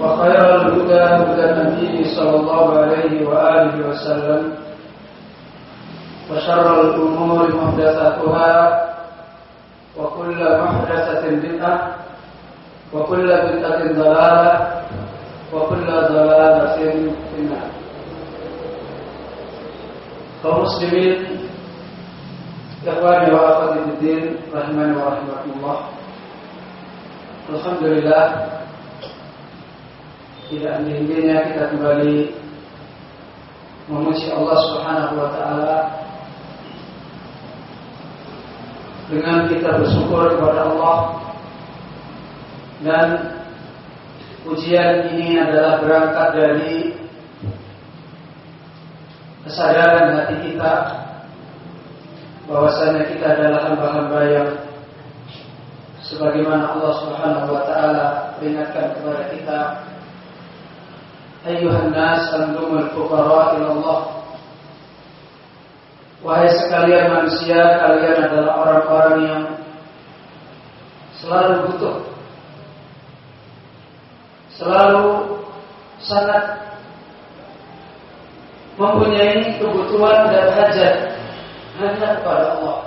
وخير الهدى هدى النبي صلى الله عليه وآله وسلم وشر الأمور محدثاتها وكل محدثة بدعة وكل بدعة ضلالة وكل ضلالة في النار. kaum muslimin ikhwani wa akhwati fiddin rahimani wa rahimakumullah Alhamdulillah tidak henti-hentinya kita kembali memuji Allah Subhanahu wa taala. Dengan kita bersyukur kepada Allah. Dan ujian ini adalah berangkat dari kesadaran hati kita bahwasanya kita adalah hamba-hamba yang sebagaimana Allah Subhanahu wa taala peringatkan kepada kita Ayuhan nas antumul fuqara ila Allah Wahai sekalian manusia kalian adalah orang-orang yang selalu butuh selalu sangat mempunyai kebutuhan dan hajat hanya kepada Allah.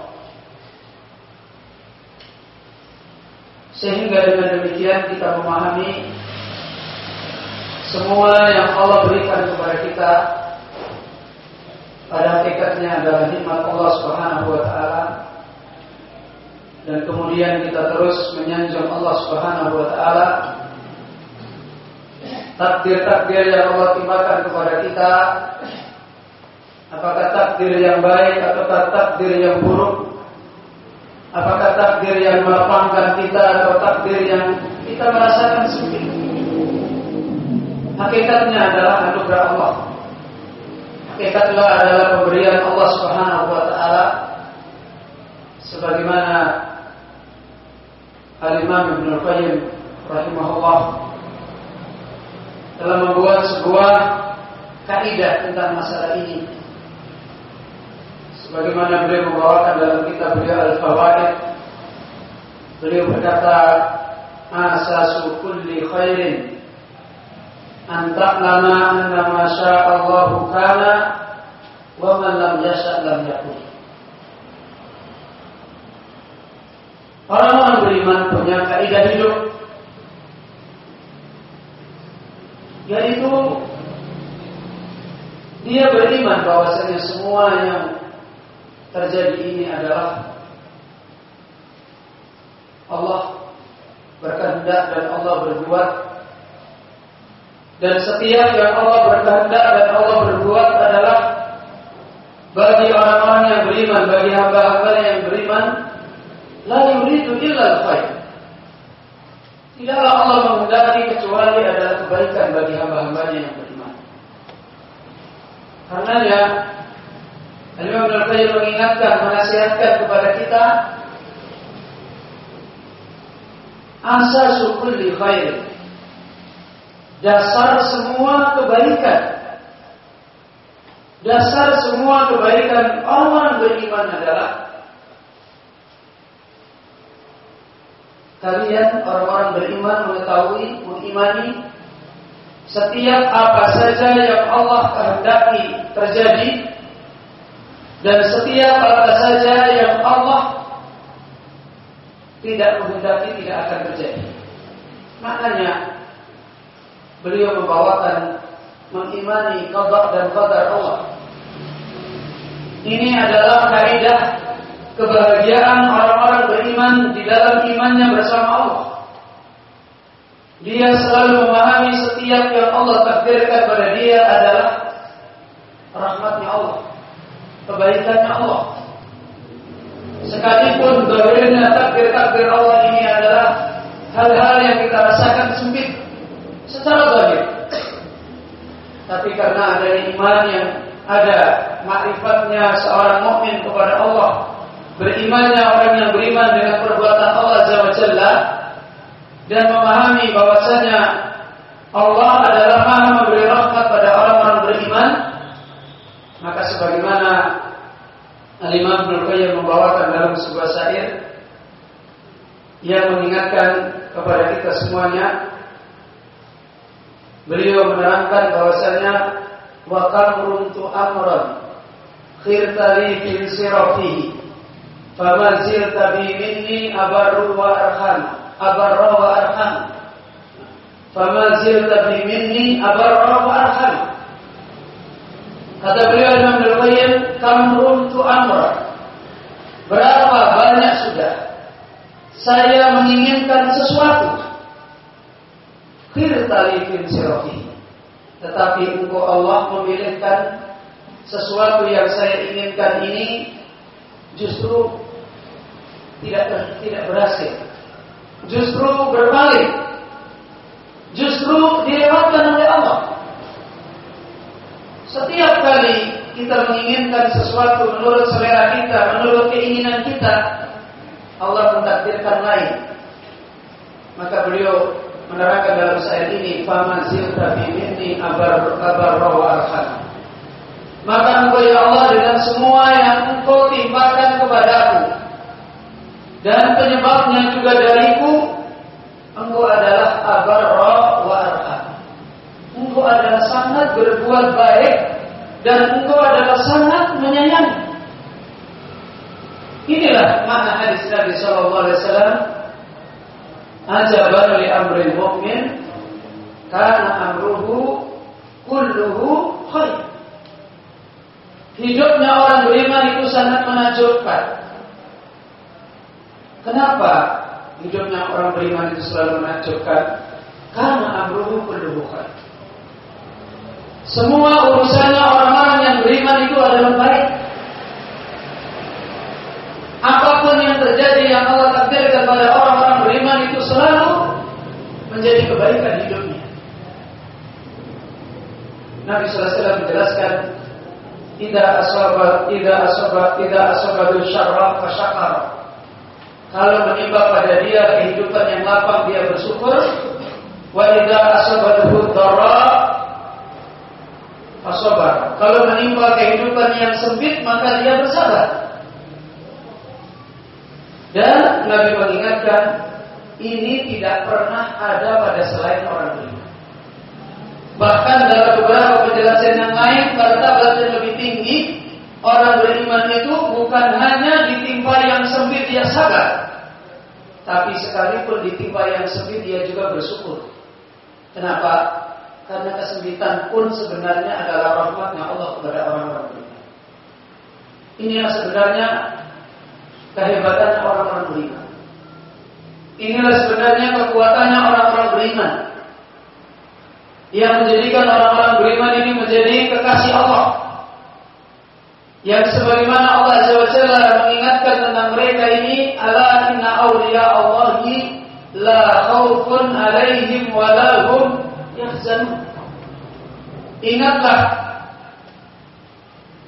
Sehingga dengan demikian kita memahami semua yang Allah berikan kepada kita pada hakikatnya adalah nikmat Allah Subhanahu wa taala. Dan kemudian kita terus menyanjung Allah Subhanahu wa taala. Takdir-takdir yang Allah timpakan kepada kita apakah takdir yang baik atau takdir yang buruk? Apakah takdir yang melapangkan kita atau takdir yang kita merasakan sempit Hakikatnya adalah anugerah Allah. Hakikatnya adalah pemberian Allah Subhanahu wa taala sebagaimana Al-Imam Ibnu Qayyim rahimahullah telah membuat sebuah kaidah tentang masalah ini. Sebagaimana beliau membawakan dalam kitab beliau Al-Fawaid Beliau berkata Asasu kulli khairin an ta'lama anna ma sya'allahu kana wa man lam yasha' lam yakun. Orang-orang beriman punya kaidah hidup yaitu dia beriman bahwasanya semua yang terjadi ini adalah Allah berkehendak dan Allah berbuat dan setiap yang Allah berkehendak dan Allah berbuat adalah bagi orang-orang yang beriman, bagi hamba-hamba yang beriman La yuridu illa al-khair. Tidaklah Allah menghendaki kecuali adalah kebaikan bagi hamba-hambanya yang beriman. Karena ya, Imam Ibn Qayyim mengingatkan, menasihatkan kepada kita Asasu kulli khair Dasar semua kebaikan Dasar semua kebaikan orang beriman adalah Kalian orang-orang beriman mengetahui, mengimani Setiap apa saja yang Allah kehendaki terjadi Dan setiap apa saja yang Allah tidak menghendaki tidak akan terjadi. Maknanya beliau membawakan mengimani qada dan qadar Allah. Ini adalah kaidah kebahagiaan orang-orang beriman di dalam imannya bersama Allah. Dia selalu memahami setiap yang Allah takdirkan pada dia adalah rahmatnya Allah, kebaikannya Allah. Sekalipun zahirnya takdir-takdir Allah ini adalah hal-hal yang kita rasakan sempit secara zahir. Tapi karena ada iman yang ada makrifatnya seorang mukmin kepada Allah, berimannya orang yang beriman dengan perbuatan Allah Azza Jalla dan memahami bahwasanya Allah adalah Maha memberi rahmat pada orang-orang beriman, maka sebagaimana Al-Imam Ibnu membawakan dalam sebuah syair yang mengingatkan kepada kita semuanya beliau menerangkan bahwasanya wa kamrun tu amran khirtali fil sirafihi fama zilta bi minni abarru wa arham abarra wa arham fama zilta bi minni abarra wa arham Kata beliau Imam Al-Qayyim, kamrun tu amra. Berapa banyak sudah saya menginginkan sesuatu. Khirtali fil sirafi. Tetapi engkau Allah memilihkan sesuatu yang saya inginkan ini justru tidak tidak berhasil. Justru berbalik. Justru dilewatkan oleh Allah. Setiap kali kita menginginkan sesuatu menurut selera kita, menurut keinginan kita, Allah mentakdirkan lain. Maka beliau menerangkan dalam syair ini, "Famazil tabi minni abar abar arhan." Maka engkau ya Allah dengan semua yang engkau timpakan kepadaku dan penyebabnya juga dariku, engkau adalah abar wa engkau adalah sangat berbuat baik dan engkau adalah sangat menyayangi. Inilah makna hadis Nabi Shallallahu Alaihi Wasallam. Ajaban li amril mu'min karena amruhu kulluhu khair. Hidupnya orang beriman itu sangat menakjubkan. Kenapa hidupnya orang beriman itu selalu menakjubkan? Karena amruhu kulluhu khair. Semua urusannya orang-orang yang beriman itu adalah baik. Apa pun yang terjadi yang Allah takdirkan pada orang-orang selalu menjadi kebaikan hidupnya. Nabi sallallahu alaihi wasallam menjelaskan tidak asaba tidak asaba tidak asaba syarra fa Kalau menimba pada dia kehidupan yang lapang dia bersyukur, wa idza asabahu dharra Asobar. Kalau menimpa kehidupan yang sempit maka dia bersabar. Dan Nabi mengingatkan ini tidak pernah ada pada selain orang beriman. Bahkan dalam beberapa penjelasan yang lain martabat yang lebih tinggi orang beriman itu bukan hanya ditimpa yang sempit dia sabar, tapi sekalipun ditimpa yang sempit dia juga bersyukur. Kenapa? Karena kesempitan pun sebenarnya adalah rahmatnya Allah kepada orang-orang beriman. Inilah sebenarnya kehebatan orang-orang beriman. Inilah sebenarnya kekuatannya orang-orang beriman. Yang menjadikan orang-orang beriman ini menjadi kekasih Allah. yang sebagaimana Allah Jalla mengingatkan tentang mereka ini ala inna awliya Allahi la khawfun alaihim wa la hum yahzanun ingatlah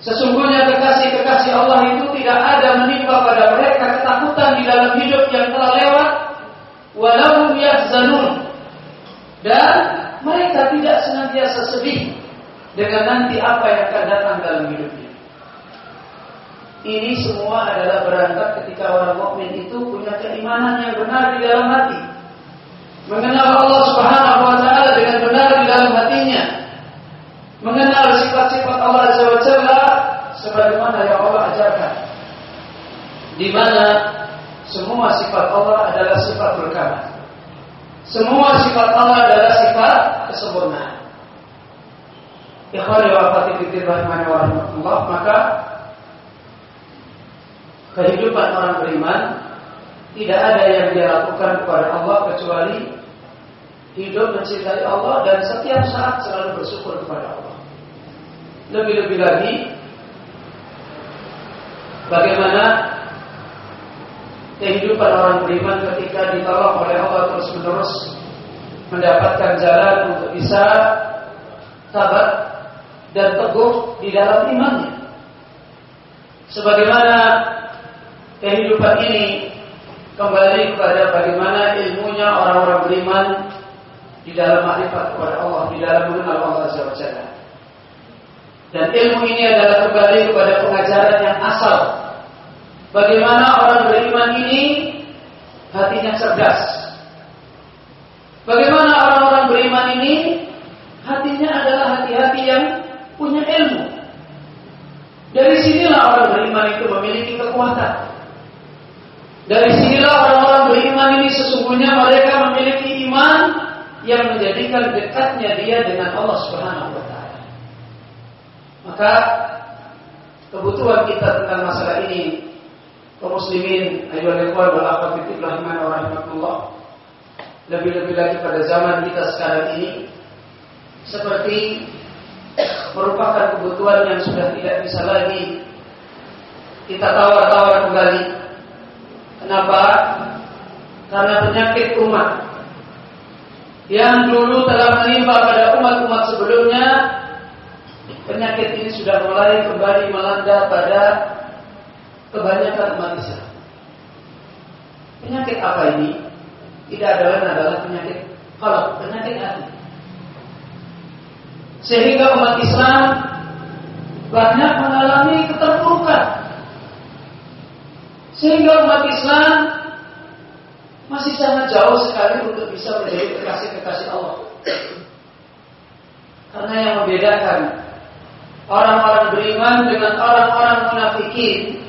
sesungguhnya kekasih-kekasih Allah itu tidak ada menimpa pada mereka ketakutan di dalam hidup yang walau yahzanun dan mereka tidak senantiasa sedih dengan nanti apa yang akan datang dalam hidupnya. Ini semua adalah berangkat ketika orang mukmin itu punya keimanan yang benar di dalam hati. Mengenal Allah Subhanahu wa taala dengan benar di dalam hatinya. Mengenal sifat-sifat Allah Azza wa Jalla sebagaimana yang Allah ajarkan. Di mana semua sifat Allah adalah sifat berkamal. Semua sifat Allah adalah sifat kesempurnaan. Ikhwani wa rahimani wa rahmatullah, maka kehidupan orang beriman tidak ada yang dia lakukan kepada Allah kecuali hidup mencintai Allah dan setiap saat selalu bersyukur kepada Allah. Lebih-lebih lagi bagaimana kehidupan orang beriman ketika ditolong oleh Allah terus-menerus mendapatkan jalan untuk bisa sabar dan teguh di dalam imannya. Sebagaimana kehidupan ini kembali kepada bagaimana ilmunya orang-orang beriman di dalam makrifat kepada Allah, di dalam mengenal Allah wa Dan ilmu ini adalah kembali kepada pengajaran yang asal. Bagaimana orang beriman ini hatinya cerdas. Bagaimana orang-orang beriman ini hatinya adalah hati-hati yang punya ilmu. Dari sinilah orang beriman itu memiliki kekuatan. Dari sinilah orang-orang beriman ini sesungguhnya mereka memiliki iman yang menjadikan dekatnya dia dengan Allah Subhanahu wa taala. Maka kebutuhan kita tentang masalah ini kaum muslimin ayyuhal ikhwan wal akhwat fillah wa rahmatullah lebih-lebih lagi pada zaman kita sekarang ini seperti merupakan kebutuhan yang sudah tidak bisa lagi kita tawar-tawar kembali. Kenapa? Karena penyakit umat. Yang dulu telah menimpa pada umat-umat sebelumnya, penyakit ini sudah mulai kembali melanda pada kebanyakan umat Islam. Penyakit apa ini? Tidak ada lain adalah penyakit kalau penyakit hati. Sehingga umat Islam banyak mengalami keterpurukan sehingga umat Islam masih sangat jauh sekali untuk bisa menjadi kekasih-kekasih Allah. Karena yang membedakan orang-orang beriman dengan orang-orang munafikin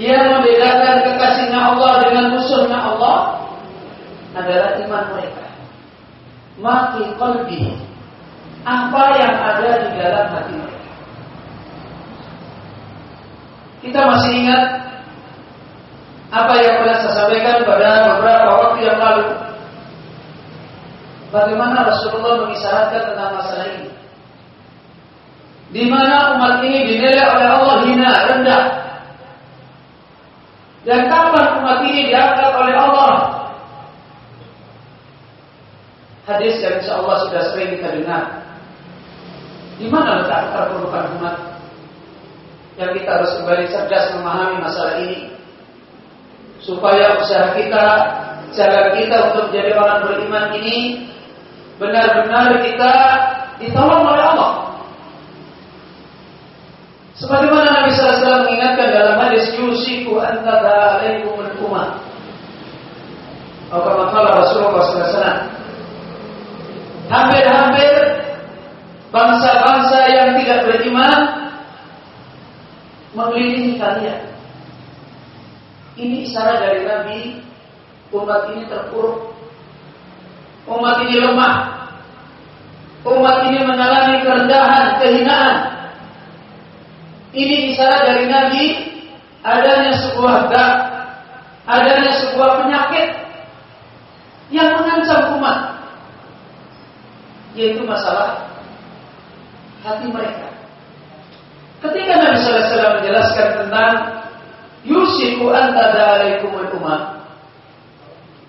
yang membedakan kekasihnya Allah dengan musuhnya Allah adalah iman mereka. Mati qalbi apa yang ada di dalam hati mereka. Kita masih ingat apa yang pernah saya sampaikan pada beberapa waktu yang lalu. Bagaimana Rasulullah mengisyaratkan tentang masalah ini. Di mana umat ini dinilai oleh Allah hina, rendah. Dan kapan umat ini diangkat oleh Allah? Hadis yang insya Allah sudah sering kita dengar. Di mana letak terperlukan umat? yang kita harus kembali cerdas memahami masalah ini supaya usaha kita, jalan kita untuk menjadi orang beriman ini benar-benar kita ditolong oleh Allah. Sebagaimana Nabi SAW mengingatkan dalam hadis Yusiku antara alaikum al-umah. Atau kama Rasulullah SAW. Hampir-hampir bangsa-bangsa yang tidak beriman mengelilingi kalian. Ini isyarat dari Nabi umat ini terpuruk. Umat ini lemah. Umat ini mengalami kerendahan, kehinaan. Ini isyarat dari Nabi adanya sebuah dak, adanya sebuah penyakit yang mengancam umat, yaitu masalah hati mereka. Ketika Nabi Sallallahu Alaihi menjelaskan tentang yusiku antada alaikumul umam,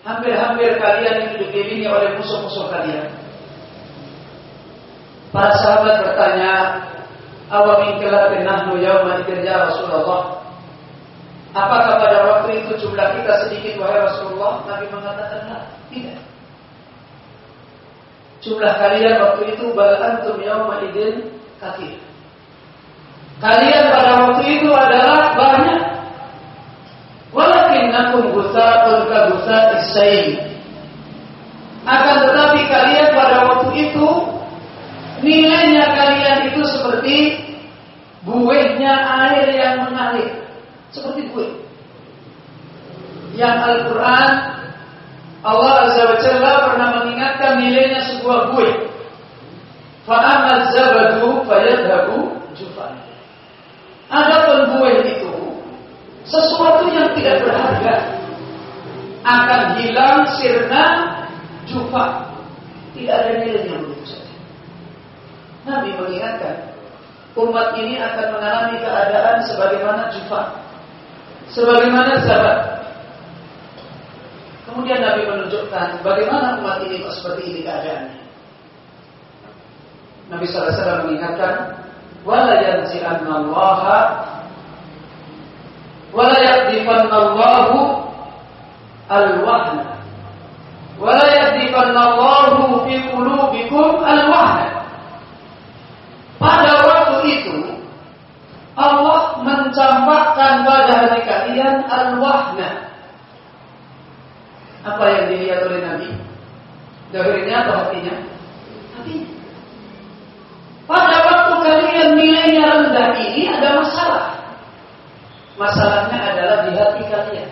hampir-hampir kalian itu dikelilingi oleh musuh-musuh kalian. Para sahabat bertanya, "Awa min kilatin nahnu yawma ya Rasulullah?" Apakah pada waktu itu jumlah kita sedikit wahai Rasulullah? Nabi mengatakan, "Tidak." Jumlah kalian waktu itu bal antum yawma idin kathir. Kalian pada waktu itu adalah banyak. Walakinnakum gusa'un ka gusa'i Akan tetapi kalian pada waktu itu nilainya kalian itu seperti buihnya air yang mengalir. Seperti buih. Yang Al-Quran Allah Azza wa Jalla pernah mengingatkan nilainya sebuah buih. Fa'amal zabadu fayadhabu jufan. Adapun buih itu sesuatu yang tidak berharga akan hilang sirna jufa. Tidak ada nilainya saja. Nabi mengingatkan umat ini akan mengalami keadaan sebagaimana jufa, sebagaimana zabat. Kemudian Nabi menunjukkan bagaimana umat ini kok seperti ini keadaannya. Nabi SAW mengingatkan, "Wala yanzi'anna Allah wala yaqdifanna Allah al-wahna wala yaqdifanna Allah fi qulubikum al-wahna." Pada waktu itu Allah mencampakkan pada hati kalian al-wahna apa yang dilihat oleh Nabi? Dahirnya atau hatinya? Hatinya. Pada waktu kalian nilainya rendah ini ada masalah. Masalahnya adalah di hati kalian.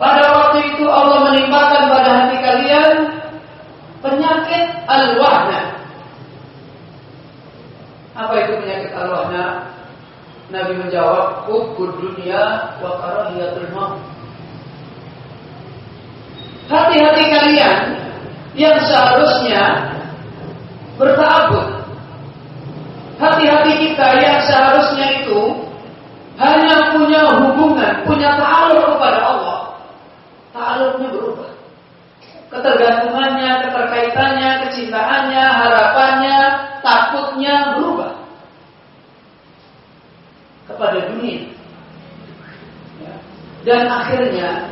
Pada waktu itu Allah menimpakan pada hati kalian penyakit al-wahna. Apa itu penyakit al-wahna? Nabi menjawab, hubbud dunia wa karahiyatul maut hati-hati kalian yang seharusnya bertabut. Hati-hati kita yang seharusnya itu hanya punya hubungan, punya ta'aluk kepada Allah. Ta'aluknya berubah. Ketergantungannya, keterkaitannya, kecintaannya, harapannya, takutnya Kepada dunia. Ya. Dan akhirnya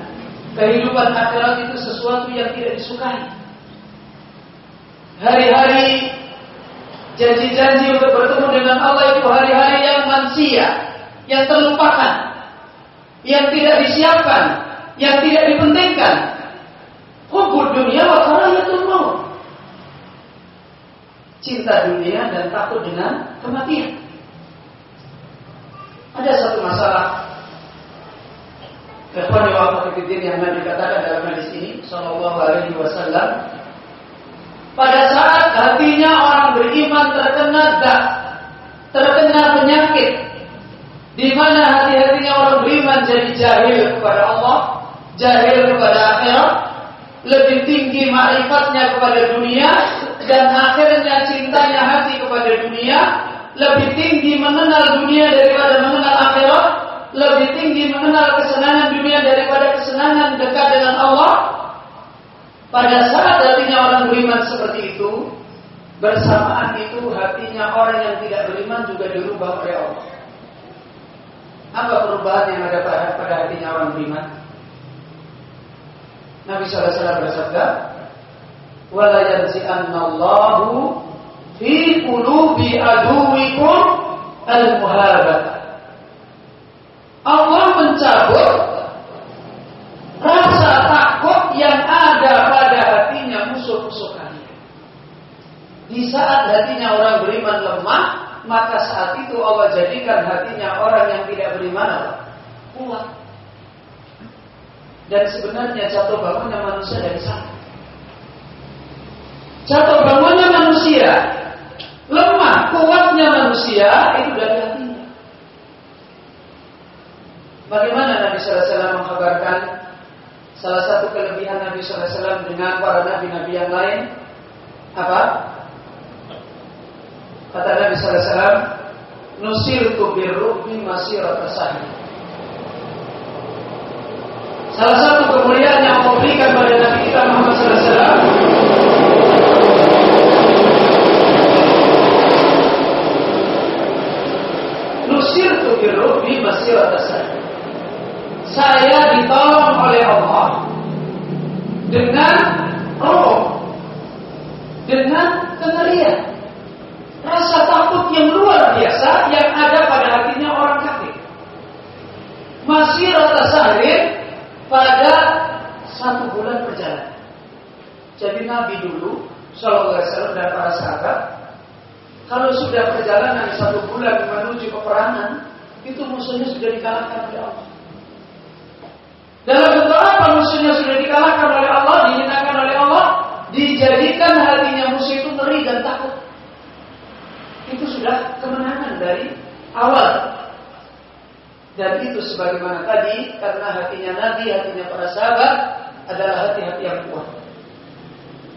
kehidupan akhirat itu sesuatu yang tidak disukai. Hari-hari janji-janji untuk bertemu dengan Allah itu hari-hari yang mansia, yang terlupakan, yang tidak disiapkan, yang tidak dipentingkan. Hubud dunia wa karayatul maut. Cinta dunia dan takut dengan kematian. Ada satu masalah. Ikhwan wa yang Nabi katakan dalam hadis ini sallallahu alaihi wasallam pada saat hatinya orang beriman terkena dak, terkena penyakit di mana hati-hatinya orang beriman jadi jahil kepada Allah, jahil kepada akhirat, lebih tinggi marifatnya kepada dunia dan akhirnya cintanya hati kepada dunia lebih tinggi mengenal dunia daripada mengenal akhirat lebih tinggi mengenal kesenangan dunia daripada kesenangan dekat dengan Allah, pada saat hatinya orang beriman seperti itu, bersamaan itu hatinya orang yang tidak beriman juga dirubah oleh Allah. Apa perubahan yang ada pada, pada hatinya orang beriman? Nabi SAW bersabda, "Wala yanzi'annallahu fi qulubi aduwikum al-muhabata." Allah mencabut rasa takut yang ada pada hatinya musuh-musuh kalian. Di saat hatinya orang beriman lemah, maka saat itu Allah jadikan hatinya orang yang tidak beriman kuat. Dan sebenarnya jatuh bangunnya manusia dari sana. Jatuh bangunnya manusia, lemah, kuatnya manusia itu dari hatinya. Bagaimana Nabi SAW mengkabarkan salah satu kelebihan Nabi SAW dengan para nabi-nabi yang lain? Apa? Kata Nabi SAW, nusirtu birru'bi masirata sahih. Salah satu kemuliaan yang Allah berikan pada Nabi kita Muhammad SAW Nusirtu birru'bi masirata sahih. Saya ditolong oleh Allah dengan roh dengan kengerian rasa takut yang luar biasa yang ada pada hatinya orang kafir. Masih rata sahir pada satu bulan perjalanan. Jadi Nabi dulu, Shallallahu Alaihi dan para sahabat, kalau sudah perjalanan satu bulan menuju peperangan, itu musuhnya sudah dikalahkan oleh Allah. Dalam bentuk apa musuhnya sudah dikalahkan oleh Allah, dihinakan oleh Allah, dijadikan hatinya musuh itu ngeri dan takut itu sudah kemenangan dari awal. Dan itu sebagaimana tadi karena hatinya Nabi, hatinya para sahabat adalah hati-hati yang kuat.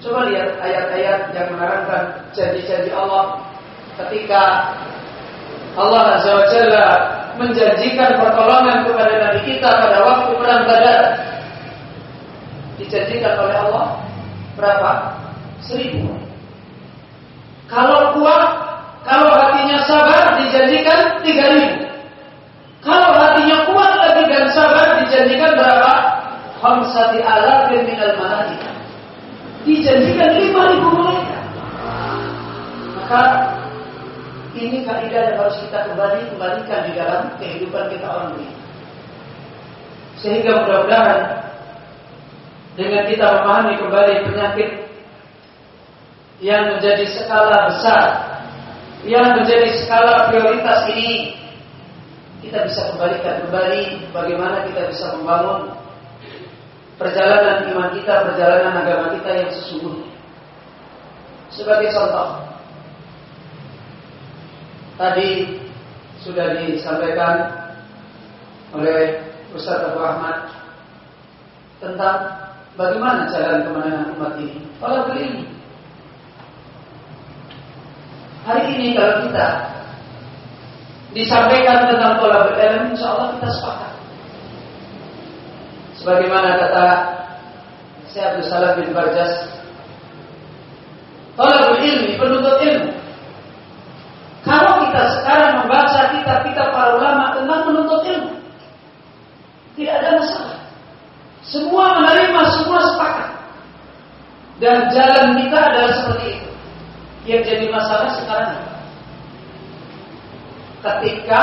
Coba lihat ayat-ayat yang menerangkan janji-janji Allah ketika Allah Azza wa Jalla menjanjikan pertolongan kepada Nabi kita pada waktu perang Badar. Dijanjikan oleh Allah berapa? Seribu. Kalau kuat kalau hatinya sabar dijanjikan tiga ribu. Kalau hatinya kuat lagi dan sabar dijanjikan berapa? Hamsati alafin minal malaika. Dijanjikan lima ribu malaikat. Maka ini kaidah yang harus kita kembali kembalikan di dalam kehidupan kita orang ini. Sehingga mudah-mudahan dengan kita memahami kembali penyakit yang menjadi skala besar yang menjadi skala prioritas ini kita bisa kembalikan kembali bagaimana kita bisa membangun perjalanan iman kita, perjalanan agama kita yang sesungguhnya. Sebagai contoh, tadi sudah disampaikan oleh Ustaz Abu Ahmad tentang bagaimana jalan kemenangan umat ini. Kalau ini Hari ini kalau kita disampaikan tentang pola ilmu, insya Allah kita sepakat. Sebagaimana kata Syekh Abdul Salam bin Barjas, Tolabul ilmi, penuntut ilmu. Kalau kita sekarang membaca kitab-kitab para ulama tentang penuntut ilmu, tidak ada masalah. Semua menerima, semua sepakat. Dan jalan kita adalah seperti itu. Yang jadi masalah sekarang ketika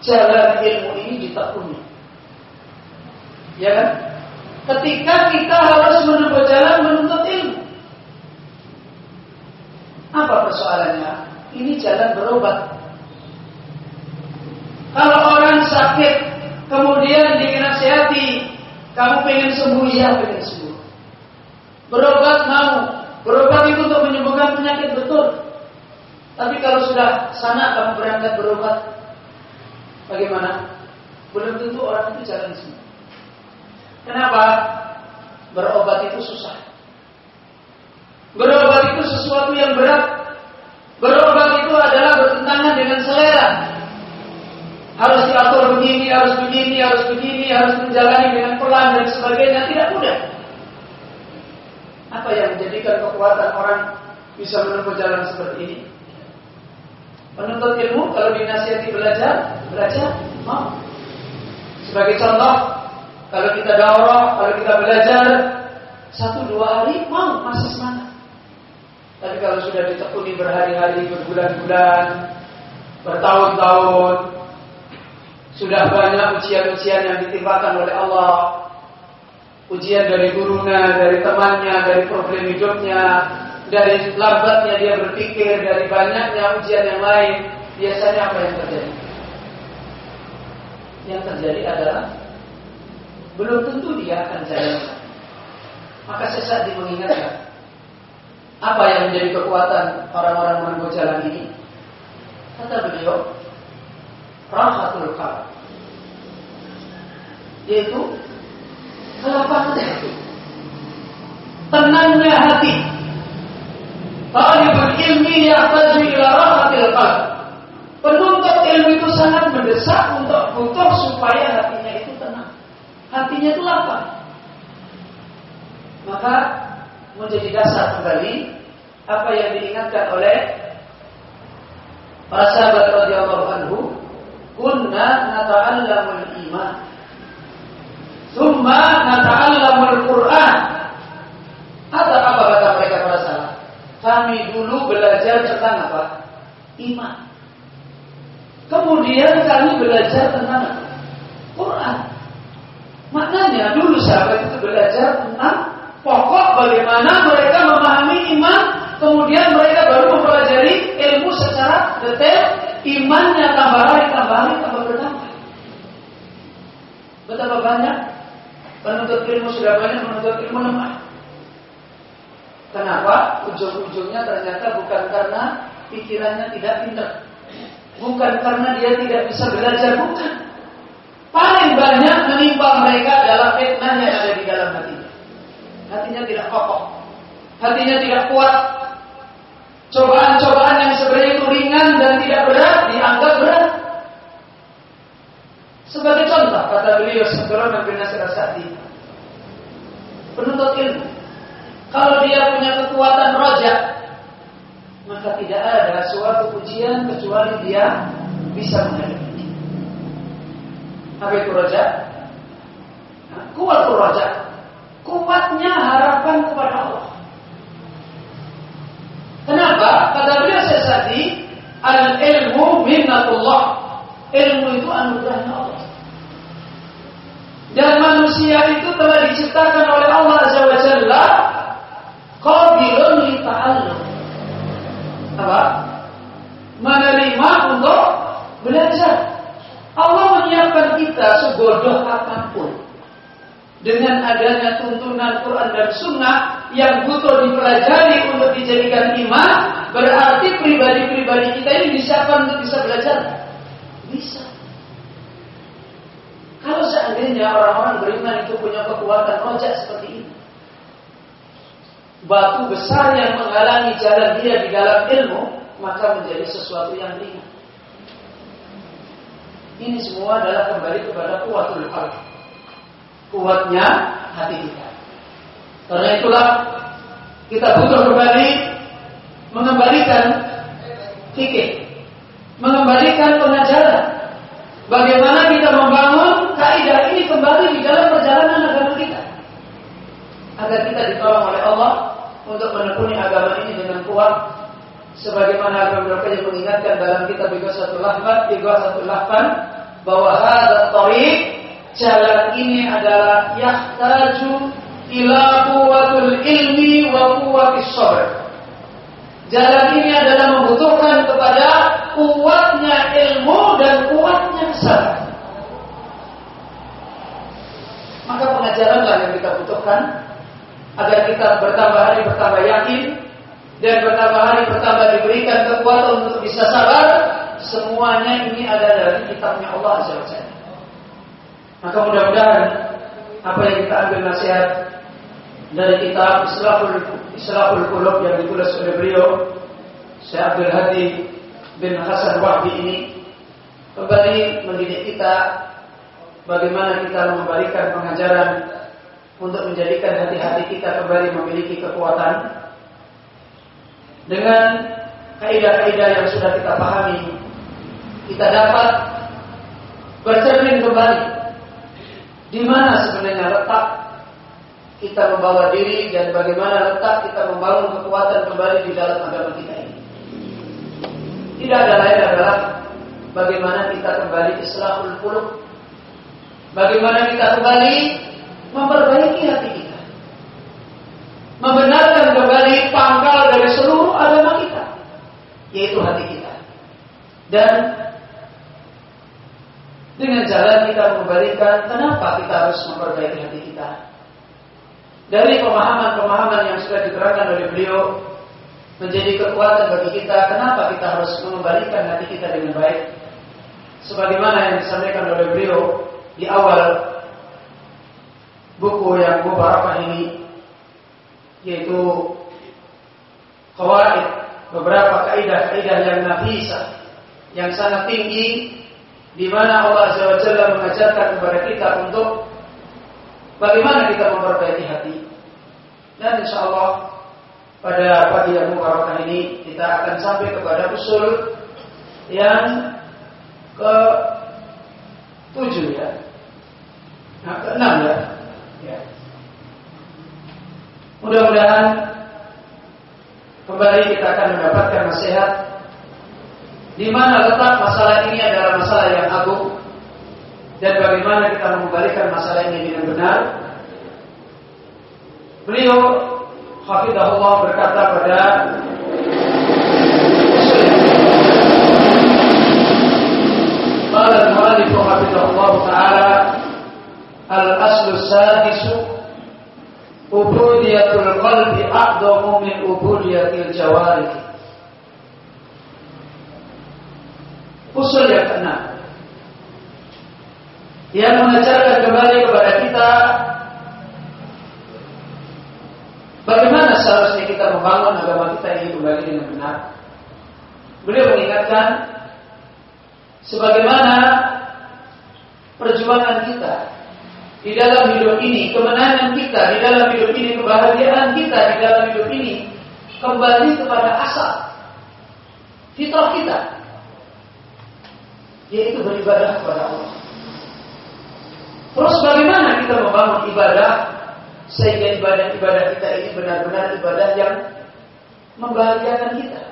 jalan ilmu ini ditekuni. Ya kan? Ketika kita harus menempuh jalan menuntut ilmu. Apa persoalannya? Ini jalan berobat. Kalau orang sakit, kemudian dinasihati, kamu pengen sembuh, ya pengen sembuh. Berobat mau, Berobat itu untuk menyembuhkan penyakit betul. Tapi kalau sudah sana kamu berangkat berobat, bagaimana? Belum tentu orang itu jalan sembuh. Kenapa? Berobat itu susah. Berobat itu sesuatu yang berat. Berobat itu adalah bertentangan dengan selera. Harus diatur begini, harus begini, harus begini, harus menjalani dengan pelan dan sebagainya. Tidak mudah. Apa yang menjadikan kekuatan orang bisa menempuh jalan seperti ini? Menuntut ilmu kalau dinasihati belajar, belajar mau. Sebagai contoh, kalau kita daurah, kalau kita belajar satu dua hari mau masih semangat. Tapi kalau sudah ditekuni berhari-hari, berbulan-bulan, bertahun-tahun, sudah banyak ujian-ujian yang ditimpakan oleh Allah, ujian dari gurunya, dari temannya, dari problem hidupnya, dari lambatnya dia berpikir, dari banyaknya ujian yang lain, biasanya apa yang terjadi? Yang terjadi adalah belum tentu dia akan jalan. Maka sesaat dia mengingatkan apa yang menjadi kekuatan orang-orang menempuh jalan ini? Kata beliau, rahatul qalb. Yaitu kelapangan hati. Tenangnya hati. Talibul ilmi yahtaju ila rahatil qalb. sangat mendesak untuk butuh supaya hatinya itu tenang. Hatinya itu lapar. Maka menjadi dasar kembali apa yang diingatkan oleh para sahabat radhiyallahu anhu, kunna nata'allamul iman. Thumma nata'allamul Qur'an. Ada apa kata mereka para sahabat? Kami dulu belajar tentang apa? Iman. Kemudian kami belajar tentang Quran. Maknanya dulu sahabat itu belajar tentang pokok bagaimana mereka memahami iman, kemudian mereka baru mempelajari ilmu secara detail, imannya tambah hari, tambah hari, tambah bertambah. Betapa banyak penuntut ilmu sudah banyak menuntut ilmu lemah. Kenapa? Ujung-ujungnya ternyata bukan karena pikirannya tidak pintar, Bukan karena dia tidak bisa belajar, bukan. Paling banyak menimpa mereka dalam fitnah yang ada di dalam hatinya. Hatinya tidak kokoh. Hatinya tidak kuat. Cobaan-cobaan yang sebenarnya itu ringan dan tidak berat dianggap berat. Sebagai contoh, kata beliau sebelum bin Nasir Sa'di. Penuntut ilmu. Kalau dia punya kekuatan rojak, maka tidak ada suatu ujian kecuali dia bisa menghadapi. Apa itu roja? Nah, kuat roja. Kuatnya harapan kepada Allah. Kenapa? Kata beliau sesati, al ilmu minnatullah. Ilmu itu anugerahnya Allah. Dan manusia itu telah diciptakan oleh Allah Azza wa Jalla qabilun li ta'allum apa? Menerima untuk belajar. Allah menyiapkan kita sebodoh apa pun dengan adanya tuntunan Quran dan Sunnah yang butuh dipelajari untuk dijadikan iman, berarti pribadi-pribadi kita ini disiapkan untuk bisa belajar. Bisa. Kalau seandainya orang-orang beriman itu punya kekuatan rojak seperti ini, batu besar yang menghalangi jalan dia di dalam ilmu, maka menjadi sesuatu yang ringan. Ini semua adalah kembali kepada kuatul qalb. Kuatnya hati kita. Karena itulah kita butuh kembali mengembalikan fikih, mengembalikan pengajaran. Bagaimana kita membangun kaidah ini kembali di dalam perjalanan agama kita. Agar kita ditolong oleh Allah untuk menekuni agama ini dengan kuat sebagaimana Imam Bukhari mengingatkan dalam kitab Ighasatul Lahfan Ighasatul Lahfan bahwa hadza tariq jalan ini adalah yahtaju ila quwwatul ilmi wa quwwatis sabr Jalan ini adalah membutuhkan kepada kuatnya ilmu dan kuatnya sabar. Maka pengajaranlah yang kita butuhkan agar kita bertambah hari bertambah yakin dan bertambah hari bertambah diberikan kekuatan untuk bisa sabar semuanya ini ada dari kitabnya Allah Azza wa Jalla. Maka mudah-mudahan apa yang kita ambil nasihat dari kitab Islahul Islahul Qulub yang ditulis oleh beliau Syekh Abdul Hadi bin Hasan Wahdi ini kembali mendidik kita bagaimana kita mengembalikan pengajaran untuk menjadikan hati-hati kita kembali memiliki kekuatan. Dengan kaidah-kaidah yang sudah kita pahami kita dapat bercermin kembali di mana sebenarnya letak kita membawa diri dan bagaimana letak kita membangun kekuatan kembali di dalam agama kita ini. Tidak ada lain adalah bagaimana kita kembali islahul qulub. Bagaimana kita kembali memperbaiki hati kita. Membenarkan kembali pangkal dari seluruh agama kita, yaitu hati kita. Dan dengan jalan kita mengembalikan kenapa kita harus memperbaiki hati kita. Dari pemahaman-pemahaman yang sudah diterangkan oleh beliau menjadi kekuatan bagi kita kenapa kita harus mengembalikan hati kita dengan baik. Sebagaimana yang disampaikan oleh beliau di awal buku yang mubarakah ini yaitu kawaid beberapa kaidah-kaidah yang nafisa yang sangat tinggi di mana Allah Jalla mengajarkan kepada kita untuk bagaimana kita memperbaiki hati. Dan insya Allah pada pagi yang mubarakah ini kita akan sampai kepada usul yang ke tujuh ya. Nah, ke enam ya. ya. Mudah-mudahan kembali kita akan mendapatkan nasihat di mana letak masalah ini adalah masalah yang agung dan bagaimana kita mengembalikan masalah ini dengan benar. Beliau Hafidahullah berkata pada قال المؤلف حفظه الله تعالى الأصل السادس عبودية القلب أعظم من عبودية الجوارح Usul yang keenam yang mengajarkan kembali kepada kita bagaimana seharusnya kita membangun agama kita ini kembali dengan benar. Beliau mengingatkan sebagaimana perjuangan kita di dalam hidup ini, kemenangan kita di dalam hidup ini, kebahagiaan kita di dalam hidup ini kembali kepada asal fitrah kita yaitu beribadah kepada Allah. Terus bagaimana kita membangun ibadah sehingga ibadah-ibadah kita ini benar-benar ibadah yang membahagiakan kita.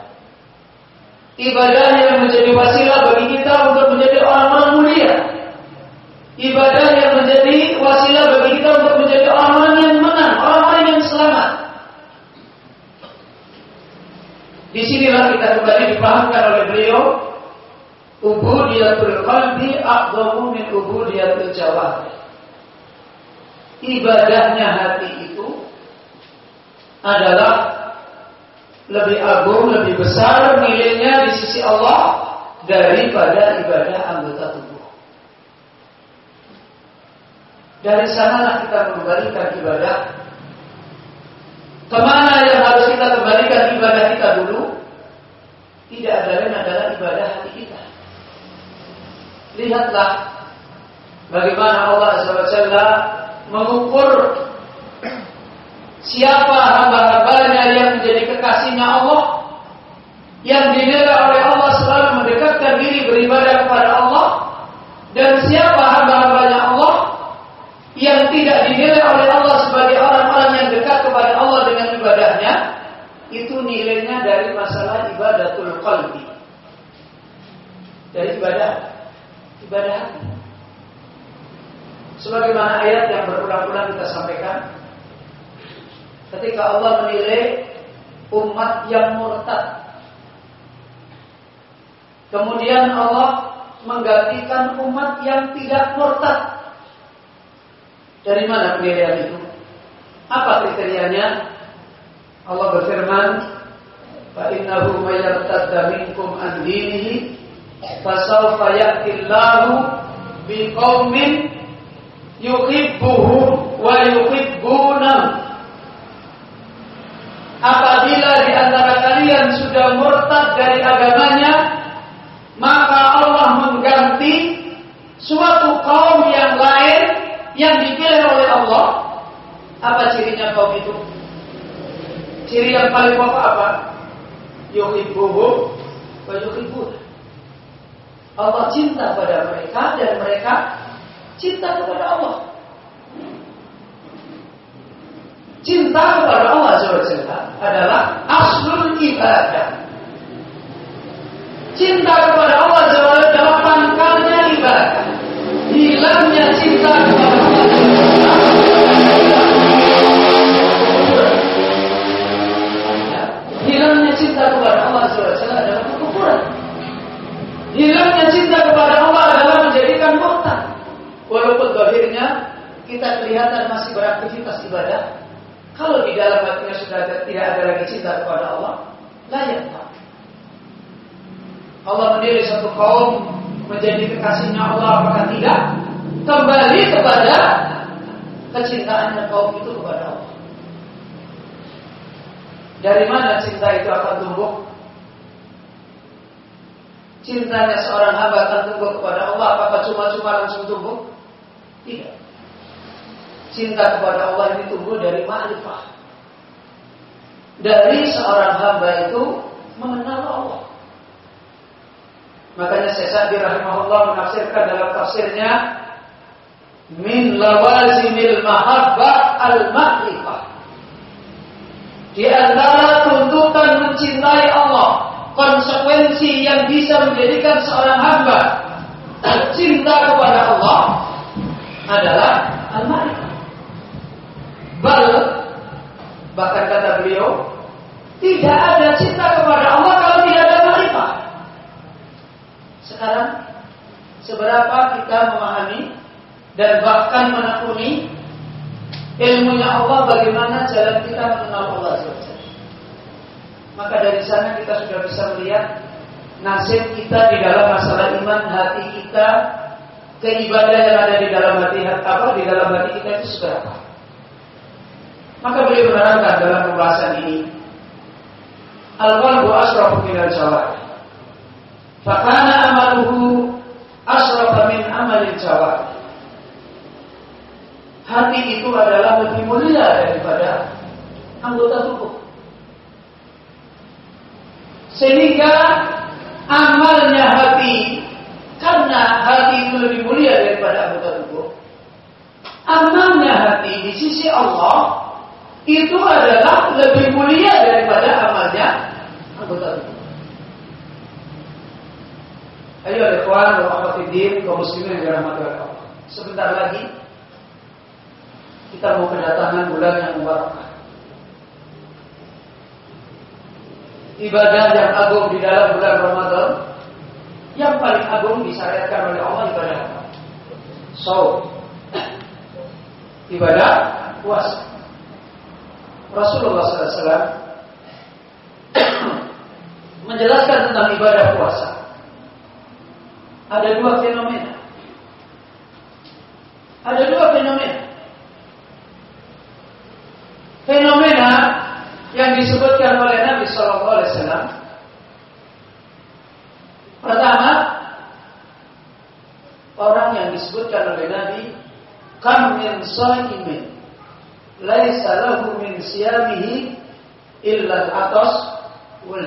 Ibadah yang menjadi wasilah bagi kita untuk menjadi orang-orang mulia. Ibadah yang menjadi wasilah bagi kita untuk menjadi orang-orang yang menang, orang-orang yang selamat. Di sinilah kita kembali dipahamkan oleh beliau Ubudiyatul qalbi a'zamu min ubudiyatul jawarih. Ibadahnya hati itu adalah lebih agung, lebih besar nilainya di sisi Allah daripada ibadah anggota tubuh. Dari sanalah kita mengembalikan ibadah. Ke mana yang harus kita kembalikan ibadah kita dulu? Tidak ada lain adalah ibadah hati kita. Lihatlah bagaimana Allah Jalla mengukur siapa hamba-hambanya yang menjadi kekasihnya Allah yang dinilai oleh Allah selalu mendekatkan diri beribadah kepada Allah dan siapa hamba-hambanya Allah yang tidak dinilai oleh Allah sebagai orang-orang yang dekat kepada Allah dengan ibadahnya itu nilainya dari masalah ibadatul qalbi. Dari ibadah ibadah hati. Sebagaimana ayat yang berulang-ulang kita sampaikan, ketika Allah menilai umat yang murtad, kemudian Allah menggantikan umat yang tidak murtad. Dari mana penilaian itu? Apa kriterianya? Allah berfirman, "Fa innahu may minkum an dinihi fasawfa ya'tillahu biqaumin yuhibbuhum wa yuhibbunah Apabila di antara kalian sudah murtad dari agamanya, maka Allah mengganti suatu kaum yang lain yang dipilih oleh Allah. Apa cirinya kaum itu? Ciri yang paling pokok apa? Yuhibbuhum wa yuhibbunah. Allah cinta pada mereka dan mereka cinta kepada Allah. Cinta kepada Allah SWT adalah aslul ibadah. Cinta kepada Allah SWT adalah pangkalnya ibadah. Hilangnya cinta kepada Allah Hilangnya cinta kepada Allah SWT adalah kekufuran. Hilangnya cinta kepada Allah adalah menjadikan murtad. Walaupun zahirnya kita kelihatan masih beraktivitas ibadah, kalau di dalam hatinya sudah ada, tidak ada lagi cinta kepada Allah, layak tak. Allah menilai satu kaum menjadi kekasihnya Allah apakah tidak? Kembali kepada kecintaannya kaum itu kepada Allah. Dari mana cinta itu akan tumbuh? cintanya seorang hamba akan tumbuh kepada Allah apakah cuma-cuma langsung tumbuh? Tidak. Cinta kepada Allah ini tumbuh dari ma'rifah. Dari seorang hamba itu mengenal Allah. Makanya saya Sa'di rahimahullah menafsirkan dalam tafsirnya min lawazimil mahabbah al-ma'rifah. Di antara tuntutan mencintai Allah, konsekuensi yang bisa menjadikan seorang hamba cinta kepada Allah adalah al-ma'rifah. Bal bahkan kata beliau, tidak ada cinta kepada Allah kalau tidak ada ma'rifah. Sekarang seberapa kita memahami dan bahkan menekuni ilmunya Allah bagaimana jalan kita mengenal Allah. Maka dari sana kita sudah bisa melihat nasib kita di dalam masalah iman hati kita keibadah yang ada di dalam hati apa di dalam hati kita itu seberapa. Maka beliau menerangkan dalam pembahasan ini Al-qalbu asrafu min al-jawari Fakana amaluhu asrafa min amalil jawari Hati itu adalah lebih mulia daripada anggota tubuh sehingga amalnya hati karena hati itu lebih mulia daripada anggota tubuh. Amalnya hati di sisi Allah itu adalah lebih mulia daripada amalnya anggota tubuh. Ayo ikhwan wa akhwatiddin kaum muslimin yang dirahmati Allah. Sebentar lagi kita mau kedatangan bulan yang mubarak. ibadah yang agung di dalam bulan Ramadan yang paling agung disyariatkan oleh Allah ibadah apa? So, ibadah puasa. Rasulullah SAW menjelaskan tentang ibadah puasa. Ada dua fenomena. Ada dua fenomena. Fenomena yang disebutkan oleh Nabi Shallallahu Alaihi Wasallam. Pertama, orang yang disebutkan oleh Nabi, kam min sa'imin, laisa lahu min siyamihi illa al-atas wal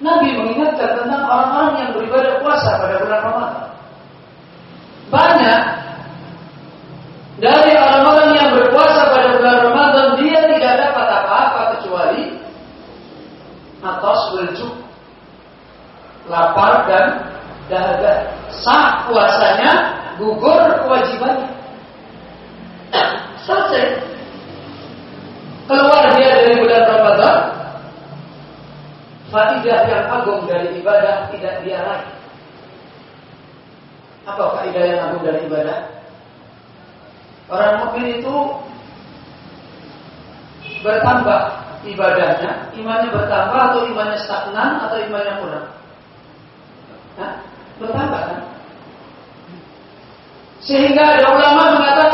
Nabi mengingatkan tentang orang-orang yang beribadah puasa pada bulan Ramadan. Banyak dari orang-orang yang berpuasa pada bulan Ramadan dia tidak dapat apa-apa kecuali atas weljuk lapar dan dahaga. Sah puasanya, gugur kewajibannya. Selesai. Keluar dia dari bulan Ramadan, faidah yang agung dari ibadah tidak dia raih. Apa faidah yang agung dari ibadah? Orang mukmin itu bertambah ibadahnya, imannya bertambah atau imannya stagnan atau imannya kurang? Bertambah kan? Sehingga ada ulama mengatakan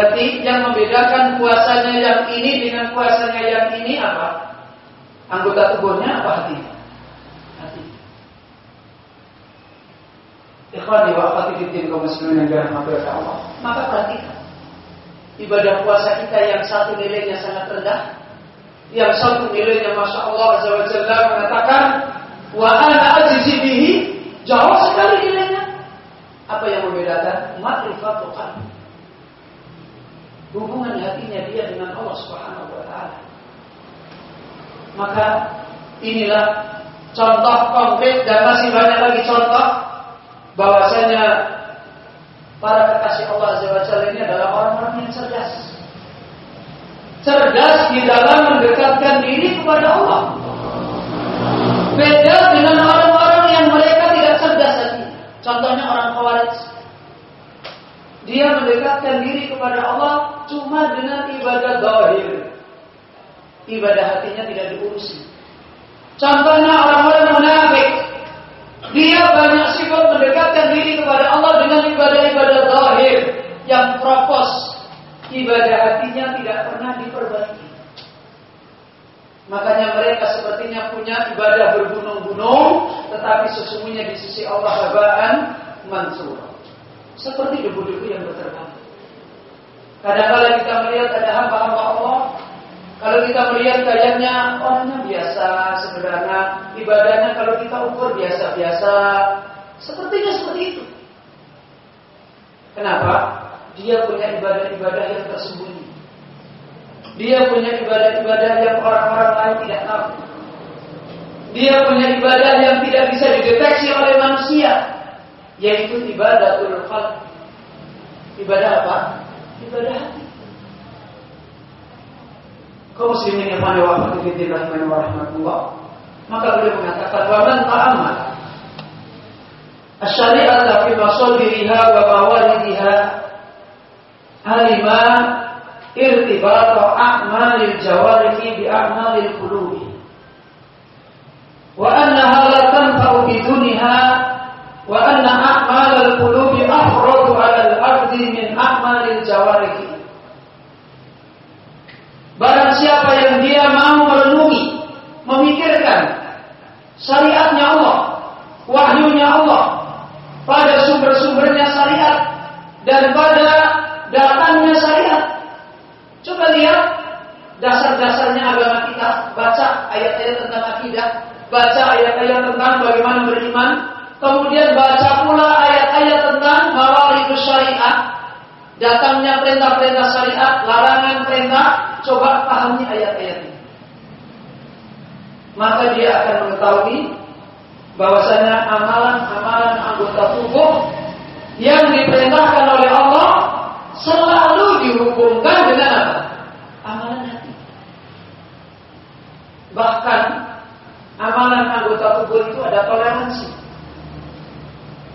Berarti yang membedakan puasanya yang ini dengan puasanya yang ini apa? Anggota tubuhnya apa hati? Hati. Ikhwani wa akhwati fiddin kaum muslimin yang dirahmati Allah. Maka perhatikan. Ibadah puasa kita yang satu nilainya sangat rendah, yang satu nilainya Masya Allah Azza wa Jalla mengatakan wa ana ajizi bihi jauh sekali nilainya. Apa yang membedakan? Ma'rifatul qalbi. Hubungan hatinya dia dengan Allah Subhanahu wa taala. Maka inilah contoh konkret dan masih banyak lagi contoh bahwasanya para kekasih Allah Azza wa ini adalah orang-orang yang cerdas. Cerdas di dalam mendekatkan diri kepada Allah. Beda dengan orang-orang yang mereka tidak cerdas tadi. Contohnya orang Khawarij. Dia mendekatkan diri kepada Allah cuma dengan ibadah zahir. Ibadah hatinya tidak diurusi. Contohnya orang-orang munafik dia banyak sifat mendekatkan diri kepada Allah dengan ibadah-ibadah zahir yang propos. Ibadah hatinya tidak pernah diperbaiki. Makanya mereka sepertinya punya ibadah bergunung-gunung, tetapi sesungguhnya di sisi Allah habaan mansur. Seperti debu-debu yang berterbangan. Kadang-kadang kita melihat ada hamba-hamba Allah kalau kita melihat gayanya orangnya biasa, sederhana, ibadahnya kalau kita ukur biasa-biasa, sepertinya seperti itu. Kenapa? Dia punya ibadah-ibadah yang tersembunyi. Dia punya ibadah-ibadah yang orang-orang lain tidak tahu. Dia punya ibadah yang tidak bisa dideteksi oleh manusia, yaitu ibadah qalb. Ibadah apa? Ibadah hati kaum muslimin yang mana wa rahmatullahi wa rahmatullah Maka beliau mengatakan, "Wa man ta'ammal asy-syari'ata fi masadiriha wa mawalidiha alima irtibata a'malil jawarihi bi a'malil qulubi." Wa annaha la tanfa'u bi dunha wa anna a'malal qulubi afradu 'ala al-'abdi min a'malil jawarihi. Barang siapa yang dia mau merenungi, memikirkan syariatnya Allah, wahyunya Allah, pada sumber-sumbernya syariat dan pada datangnya syariat. Coba lihat dasar-dasarnya agama kita, baca ayat-ayat tentang akidah, baca ayat-ayat tentang bagaimana beriman, kemudian baca pula ayat-ayat tentang itu syariat, datangnya perintah-perintah syariat, larangan perintah, coba pahami ayat-ayat ini maka dia akan mengetahui bahwasanya amalan-amalan anggota tubuh yang diperintahkan oleh Allah selalu dihubungkan dengan apa? Amalan hati. Bahkan amalan anggota tubuh itu ada toleransi.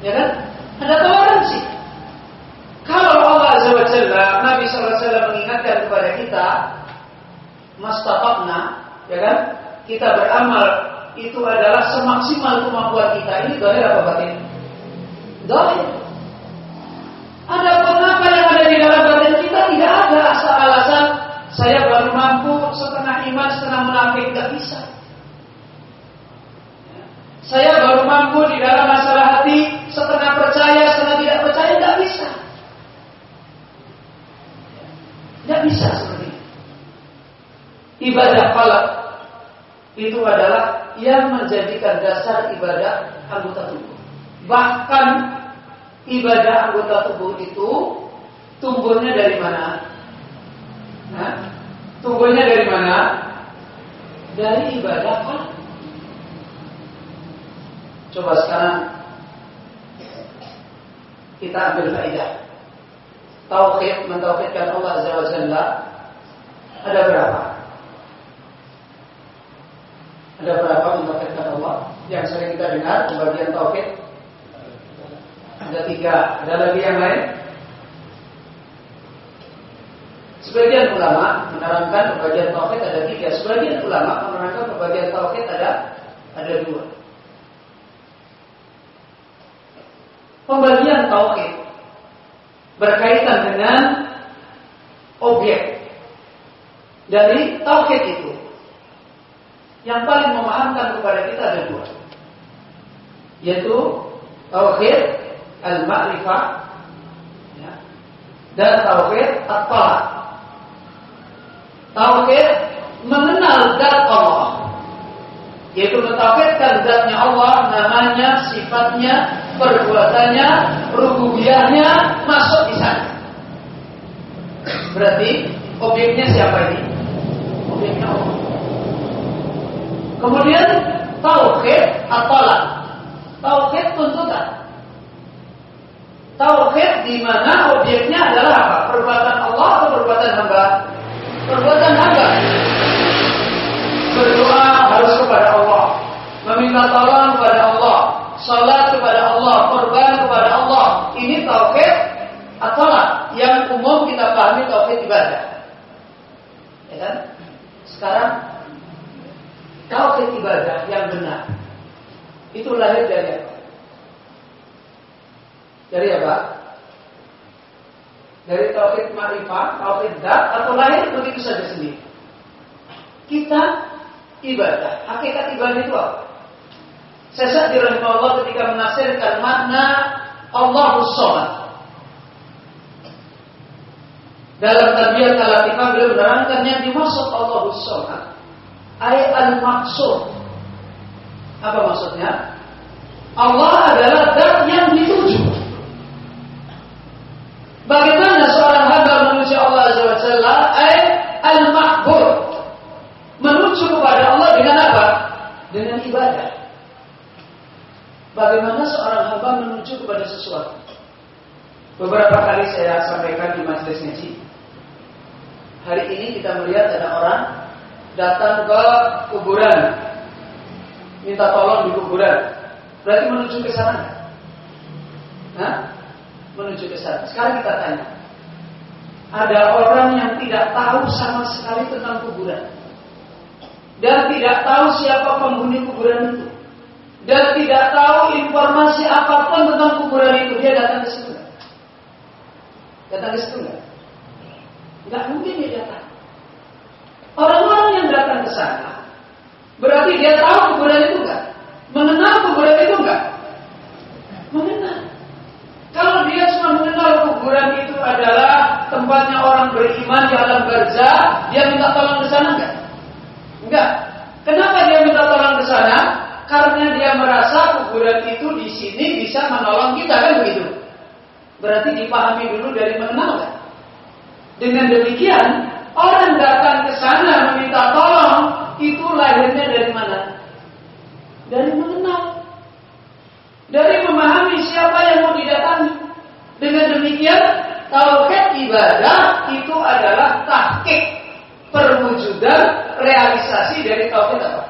Ya kan? Ada toleransi. Kalau Allah Azza wa Jalla, Nabi SAW mengingatkan kepada kita, Mastatabna, ya kan? kita beramal itu adalah semaksimal kemampuan kita ini dohir apa batin? Dohir. Ada apa yang ada di dalam batin kita tidak ada asal alasan saya baru mampu setengah iman setengah munafik tidak bisa. Saya baru mampu di dalam masalah hati setengah percaya setengah tidak percaya tidak bisa. Tidak bisa seperti. Ibadah falak itu adalah yang menjadikan dasar ibadah anggota tubuh. Bahkan ibadah anggota tubuh itu tumbuhnya dari mana? Nah, tumbuhnya dari mana? Dari ibadah apa? Coba sekarang kita ambil faedah. Tauhid mentauhidkan Allah Azza wa Jalla ada berapa? Ada berapa mentauhidkan Allah? Yang sering kita dengar pembagian tauhid ada tiga. Ada lagi yang lain? Sebagian ulama menerangkan pembagian tauhid ada tiga. Sebagian ulama menerangkan pembagian tauhid ada ada dua. Pembagian tauhid berkaitan dengan objek dari tauhid itu yang paling memahamkan kepada kita ada dua. Yaitu tauhid al-ma'rifah ya, dan tauhid at-talaq. Tauhid mengenal zat Allah yaitu mentauhidkan zatnya Allah, namanya, sifatnya, perbuatannya, rububiyahnya masuk di sana. Berarti objeknya siapa ini? Objeknya Allah. Kemudian tauhid atolan. Tauhid tuntutan. Tauhid di mana objeknya adalah apa? Perbuatan Allah atau perbuatan hamba? Perbuatan hamba. Berdoa harus kepada Allah. Meminta tolong kepada Allah. Salat Korban kepada Allah. Ini tauhid atolan yang umum kita pahami tauhid ibadah. Ya kan? Sekarang Tauhid ibadah yang benar itu lahir dari apa? Dari apa? Dari tauhid ma'rifah, tauhid dat atau lahir begitu saja sendiri. Kita ibadah, hakikat ibadah itu apa? Saya di Allah ketika menafsirkan makna Allahus Somad. Dalam tabiat al-latifah beliau menerangkan yang dimaksud Allahus Somad Ayat al-maksud. Apa maksudnya? Allah adalah zat yang dituju. Bagaimana seorang hamba menuju Allah Azza wa Jalla? Ayat al-mahbub. Menuju kepada Allah dengan apa? Dengan ibadah. Bagaimana seorang hamba menuju kepada sesuatu? Beberapa kali saya sampaikan di majelis ngaji. Hari ini kita melihat ada orang datang ke kuburan. minta tolong di kuburan. Berarti menuju ke sana. Hah? Menuju ke sana. Sekarang kita tanya. Ada orang yang tidak tahu sama sekali tentang kuburan. Dan tidak tahu siapa penghuni kuburan itu. Dan tidak tahu informasi apa pun tentang kuburan itu. Dia datang ke situ. Datang ke situ enggak? Enggak mungkin dia datang. Orang-orang yang datang ke sana Berarti dia tahu kuburan itu enggak? Mengenal kuburan itu enggak? Mengenal. Kalau dia cuma mengenal kuburan itu adalah tempatnya orang beriman di alam barzah, dia minta tolong ke sana enggak? Enggak. Kenapa dia minta tolong ke sana? Karena dia merasa kuburan itu di sini bisa menolong kita kan begitu. Berarti dipahami dulu dari mengenal kan? Dengan demikian, orang datang ke sana meminta tolong itu lahirnya dari mana? Dari mengenal. Dari memahami siapa yang mau didatangi. Dengan demikian, tauhid ibadah itu adalah tahqiq perwujudan realisasi dari tauhid apa?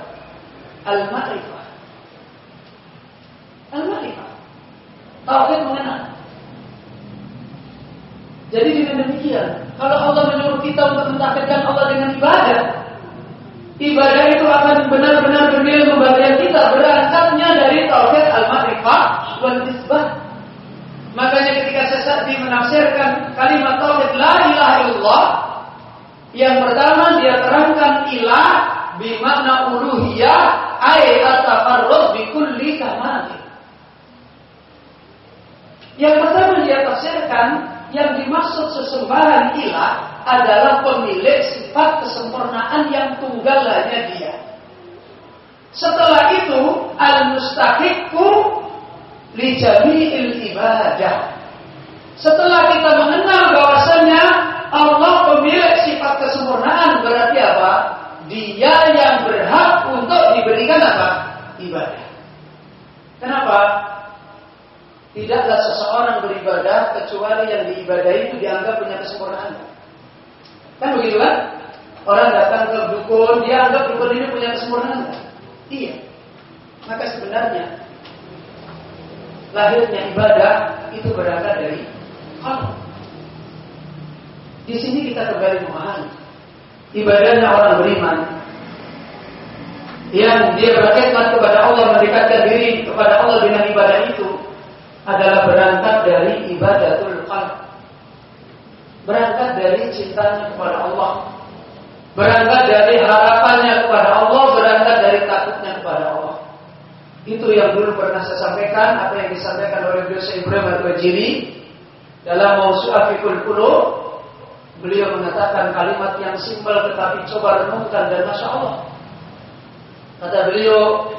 Al-ma'rifah. Al-ma'rifah. Tauhid mengenal. Jadi dengan demikian, kalau Allah menyuruh kita untuk mentahkidkan Allah dengan ibadah, ibadah itu akan benar-benar bernilai membahagiakan kita berangkatnya dari tauhid al-ma'rifah wal isbah. Makanya ketika Sesati menafsirkan kalimat tauhid la ilaha illallah yang pertama dia terangkan ilah bimakna uluhiyah ay at-tafarrud bi kulli kamal. Yang pertama dia tafsirkan yang dimaksud sesembahan ilah adalah pemilik sifat kesempurnaan yang tunggalannya dia. Setelah itu al-mustahiqu li jami'il ibadah. Setelah kita mengenal bahwasanya Allah pemilik sifat kesempurnaan berarti apa? Dia yang berhak untuk diberikan apa? Ibadah. Kenapa? Tidaklah seseorang beribadah kecuali yang diibadahi itu dianggap punya kesempurnaan. Kan begitu kan? Orang datang ke dukun, dia anggap dukun ini punya kesempurnaan. Iya. Maka sebenarnya lahirnya ibadah itu berangkat dari Allah. Di sini kita kembali memahami ibadahnya orang beriman yang dia berkhidmat kepada Allah mendekatkan diri kepada Allah dengan ibadah itu adalah berangkat dari ibadatul qalb berangkat dari cintanya kepada Allah, berangkat dari harapannya kepada Allah, berangkat dari takutnya kepada Allah. Itu yang dulu pernah saya sampaikan, apa yang disampaikan oleh beliau Ibrahim Al-Bajiri dalam Mausu'ah Fikul Kulo. Beliau mengatakan kalimat yang simpel tetapi coba renungkan dan Masya Allah. Kata beliau,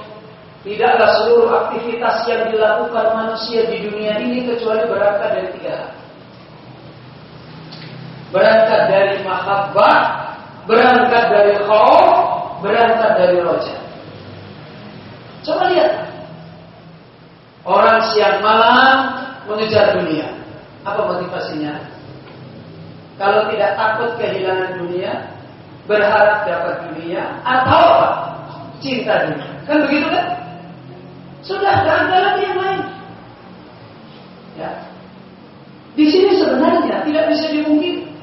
tidaklah seluruh aktivitas yang dilakukan manusia di dunia ini kecuali berangkat dari tiga hal berangkat dari mahabbah, berangkat dari khauf, berangkat dari roja. Coba lihat. Orang siang malam mengejar dunia. Apa motivasinya? Kalau tidak takut kehilangan dunia, berharap dapat dunia, atau apa? Cinta dunia. Kan begitu kan? Sudah tidak ada lagi yang lain. Ya. Di sini sebenarnya tidak bisa dimungkinkan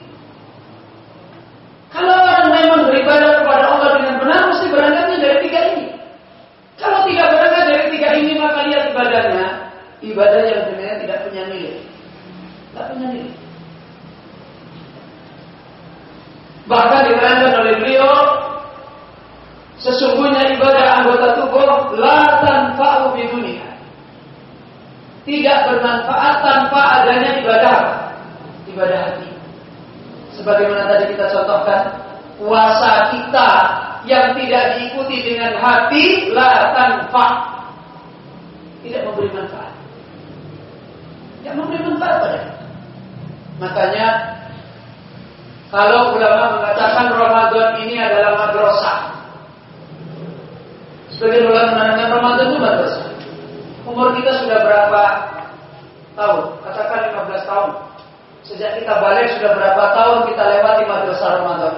kalau orang memang beribadah kepada Allah dengan benar, mesti berangkatnya dari tiga ini. Kalau tidak berangkat dari tiga ini, maka lihat ibadahnya. Ibadah yang sebenarnya tidak punya nilai. Tidak punya nilai. Bahkan diterangkan oleh beliau, sesungguhnya ibadah anggota tubuh la tanfa'u di dunia. Tidak bermanfaat tanpa adanya ibadah Ibadah hati. Sebagaimana tadi kita contohkan, puasa kita yang tidak diikuti dengan hati la tanfa. Tidak memberi manfaat. Tidak memberi manfaat pada Makanya kalau ulama mengatakan Ramadan ini adalah madrasah. Sebagai ulama mengatakan Ramadan itu madrasah. Umur kita sudah berapa tahun? Katakan 15 tahun. Sejak kita balik sudah berapa tahun kita lewati madrasah Ramadan.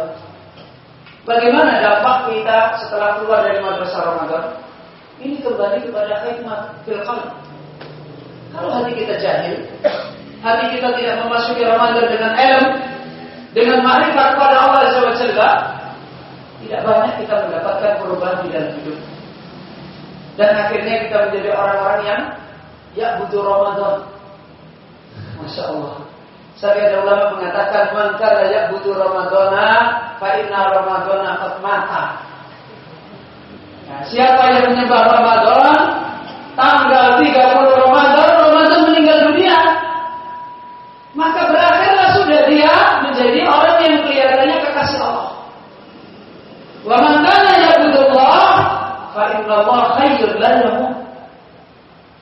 Bagaimana dampak kita setelah keluar dari madrasah Ramadan? Ini kembali kepada hikmah fil Kalau hati kita jahil, hati kita tidak memasuki Ramadan dengan ilmu, dengan makrifat kepada Allah Azza wa tidak banyak kita mendapatkan perubahan di dalam hidup. Dan akhirnya kita menjadi orang-orang yang ya butuh Ramadan. Masya Allah. Saya ada ulama mengatakan man ya butuh Ramadana fa inna Ramadana qad mata. Nah, siapa yang menyembah Ramadan tanggal 30 Ramadan Ramadan meninggal dunia. Maka berakhirlah sudah dia menjadi orang yang kelihatannya kekasih Allah. Wa man kana ya'budullah fa inna Allah khayyul lahu.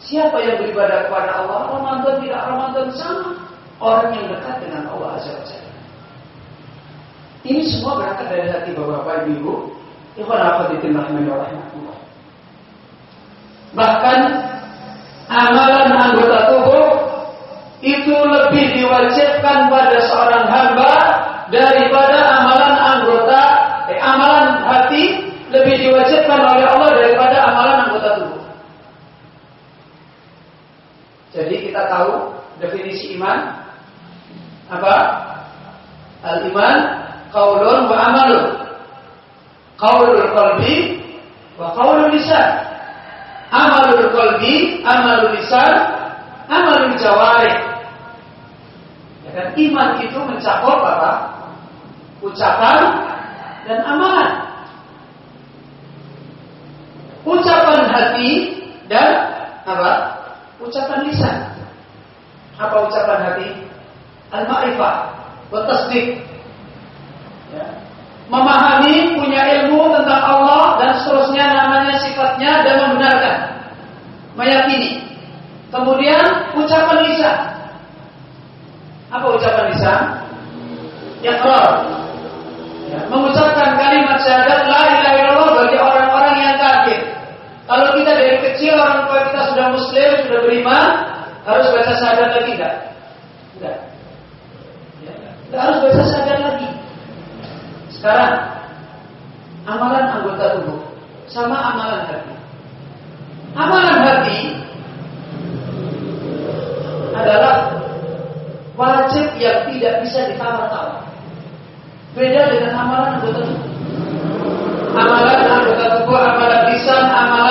Siapa yang beribadah kepada Allah Ramadan tidak Ramadan sama orang yang dekat dengan Allah Azza wa Jalla. Ini semua berangkat dari hati Bapak-bapak Ibu. Ikhwan akhwatiddin rahimahullah. Bahkan amalan anggota tubuh itu lebih diwajibkan pada seorang hamba daripada amalan anggota eh, amalan hati lebih diwajibkan oleh Allah daripada amalan anggota tubuh. Jadi kita tahu definisi iman apa? Al-iman qaulun wa amalun. Qaulul qalbi wa qaulul lisan. Amalul qalbi, amalul lisan, amalul jawarih. Ya kan? Iman itu mencakup apa? Ucapan dan amalan. Ucapan hati dan apa? Ucapan lisan. Apa ucapan hati? Al-ma'rifah wa tasdik. Ya. Memahami, punya ilmu tentang Allah dan seterusnya namanya sifatnya dan membenarkan. Meyakini. Kemudian ucapan lisan. Apa ucapan lisan? Iqrar. Ya, mengucapkan kalimat syahadat la ilaha illallah bagi orang-orang yang kafir. Kalau kita dari kecil orang tua kita sudah muslim, sudah beriman, harus baca syahadat lagi enggak? Enggak. Tidak harus baca sadar lagi. Sekarang amalan anggota tubuh sama amalan hati. Amalan hati adalah wajib yang tidak bisa ditawar-tawar. Beda dengan amalan anggota tubuh. Amalan anggota tubuh, amalan lisan, amalan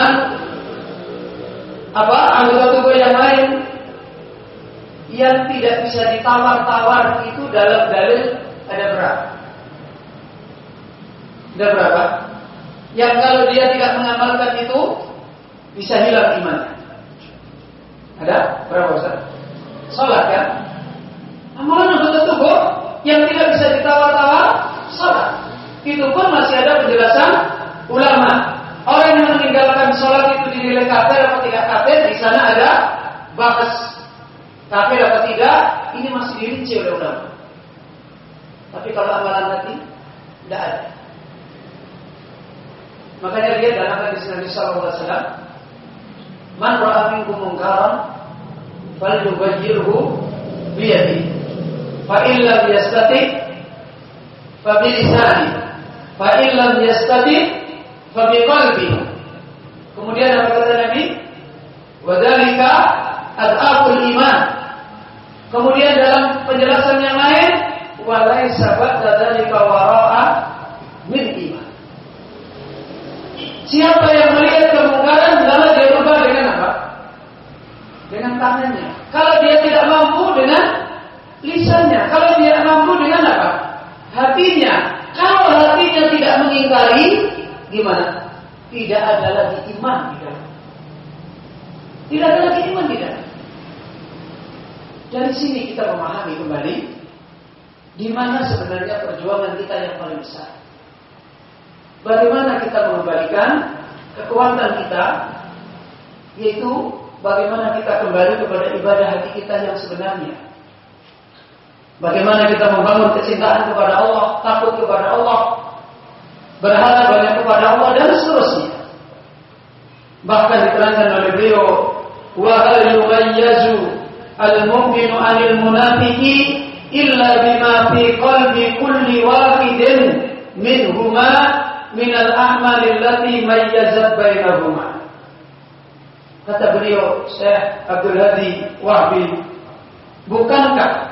apa anggota tubuh yang lain yang tidak bisa ditawar-tawar itu dalam dalil ada berapa? Ada berapa? Yang kalau dia tidak mengamalkan itu bisa hilang imannya. Ada berapa Ustaz? Salat kan? Amalan anggota tubuh yang tidak bisa ditawar-tawar salat. Itu pun masih ada penjelasan ulama. Orang yang meninggalkan sholat itu dinilai kafir atau tidak kafir, di sana ada bahas Kafir apa tidak, ini masih dirinci oleh ulama. Tapi kalau amalan hati, tidak ada. Makanya dia dalam hadis Nabi Wasallam, Man ra'a minkum munkaran, falyughayyirhu biyadi. Fa in lam yastati, fa bi lisani. Fa in lam yastati, fa bi qalbi. Kemudian apa kata Nabi? Wadalika ad'aful iman. Kemudian dalam penjelasan yang lain, walai sahabat dari wara'a min iman. Siapa yang melihat kemungkaran lalu dia berubah dengan apa? Dengan tangannya. Kalau dia tidak mampu dengan lisannya. Kalau dia mampu dengan apa? Hatinya. Kalau hatinya tidak mengingkari, gimana? Tidak ada lagi iman di dalam. Tidak ada lagi iman di dalam. Dari sini kita memahami kembali di mana sebenarnya perjuangan kita yang paling besar. Bagaimana kita mengembalikan kekuatan kita, yaitu bagaimana kita kembali kepada ibadah hati kita yang sebenarnya. Bagaimana kita membangun kecintaan kepada Allah, takut kepada Allah, berharap banyak kepada Allah dan seterusnya. Bahkan diterangkan oleh beliau, wa hal yumayyazu al-mu'minu 'anil munafiqi illa bima fi qalbi kulli wahidin minhuma min al-a'mal allati mayyazat bainahuma. Kata beliau, Syekh Abdul Hadi Wahbi, bukankah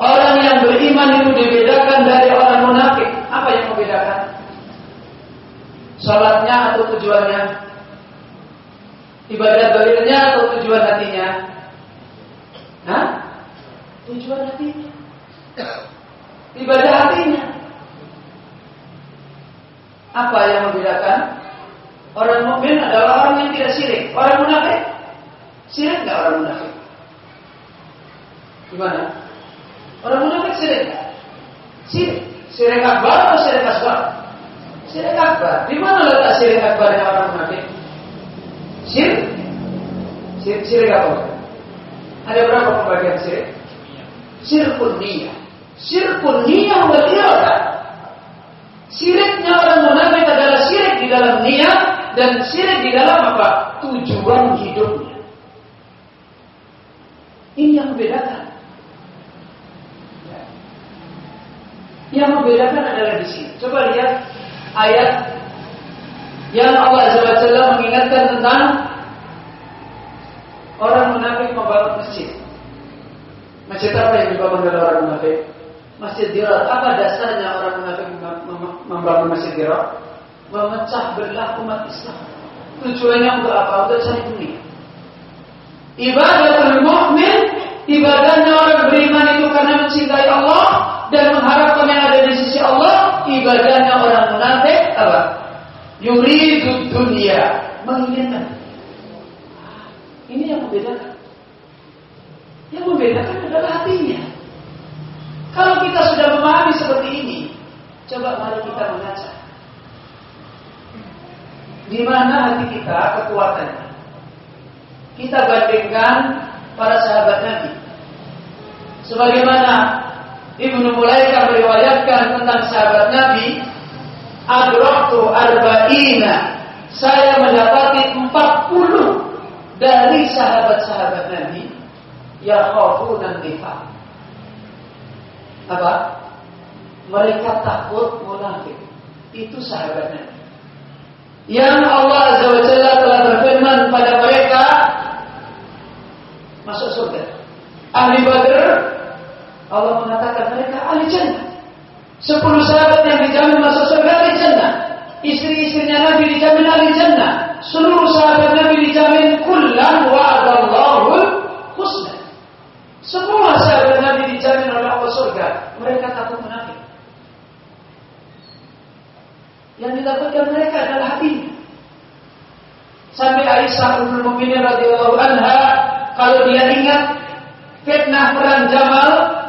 orang yang beriman itu dibedakan dari orang munafik? Apa yang membedakan? Salatnya atau tujuannya? Ibadah dalilnya atau tujuan hatinya? Hah? Tujuan hatinya. Ibadah hatinya. Apa yang membedakan? Orang mukmin adalah orang yang tidak sirik. Orang munafik sirik nggak orang munafik? Gimana? Orang munafik sirik nggak? Sirik. Sirik akbar atau sirik asbar? Sirik akbar. Di mana letak sirik akbar yang orang munafik? Sirik. Sirik, sirik apa? Ada berapa pembagian sirik? Sirkun niyah. Sirkun niyah wal Siriknya orang munafik adalah sirik di dalam niat dan syirik di dalam apa? Tujuan hidupnya. Ini yang membedakan. Ya. Yang membedakan adalah di sini. Coba lihat ayat yang Allah Azza mengingatkan tentang orang munafik membangun masjid. Masjid apa yang dibangun oleh orang munafik? Masjid Dirar. Apa dasarnya orang munafik membangun masjid Dirar? memecah belah umat Islam. Tujuannya untuk apa? Untuk cari dunia. Ibadah mukmin, ibadahnya orang beriman itu karena mencintai Allah dan mengharapkan yang ada di sisi Allah. Ibadahnya orang munafik apa? Yuridu dunia, menginginkan. Ini yang membedakan. Yang membedakan adalah hatinya. Kalau kita sudah memahami seperti ini, coba mari kita mengaca di mana hati kita kekuatannya. Kita bandingkan para sahabat Nabi. Sebagaimana Ibnu Mulaika meriwayatkan tentang sahabat Nabi, Adraktu arba'ina Saya mendapati 40 dari sahabat-sahabat Nabi yang khafuna nifaq. Apa? Mereka takut munafik. Itu sahabat Nabi yang Allah Azza wa Jalla telah berfirman pada mereka masuk surga. Ahli Badr Allah mengatakan mereka ahli jannah. Sepuluh sahabat yang dijamin masuk surga ahli jannah. Istri-istrinya Nabi dijamin ahli jannah. Seluruh sahabat Nabi dijamin kullan wa'adallahu husna. Semua sahabat Nabi dijamin oleh Allah surga. Mereka takut munafik. Yang ditakutkan mereka adalah hati. Sampai Aisyah Ummul Mukminin radhiyallahu anha kalau dia ingat fitnah perang Jamal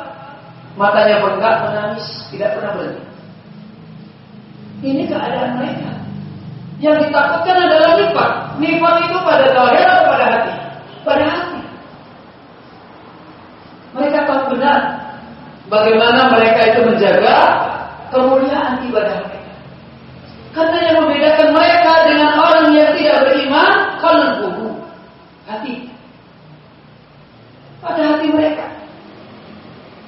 matanya bengkak menangis tidak pernah berhenti. Ini keadaan mereka. Yang ditakutkan adalah nifak. Nifak itu pada zahir atau pada hati? Pada hati. Mereka tahu benar bagaimana mereka itu menjaga kemuliaan ibadah mereka. Karena yang membedakan mereka dengan orang yang tidak beriman, kalbuhu, hati. Pada hati mereka.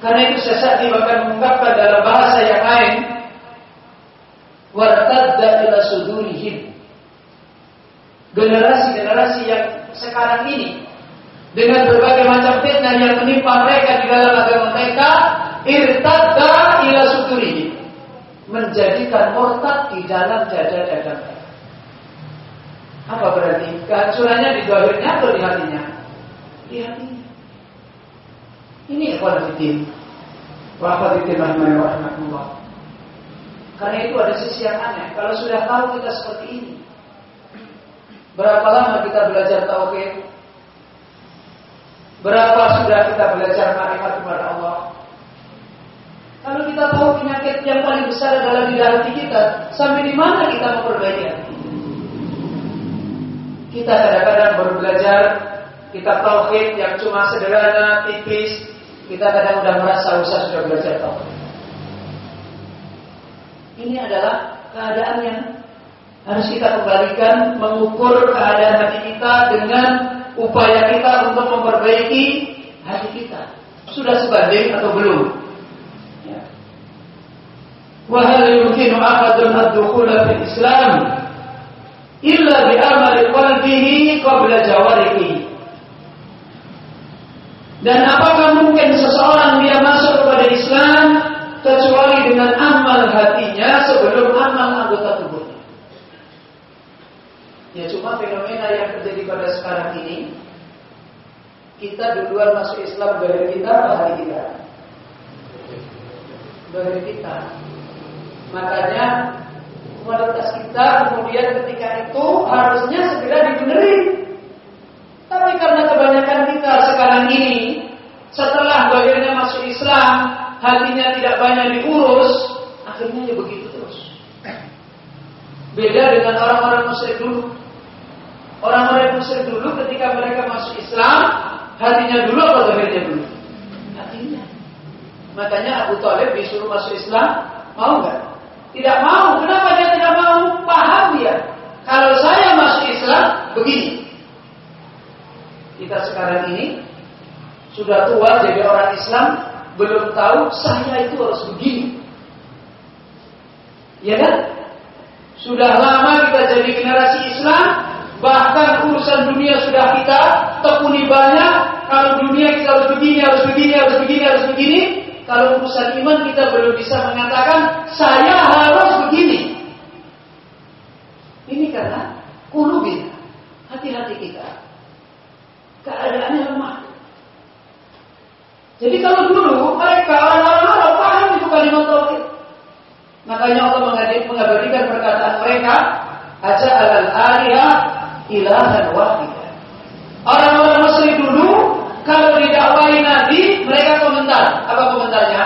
Karena itu sesaat bahkan mengungkapkan dalam bahasa yang lain, wartadda ila sudurihim. Generasi-generasi yang sekarang ini dengan berbagai macam fitnah yang menimpa mereka di dalam agama mereka, irtadda ila sudurihim menjadikan murtad di dalam dada-dada mereka. Apa berarti? Kehancurannya di dohirnya atau di hatinya? Di hatinya. Ini ikhwanafiddin. Wahfadiddin rahimahullah. Karena itu ada sisi yang aneh. Kalau sudah tahu kita seperti ini, berapa lama kita belajar tauhid? Berapa sudah kita belajar marifat kepada Allah? Kalau kita tahu penyakit yang paling besar adalah di dalam hati kita, sampai di mana kita memperbaiki Kita kadang-kadang baru belajar kita tauhid yang cuma sederhana, tipis. Kita kadang sudah merasa usah sudah belajar tauhid. Ini adalah keadaan yang harus kita kembalikan mengukur keadaan hati kita dengan upaya kita untuk memperbaiki hati kita. Sudah sebanding atau belum? وهل يمكن أحد الدخول في الإسلام illa bi amali qalbihi qabla jawarihi. Dan apakah mungkin seseorang dia masuk kepada Islam kecuali dengan amal hatinya sebelum amal anggota tubuhnya? Ya cuma fenomena yang terjadi pada sekarang ini kita duluan masuk Islam dari kita atau hari kita? Dari kita. Makanya kualitas kita kemudian ketika itu harusnya segera dibenerin. Tapi karena kebanyakan kita sekarang ini setelah akhirnya masuk Islam, hatinya tidak banyak diurus, akhirnya ya begitu terus. Beda dengan orang-orang musyrik dulu. Orang-orang musyrik dulu ketika mereka masuk Islam, hatinya dulu atau zahirnya dulu? Hatinya. Makanya Abu Talib disuruh masuk Islam, mau nggak? Tidak mau. Kenapa dia tidak mau? Paham dia. Kalau saya masuk Islam, begini. Kita sekarang ini sudah tua jadi orang Islam, belum tahu saya itu harus begini. Ya kan? Sudah lama kita jadi generasi Islam, bahkan urusan dunia sudah kita tekuni banyak. Kalau dunia kita harus begini, harus begini, harus begini, harus begini. Kalau urusan iman kita belum bisa mengatakan saya harus begini. Ini karena kulubin hati-hati kita. Keadaannya lemah. Jadi kalau dulu mereka orang-orang Arab paham itu kalimat tauhid. Makanya Allah mengabadikan perkataan mereka, aja alal aliyah ilahan wahidah. Orang-orang Mesir dulu kalau didakwai Nabi, mereka komentar. Apa komentarnya?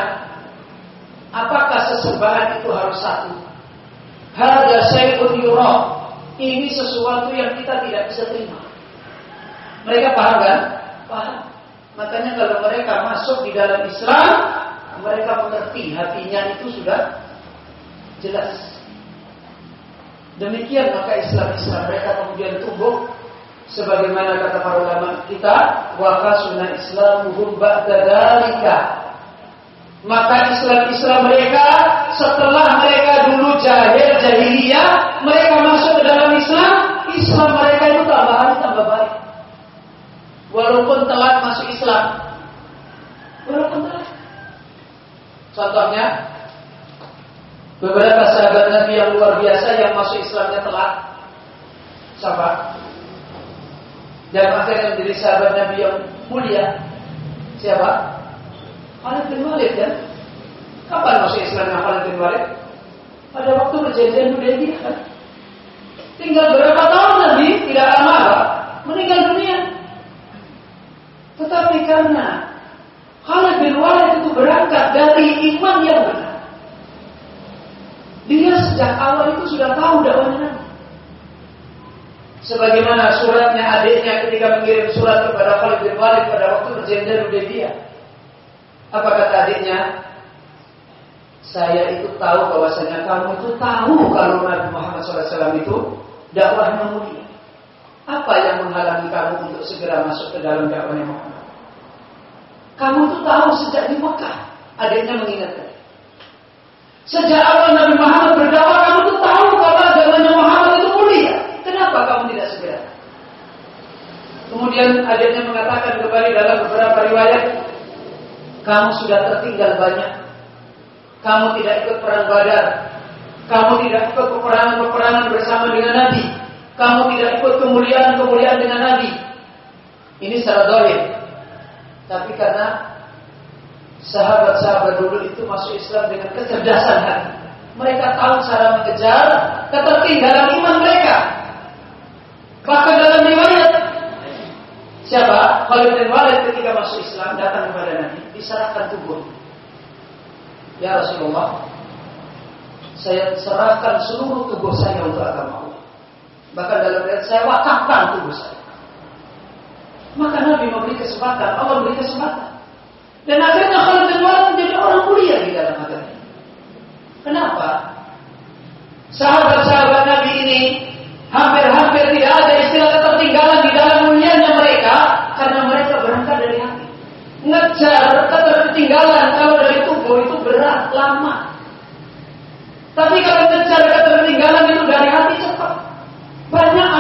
Apakah sesembahan itu harus satu? Harga syai'un yura. Ini sesuatu yang kita tidak bisa terima. Mereka paham kan? Paham. Makanya kalau mereka masuk di dalam Islam, mereka mengerti hatinya itu sudah jelas. Demikian maka Islam-Islam mereka kemudian tumbuh sebagaimana kata para ulama kita wa kasuna islamuhum ba'da dalika maka Islam-Islam mereka setelah mereka dulu jahil jahiliyah mereka masuk ke dalam Islam Islam mereka itu tambah hari tambah baik walaupun telat masuk Islam walaupun telat contohnya beberapa sahabat Nabi yang luar biasa yang masuk Islamnya telat siapa dan akhirnya menjadi sahabat Nabi yang mulia. Siapa? Khalid bin Walid kan? Kapan masuk Islam Khalid bin Walid? Pada waktu perjanjian Hudaybiyah kan? Tinggal berapa tahun Nabi tidak lama apa? Meninggal dunia. Tetapi karena Khalid bin Walid itu berangkat dari iman yang benar. Dia sejak awal itu sudah tahu dakwahnya. Sebagaimana suratnya adiknya ketika mengirim surat kepada Khalid bin Walid pada waktu perjanjian Hudaybiyah. Apa kata adiknya? Saya itu tahu bahwasanya kamu itu tahu kalau Nabi Muhammad SAW itu dakwahnya mulia. Apa yang menghalangi kamu untuk segera masuk ke dalam dakwahnya Muhammad? Kamu itu tahu sejak di Mekah. Adiknya mengingatkan. Sejak awal Nabi Muhammad berdakwah, kamu itu tahu kalau agamanya Muhammad itu mulia. Kenapa kamu tidak segera? Kemudian adiknya mengatakan kembali dalam beberapa riwayat, kamu sudah tertinggal banyak. Kamu tidak ikut perang Badar. Kamu tidak ikut peperangan-peperangan bersama dengan Nabi. Kamu tidak ikut kemuliaan-kemuliaan dengan Nabi. Ini secara dohir. Tapi karena sahabat-sahabat dulu itu masuk Islam dengan kecerdasan hati. Mereka tahu cara mengejar ketertinggalan iman mereka. Bahkan dalam riwayat siapa? Khalid bin Walid ketika masuk Islam datang kepada Nabi, diserahkan tubuh. Ya Rasulullah, saya serahkan seluruh tubuh saya untuk agama Allah. Bahkan dalam riwayat saya wakafkan tubuh saya. Maka Nabi memberi kesempatan, Allah memberi kesempatan. Dan akhirnya Khalid bin Walid menjadi orang mulia di dalam agama. Kenapa? Sahabat-sahabat Nabi ini hampir-hampir tidak ada istilah ketertinggalan di dalam mulianya mereka karena mereka berangkat dari hati. Ngejar ketertinggalan kalau dari tubuh itu berat, lama. Tapi kalau ngejar ketertinggalan itu dari hati cepat. Banyak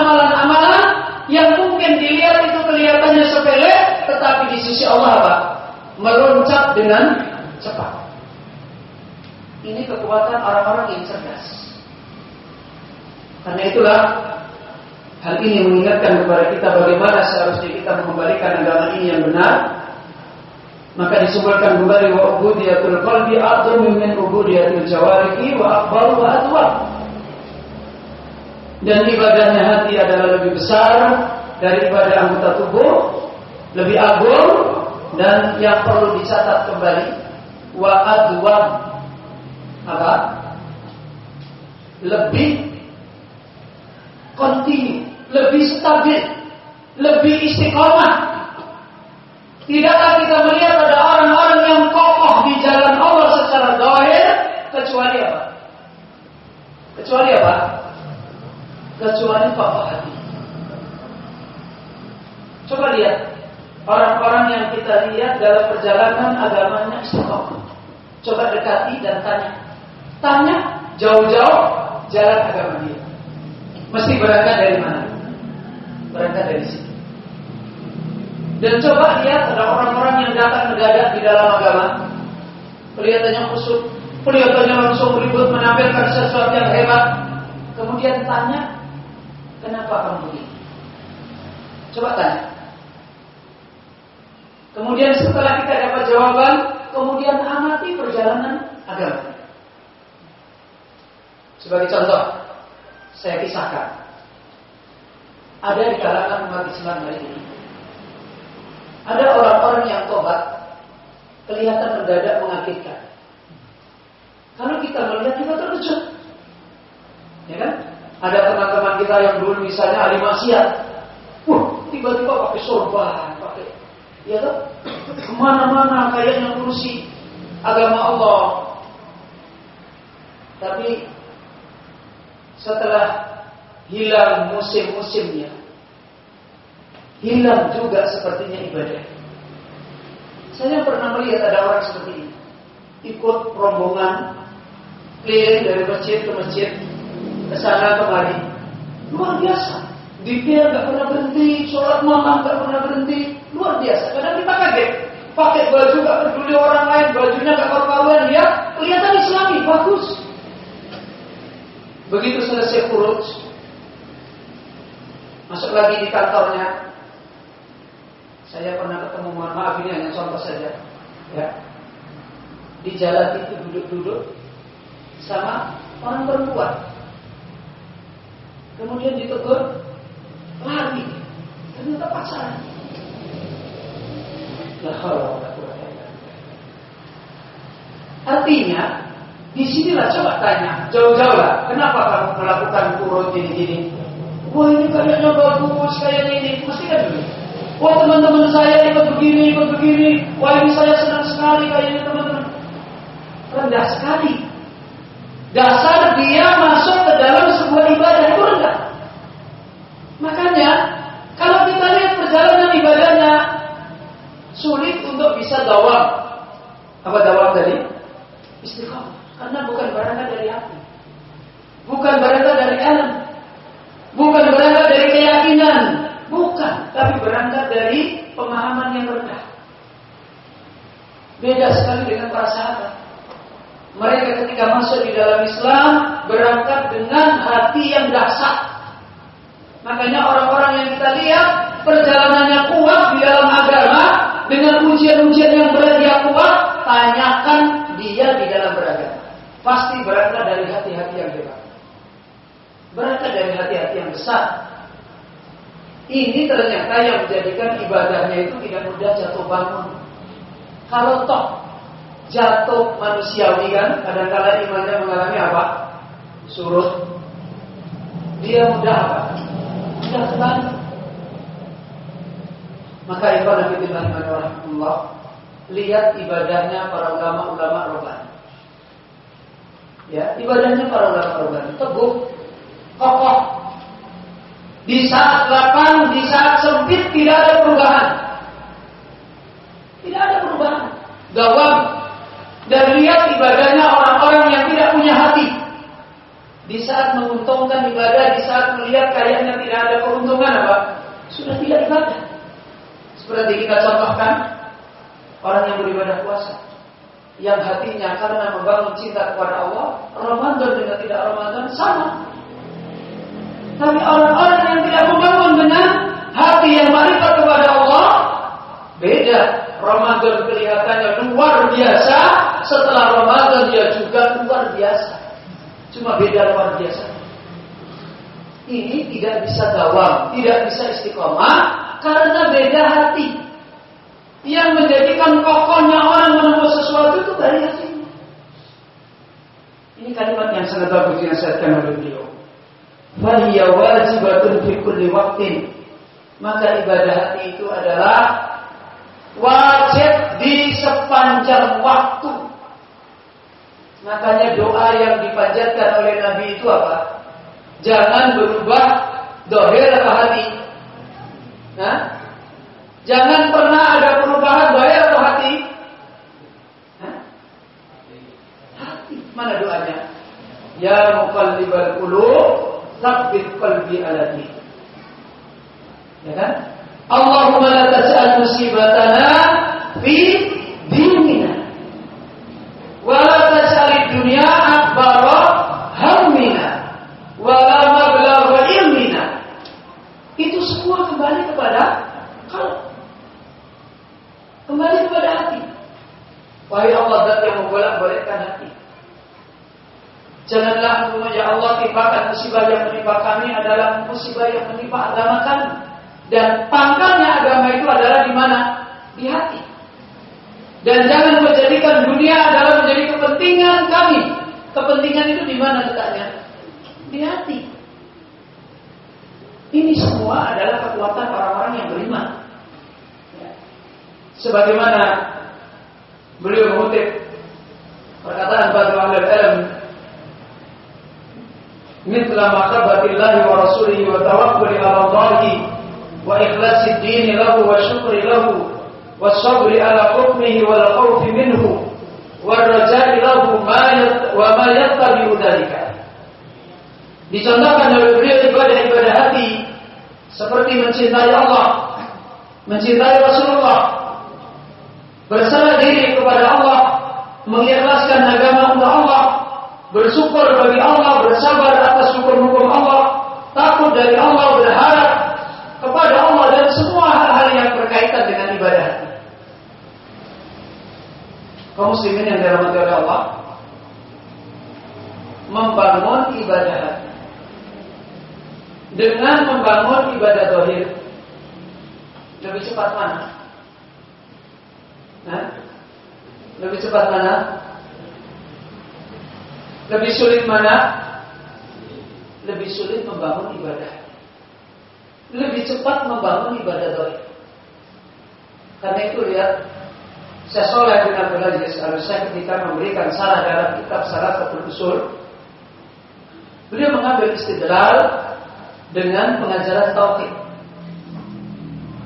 sisi Allah apa? Meloncat dengan cepat. Ini kekuatan orang-orang yang cerdas. Karena itulah hal ini mengingatkan kepada kita bagaimana seharusnya kita mengembalikan agama ini yang benar. Maka disebutkan kembali wa ubudiyatul qalbi a'dhamu min ubudiyatil jawarihi wa akbar wa atwa. Dan ibadahnya hati adalah lebih besar dari ibadah anggota tubuh, lebih agung dan yang perlu dicatat kembali wa adwa apa? Lebih kontinu, lebih stabil, lebih istiqomah. Tidaklah kita melihat ada orang-orang yang kokoh di jalan Allah secara dohir kecuali apa? Kecuali apa? Kecuali kokoh hati. Coba lihat orang-orang yang kita lihat dalam perjalanan agamanya istiqomah. Coba dekati dan tanya. Tanya jauh-jauh jalan agama dia. Mesti berangkat dari mana? Berangkat dari sini. Dan coba lihat ada orang-orang yang datang mendadak di dalam agama. Kelihatannya kusut, kelihatannya langsung ribut menampilkan sesuatu yang hebat. Kemudian tanya, kenapa kamu begini? Coba tanya. Kemudian setelah kita dapat jawaban, kemudian amati perjalanan agama. Sebagai contoh, saya kisahkan. Ada di kalangan umat Islam hari ini. Ada orang-orang yang tobat kelihatan mendadak mengagetkan. Kalau kita melihat kita terkejut. Ya kan? Ada teman-teman kita yang dulu misalnya ahli maksiat. Wah, tiba-tiba pakai sorban, pakai ya kan? Ke mana-mana kayaknya ngurusi agama Allah. Tapi setelah hilang musim-musimnya, hilang juga sepertinya ibadah. Saya pernah melihat ada orang seperti ini, ikut rombongan keliling dari masjid ke masjid, ke sana kemari, luar biasa. Dia nggak pernah berhenti, sholat malam nggak pernah berhenti, luar biasa. Kadang kita kaget, pakai baju nggak peduli orang lain, bajunya nggak karu-karuan, dia kelihatan Islami, bagus. Begitu selesai kurus, masuk lagi di kantornya. Saya pernah ketemu, mohon maaf ini hanya contoh saja. Ya. Di jalan itu duduk-duduk sama orang perempuan. Kemudian ditegur, lari. Ternyata pacaran. Artinya di sinilah coba tanya, jauh-jauh lah, kenapa kamu melakukan kurun gini-gini? Wah ini kayaknya bagus, kayak ini, mesti kan dulu. Wah teman-teman saya ikut begini, ikut begini. Wah ini saya senang sekali kayaknya teman-teman. Rendah sekali. Dasar dia masuk ke dalam sebuah ibadah itu rendah. Makanya kalau kita lihat perjalanan ibadahnya sulit untuk bisa dawam. Apa dawam tadi? Istiqomah. Karena bukan berangkat dari hati. Bukan berangkat dari alam. Bukan berangkat dari keyakinan. Bukan. Tapi berangkat dari pemahaman yang rendah. Beda sekali dengan para sahabat. Mereka ketika masuk di dalam Islam berangkat dengan hati yang dahsyat. Makanya orang-orang yang kita lihat perjalanannya kuat di dalam agama dengan ujian-ujian yang berat dia kuat, tanyakan dia di dalam beragama pasti berangkat dari hati-hati yang hebat. Berangkat dari hati-hati yang besar. Ini ternyata yang menjadikan ibadahnya itu tidak mudah jatuh bangun. Kalau toh jatuh manusiawi kan, kadang-kadang imannya mengalami apa? Surut. Dia mudah apa? Mudah kembali. Maka ibadah Nabi Rahimahullah Lihat ibadahnya para ulama-ulama robbani Ya, ibadahnya para ulama-ulama teguh, kokoh. Di saat lapang, di saat sempit tidak ada perubahan. Tidak ada perubahan. Gawam dan lihat ibadahnya orang-orang yang tidak punya hati. Di saat menguntungkan ibadah, di saat melihat kayaknya tidak ada keuntungan apa? Sudah tidak ibadah. Seperti kita contohkan orang yang beribadah puasa yang hatinya karena membangun cinta kepada Allah Ramadan dengan tidak Ramadan sama. Tapi orang-orang yang tidak membangun dengan hati yang marifat kepada Allah beda. Ramadan kelihatannya luar biasa setelah Ramadan dia juga luar biasa. Cuma beda luar biasa. Ini tidak bisa dawam tidak bisa istiqomah karena beda hati yang menjadikan kokohnya orang menempuh sesuatu itu dari hatinya. Ini kalimat yang sangat bagus saya oleh beliau. Fahiyya wajibatun fi kulli waqtin. Maka ibadah hati itu adalah wajib di sepanjang waktu. Makanya doa yang dipanjatkan oleh Nabi itu apa? Jangan berubah dohir atau hati. Nah, Jangan pernah ada perubahan bayar atau hati? Hah? Hati. Mana doanya? Ya muqallibal qulub, tsabbit qalbi ala din. Ya kan? Allahumma la taj'al musibatana fi dinina. Wa la taj'al dunya akbara hammina wa la mablagha ilmina. Itu semua kembali kepada kalau Kembali kepada hati. Wahai Allah zat yang membolak-balikkan hati. Janganlah ya Allah timpakan musibah yang menimpa kami adalah musibah yang menimpa agama kami. Dan pangkalnya agama itu adalah di mana? Di hati. Dan jangan menjadikan dunia adalah menjadi kepentingan kami. Kepentingan itu di mana letaknya? Di hati. Ini semua adalah kekuatan orang-orang yang beriman sebagaimana beliau mengutip perkataan bagi ahli ilm mithla maqabatillahi wa rasulihi wa tawakkuli ala Allah wa ikhlasi din lahu wa syukri lahu wa sabri ala hukmihi wal khawfi minhu wa raja'i lahu ma wa ma yattabi'u dhalika. Dicontohkan oleh beliau ibadah-ibadah hati seperti mencintai Allah mencintai Rasulullah berserah diri kepada Allah, mengikhlaskan agama bersyukur bagi Allah, bersabar atas hukum-hukum Allah, takut dari Allah, berharap kepada Allah dan semua hal-hal yang berkaitan dengan ibadah. Kaum muslimin yang dirahmati oleh Allah, membangun ibadah dengan membangun ibadah dohir lebih cepat mana? Hah? Lebih cepat mana? Lebih sulit mana? Lebih sulit membangun ibadah. Lebih cepat membangun ibadah doa. Karena itu lihat saya soleh dengan belajar saya ketika memberikan salah dalam kitab salah satu usul beliau mengambil istidlal dengan pengajaran tauhid.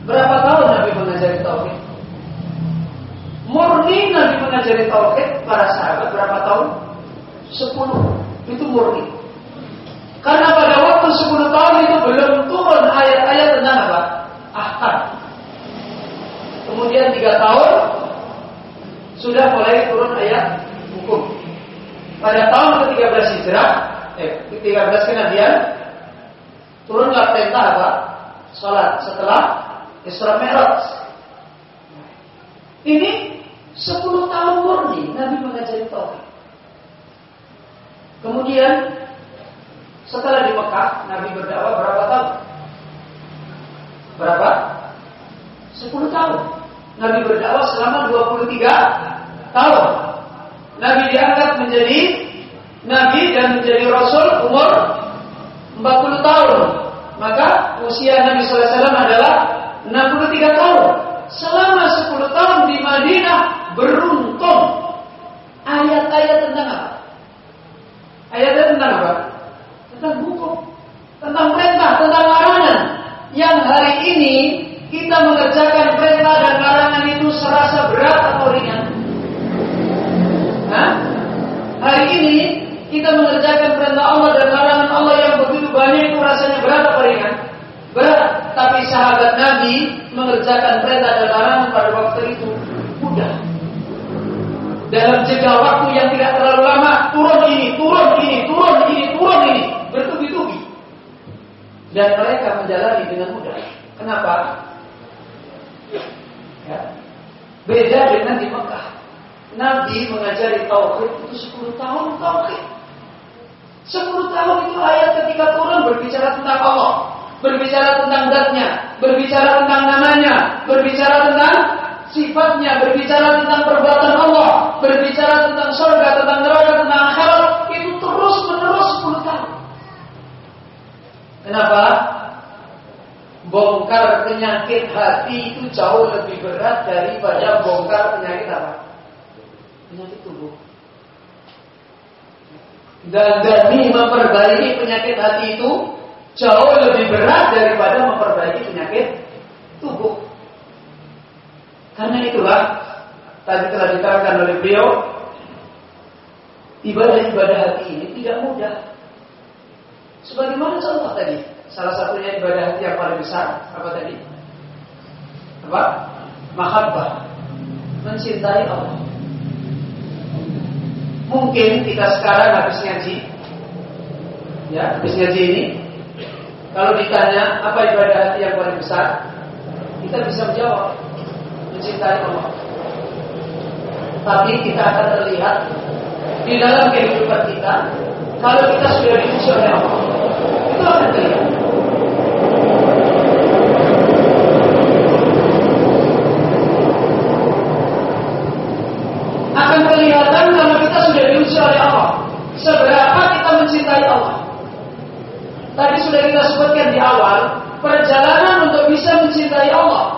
Berapa tahun Nabi mengajari tauhid? Murni Nabi mengajari tauhid para sahabat berapa tahun? Sepuluh. Itu murni. Karena pada waktu sepuluh tahun itu belum turun ayat-ayat tentang apa? Ahkam. Kemudian tiga tahun sudah mulai turun ayat hukum. Pada tahun ke-13 Hijrah, eh, ke-13 kenabian, turunlah perintah apa? Salat setelah Isra Mi'raj. Ini Sepuluh tahun murni Nabi mengajari tauhid. Kemudian setelah di Mekah Nabi berdakwah berapa tahun? Berapa? Sepuluh tahun. Nabi berdakwah selama 23 tahun. Nabi diangkat menjadi Nabi dan menjadi Rasul umur 40 tahun. Maka usia Nabi SAW adalah 63 tahun. Selama 10 tahun di Madinah beruntung. Ayat-ayat tentang apa? Ayat-ayat tentang apa? Tentang hukum, tentang perintah, tentang larangan. Yang hari ini kita mengerjakan perintah dan larangan itu serasa berat atau ringan? Hah? Hari ini kita mengerjakan perintah Allah dan larangan Allah yang begitu banyak itu rasanya berat atau ringan? Berat. Tapi sahabat Nabi mengerjakan perintah dan larangan pada waktu itu. Dalam jeda waktu yang tidak terlalu lama, turun ini, turun ini, turun ini, turun ini, bertubi-tubi. Dan mereka menjalani dengan mudah. Kenapa? Ya. Beda dengan di Mekah. Nabi mengajari tauhid itu 10 tahun tauhid. 10 tahun itu ayat ketika turun berbicara tentang Allah, berbicara tentang zatnya, berbicara tentang namanya, berbicara tentang sifatnya, berbicara tentang perbuatan Allah, berbicara tentang surga, tentang neraka, tentang akhirat, itu terus menerus 10 tahun. Kenapa? Bongkar penyakit hati itu jauh lebih berat daripada bongkar penyakit apa? Penyakit tubuh. Dan demi memperbaiki penyakit hati itu jauh lebih berat daripada memperbaiki penyakit tubuh. Karena itulah tadi telah diterangkan oleh beliau ibadah-ibadah hati ini tidak mudah. Sebagaimana contoh tadi, salah satunya ibadah hati yang paling besar apa tadi? Apa? Mahabbah. Mencintai Allah. Mungkin kita sekarang habis ngaji, ya habis ngaji ini, kalau ditanya apa ibadah hati yang paling besar, kita bisa menjawab mencintai Allah. Tapi kita akan terlihat di dalam kehidupan kita kalau kita sudah diuji oleh Allah. Itu akan terlihat. Akan kalau kita sudah diuji oleh Allah. Seberapa kita mencintai Allah. Tadi sudah kita sebutkan di awal, perjalanan untuk bisa mencintai Allah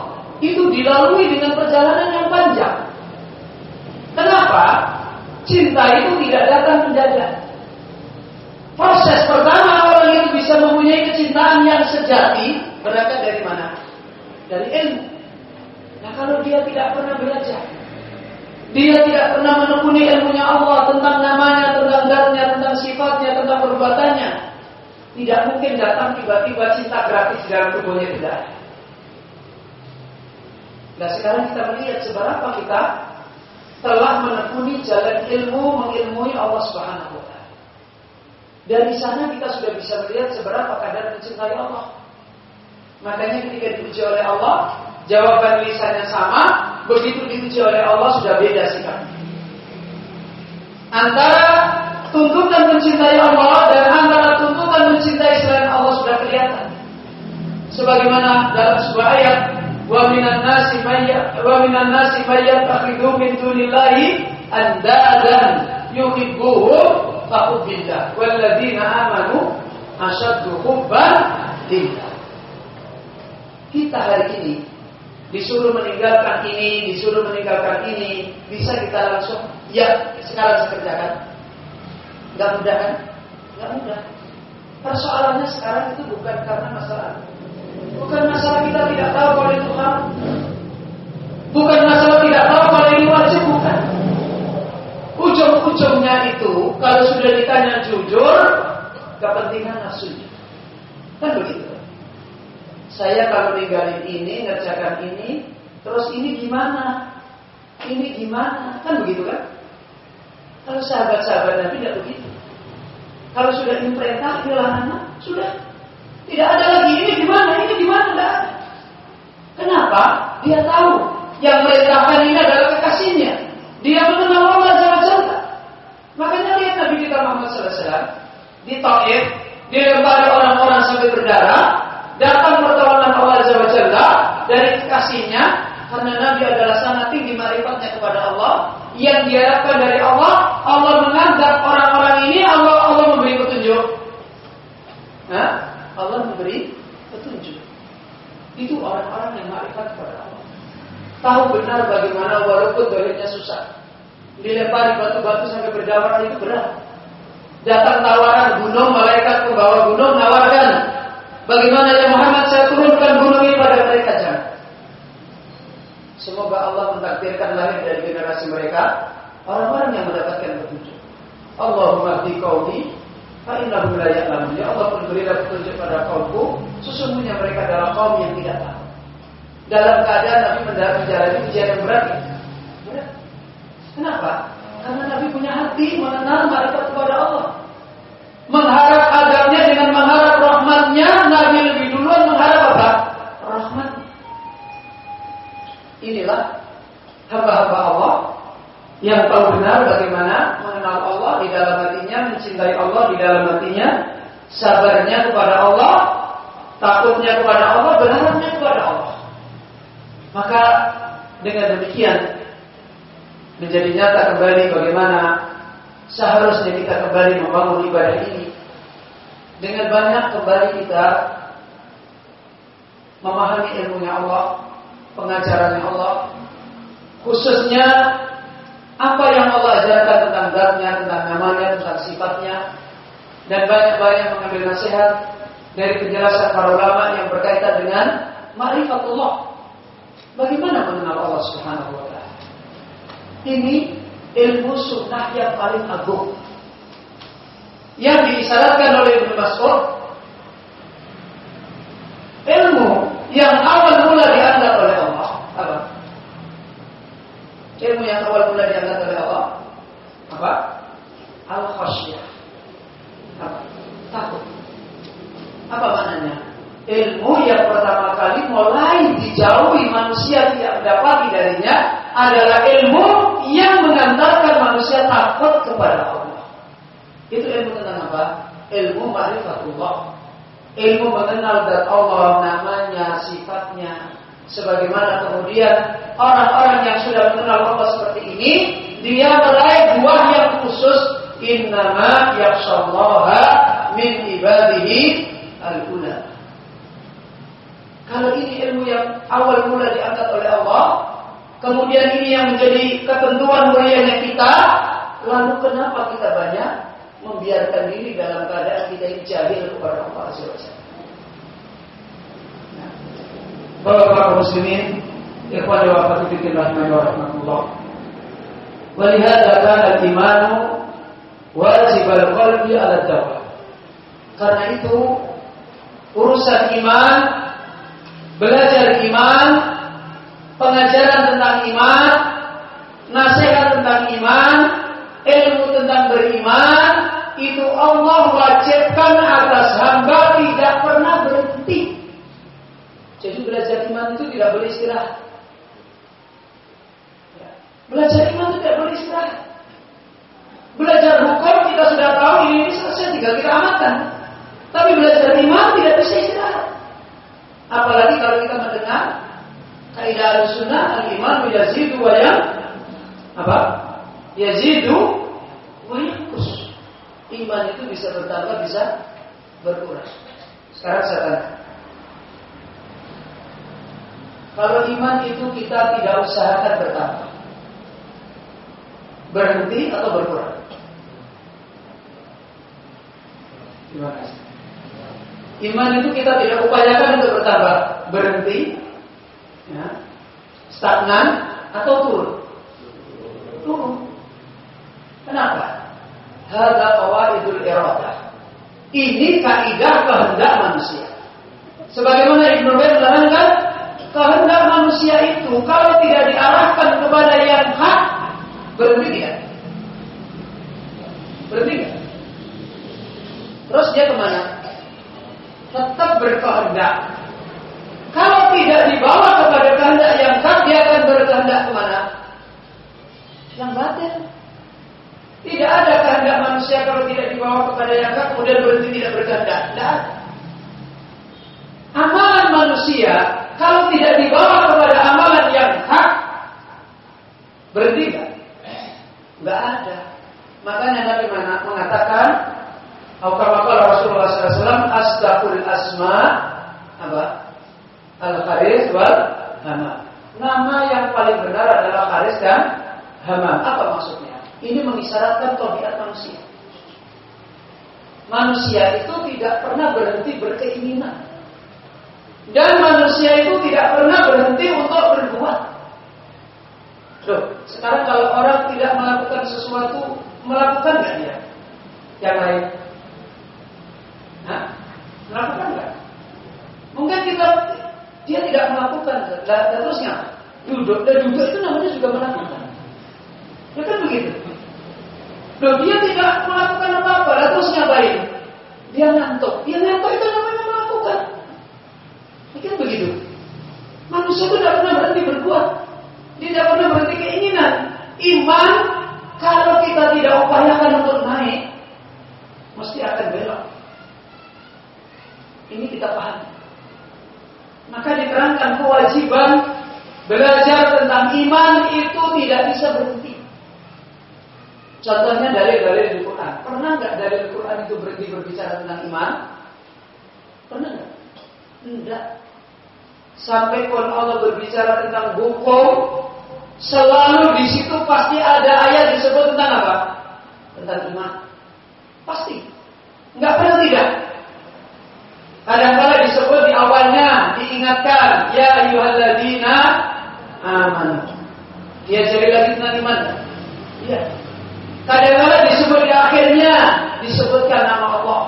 dilalui dengan perjalanan yang panjang. Kenapa? Cinta itu tidak datang mendadak. Proses pertama orang itu bisa mempunyai kecintaan yang sejati berangkat dari mana? Dari ilmu. Nah kalau dia tidak pernah belajar, dia tidak pernah menekuni ilmunya Allah tentang namanya, tentang zatnya, tentang sifatnya, tentang perbuatannya, tidak mungkin datang tiba-tiba cinta gratis dalam tubuhnya tidak. Nah sekarang kita melihat seberapa kita telah menekuni jalan ilmu mengilmui Allah Subhanahu wa taala. Dari sana kita sudah bisa melihat seberapa kadar mencintai Allah. Makanya ketika diuji oleh Allah, jawaban lisannya sama, begitu diuji oleh Allah sudah beda sikap. Antara tuntutan mencintai Allah dan antara tuntutan mencintai selain Allah sudah kelihatan. Sebagaimana dalam sebuah ayat wa minan nasi may wa min dunillahi andadan yuhibbuhum ka hubbillah walladzina amanu asyaddu hubban kita hari ini disuruh meninggalkan ini, disuruh meninggalkan ini, bisa kita langsung ya sekarang saya kerjakan. Gak mudah kan? Gak mudah. Persoalannya sekarang itu bukan karena masalah Bukan masalah kita tidak tahu kalau itu haram. Bukan masalah tidak tahu kalau ini wajib, bukan. Ujung-ujungnya itu kalau sudah ditanya jujur, kepentingan nafsunya. Kan begitu. Saya kalau ninggalin ini, ngerjakan ini, terus ini gimana? Ini gimana? Kan begitu kan? Kalau sahabat-sahabat Nabi tidak begitu. Kalau sudah diperintah, ini sudah tidak ada lagi ini gimana, ini gimana, tidak ada. Kenapa? Dia tahu yang merintahkan ini adalah kekasihnya. Dia mengenal Allah Jalla Makanya lihat Nabi kita Muhammad SAW di Taif dilempari orang-orang sampai berdarah, datang pertolongan Allah Jalla dari kekasihnya karena Nabi adalah sangat tinggi marifatnya kepada Allah yang diharapkan dari Allah Allah menganggap orang-orang ini Allah Allah memberi petunjuk Hah? Allah memberi petunjuk. Itu orang-orang yang marifat kepada Allah. Tahu benar bagaimana walaupun dolitnya susah. Dilempari batu-batu sampai berdarah itu berat. Datang tawaran gunung, malaikat pembawa gunung nawarkan. Bagaimana ya Muhammad saya turunkan gunung ini pada mereka jangan. Semoga Allah mentakdirkan lahir dari generasi mereka orang-orang yang mendapatkan petunjuk. Allahumma di qauli Fa'innahu la ya'lamun. Ya Allah berilah petunjuk pada kaumku. Sesungguhnya mereka adalah kaum yang tidak tahu. Dalam keadaan Nabi menjalani ujian yang berat Kenapa? Karena Nabi punya hati mengenal malaikat kepada Allah. Mengharap adabnya dengan mengharap rahmatnya, Nabi lebih duluan mengharap apa? Rahmat. Inilah hamba-hamba Allah yang tahu benar bagaimana mengenal Allah di dalam hatinya, mencintai Allah di dalam hatinya, sabarnya kepada Allah, takutnya kepada Allah, berharapnya kepada Allah. Maka dengan demikian menjadi nyata kembali bagaimana seharusnya kita kembali membangun ibadah ini dengan banyak kembali kita memahami ilmunya Allah, pengajarannya Allah, khususnya apa yang Allah ajarkan tentang zatnya, tentang namanya, tentang sifatnya, dan banyak-banyak mengambil nasihat dari penjelasan para ulama yang berkaitan dengan ma'rifatullah. Bagaimana mengenal Allah Subhanahu wa taala? Ini ilmu sunnah yang paling agung. Yang diisyaratkan oleh Ibnu Mas'ud ilmu yang awal mula dianggap oleh Allah apa? Ilmu yang awal mula dianggap oleh Allah apa? Al-khasyah. Apa? Takut. Apa maknanya? Ilmu yang pertama kali mulai dijauhi manusia tidak mendapati darinya adalah ilmu yang mengantarkan manusia takut kepada Allah. Itu ilmu tentang apa? Ilmu ma'rifatullah. Ilmu mengenal dan Allah, namanya, sifatnya. Sebagaimana kemudian orang-orang yang sudah mengenal Allah seperti ini, dia meraih buah yang khusus. Innama yakshallaha min ibadihi al-ulama. Kalau ini ilmu yang awal mula diangkat oleh Allah, kemudian ini yang menjadi ketentuan mulianya kita, lalu kenapa kita banyak membiarkan diri dalam keadaan kita jahil kepada Allah Azza wa Bapak-bapak muslimin, ikhwan wa fillah wa rahmatullah. Walihada kana al-imanu wajib al-qalbi ala dawah. Karena itu urusan iman belajar iman, pengajaran tentang iman, nasihat tentang iman, ilmu tentang beriman, itu Allah wajibkan atas hamba tidak pernah berhenti. Jadi belajar iman itu tidak boleh istirahat. Ya. Belajar iman itu tidak boleh istirahat. Belajar hukum kita sudah tahu ini, ini selesai tinggal kita amalkan. Tapi belajar iman tidak bisa istirahat. Apalagi kalau kita mendengar kaidah al-sunnah al-iman yazidu wa yang apa? Yazidu wa. Iman itu bisa bertambah, bisa berkurang. Sekarang saya tanya. Kalau iman itu kita tidak usahakan bertambah. Berhenti atau berkurang? Kasih. Iman itu kita tidak upayakan untuk bertambah, berhenti, ya, stagnan atau turun. Turun. Kenapa? Hada qawaidul iradah. Ini kaidah kehendak manusia. Sebagaimana Ibnu Qayyim menerangkan, kehendak manusia itu kalau tidak diarahkan kepada yang hak, berhenti tidak? Berhenti tidak? Terus dia ke mana? tetap berkehendak. Kalau tidak dibawa kepada kehendak yang hak, dia akan berkehendak ke mana? Yang batin. Tidak ada kehendak manusia kalau tidak dibawa kepada yang hak, kemudian berhenti tidak berkehendak. Tidak. Amalan manusia, kalau tidak dibawa kepada amalan yang hak, berhenti tidak? Tidak ada. Makanya Nabi mengatakan, atau Rasulullah SAW Asdaqul asma apa? Al Haris wal Hama. Nama yang paling benar adalah Haris dan Hama. Apa maksudnya? Ini mengisyaratkan tabiat manusia. Manusia itu tidak pernah berhenti berkeinginan. Dan manusia itu tidak pernah berhenti untuk berbuat. Loh, sekarang kalau orang tidak melakukan sesuatu, melakukan nggak dia? Yang lain Hah? Melakukan nggak? Mungkin kita dia tidak melakukan, dan terusnya duduk dan duduk itu namanya juga melakukan. Ya kan Loh, dia tidak melakukan apa-apa, lalu terus ngapain? Dia ngantuk. Dia ngantuk itu namanya melakukan. Mungkin begitu. Manusia itu tidak pernah berhenti berbuat. Dia tidak pernah berhenti keinginan. Iman, kalau kita tidak upayakan untuk naik, mesti akan belok. Ini kita paham. Maka diterangkan kewajiban belajar tentang iman itu tidak bisa berhenti. Contohnya dari dalil di Quran. Pernah nggak dari Quran itu berhenti berbicara tentang iman? Pernah nggak? Enggak. Sampai pun Allah berbicara tentang hukum, selalu di situ pasti ada ayat disebut tentang apa? Tentang iman. Pasti. Enggak pernah tidak. Kadang-kala disebut di awalnya diingatkan, ya ayyuhalladzina amanu. Dia cari lagi tentang iman. Iya. Kadang-kadang disebut di akhirnya disebutkan nama Allah.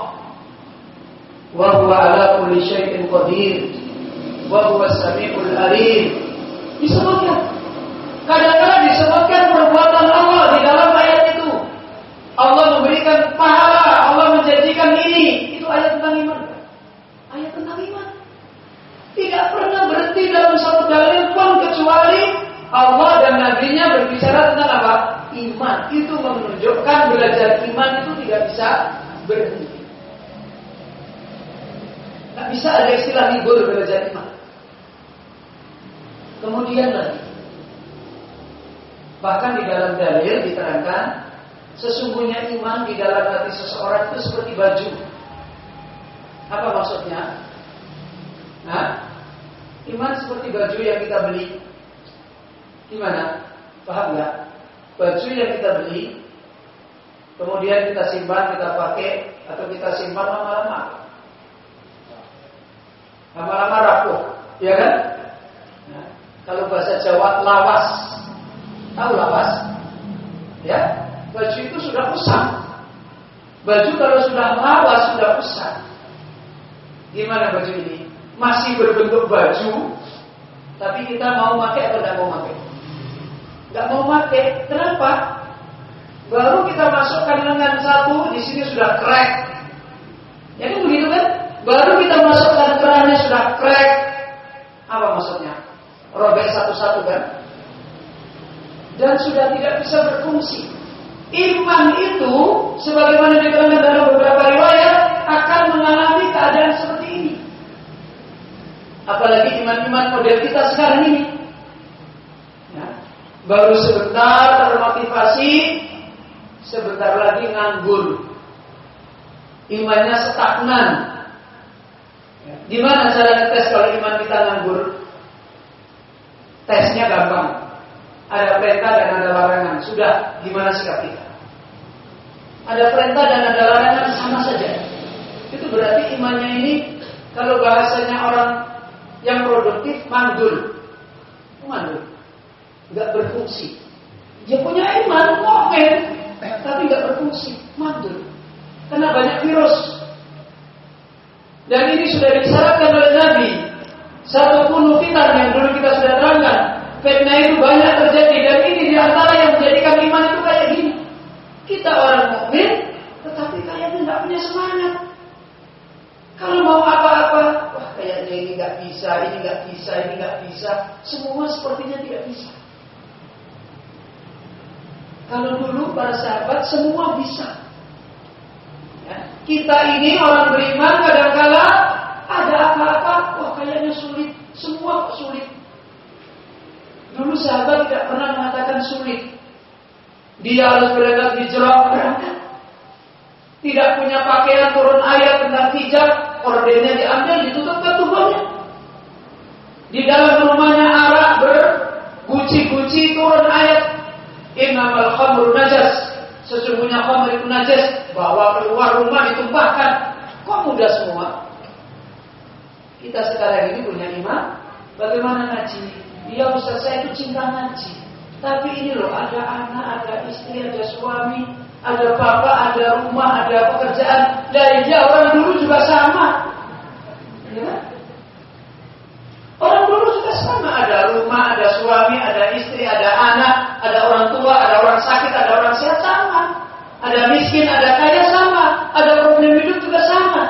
Wa huwa ala kulli syai'in qadir. Wa huwa samiul alim. Disebutkan. Kadang-kadang disebutkan perbuatan Allah di dalam ayat itu. Allah memberikan pahala, Allah menjanjikan ini. Itu ayat tentang iman. Ayat tentang iman. Tidak pernah berhenti dalam satu dalil pun kecuali Allah dan Nabi-Nya berbicara tentang apa? iman itu menunjukkan belajar iman itu tidak bisa berhenti. Tidak bisa ada istilah libur belajar iman. Kemudian lagi, bahkan di dalam dalil diterangkan sesungguhnya iman di dalam hati seseorang itu seperti baju. Apa maksudnya? Nah, iman seperti baju yang kita beli. Gimana? Paham nggak? baju yang kita beli, kemudian kita simpan, kita pakai, atau kita simpan lama-lama. Lama-lama rapuh, ya kan? Nah, kalau bahasa Jawa lawas, tahu lawas? Ya, baju itu sudah usang. Baju kalau sudah lawas sudah usang. Gimana baju ini? Masih berbentuk baju, tapi kita mau pakai atau tidak mau pakai? nggak mau pakai. Kenapa? Baru kita masukkan lengan satu, di sini sudah crack. Ya kan begitu kan? Baru kita masukkan kerannya sudah crack. Apa maksudnya? Robek satu-satu kan? Dan sudah tidak bisa berfungsi. Iman itu, sebagaimana diterangkan dalam beberapa riwayat, akan mengalami keadaan seperti. Apalagi iman-iman model kita sekarang ini baru sebentar termotivasi, sebentar lagi nganggur. Imannya stagnan. Gimana cara tes kalau iman kita nganggur? Tesnya gampang. Ada perintah dan ada larangan. Sudah, gimana sikap kita? Ada perintah dan ada larangan sama saja. Itu berarti imannya ini kalau bahasanya orang yang produktif mandul. Mandul nggak berfungsi. Dia punya iman, mukmin, tapi nggak berfungsi, mantul. Karena banyak virus. Dan ini sudah disyaratkan oleh Nabi. Satu pun fitnah yang dulu kita sudah terangkan. Fitnah itu banyak terjadi dan ini di antara yang menjadikan iman itu kayak gini. Kita orang mukmin, tetapi kayaknya nggak punya semangat. Kalau mau apa-apa, kayaknya ini nggak bisa, ini nggak bisa, ini nggak bisa. Semua sepertinya tidak bisa. Kalau dulu para sahabat semua bisa. Ya. Kita ini orang beriman kadangkala ada apa-apa, wah kayaknya sulit, semua sulit. Dulu sahabat tidak pernah mengatakan sulit. Dia harus berangkat hijrah, berangkat. Tidak punya pakaian turun ayat tentang hijab, ordernya diambil, ditutupkan tubuhnya. Di dalam rumahnya arak berguci-guci turun ayat Innamal khamru najas. Sesungguhnya khamr itu najas. Bawa keluar rumah ditumpahkan. Kok mudah semua? Kita sekarang ini punya iman. Bagaimana ngaji? Ya Ustaz saya itu cinta ngaji. Tapi ini loh ada anak, ada istri, ada suami, ada bapak, ada rumah, ada pekerjaan. Dan dia orang dulu juga sama. Ya? Orang dulu juga sama, ada rumah, ada suami, ada istri, ada anak, ada orang tua, ada orang sakit, ada orang sehat sama. Ada miskin, ada kaya sama. Ada problem hidup juga sama.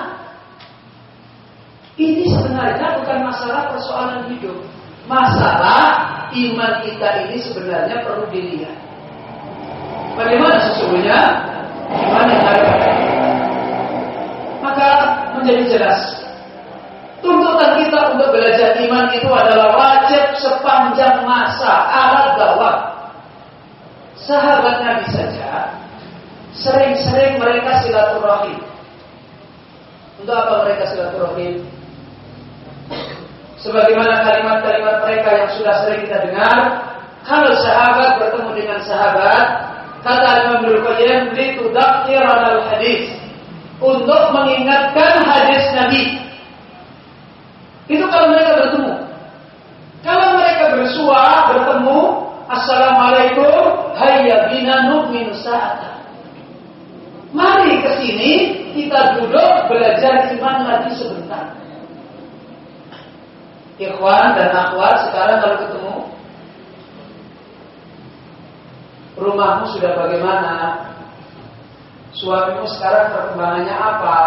Ini sebenarnya bukan masalah persoalan hidup. Masalah iman kita ini sebenarnya perlu dilihat. Bagaimana sesungguhnya iman yang ada Maka menjadi jelas Tuntutan kita untuk belajar iman itu adalah wajib sepanjang masa alat dakwah. Sahabat Nabi saja sering-sering mereka silaturahim. Untuk apa mereka silaturahim? Sebagaimana kalimat-kalimat mereka yang sudah sering kita dengar, kalau sahabat bertemu dengan sahabat, kata Imam Ibnu Qayyim, "Litudzakkir al hadis." Untuk mengingatkan hadis Nabi. Itu kalau mereka bertemu. Kalau mereka bersua, bertemu, Assalamualaikum, hayya bina nu'minu sa'ata. Mari ke sini, kita duduk belajar iman lagi sebentar. Ikhwan dan akhwat sekarang kalau ketemu Rumahmu sudah bagaimana? Suamimu sekarang perkembangannya apa?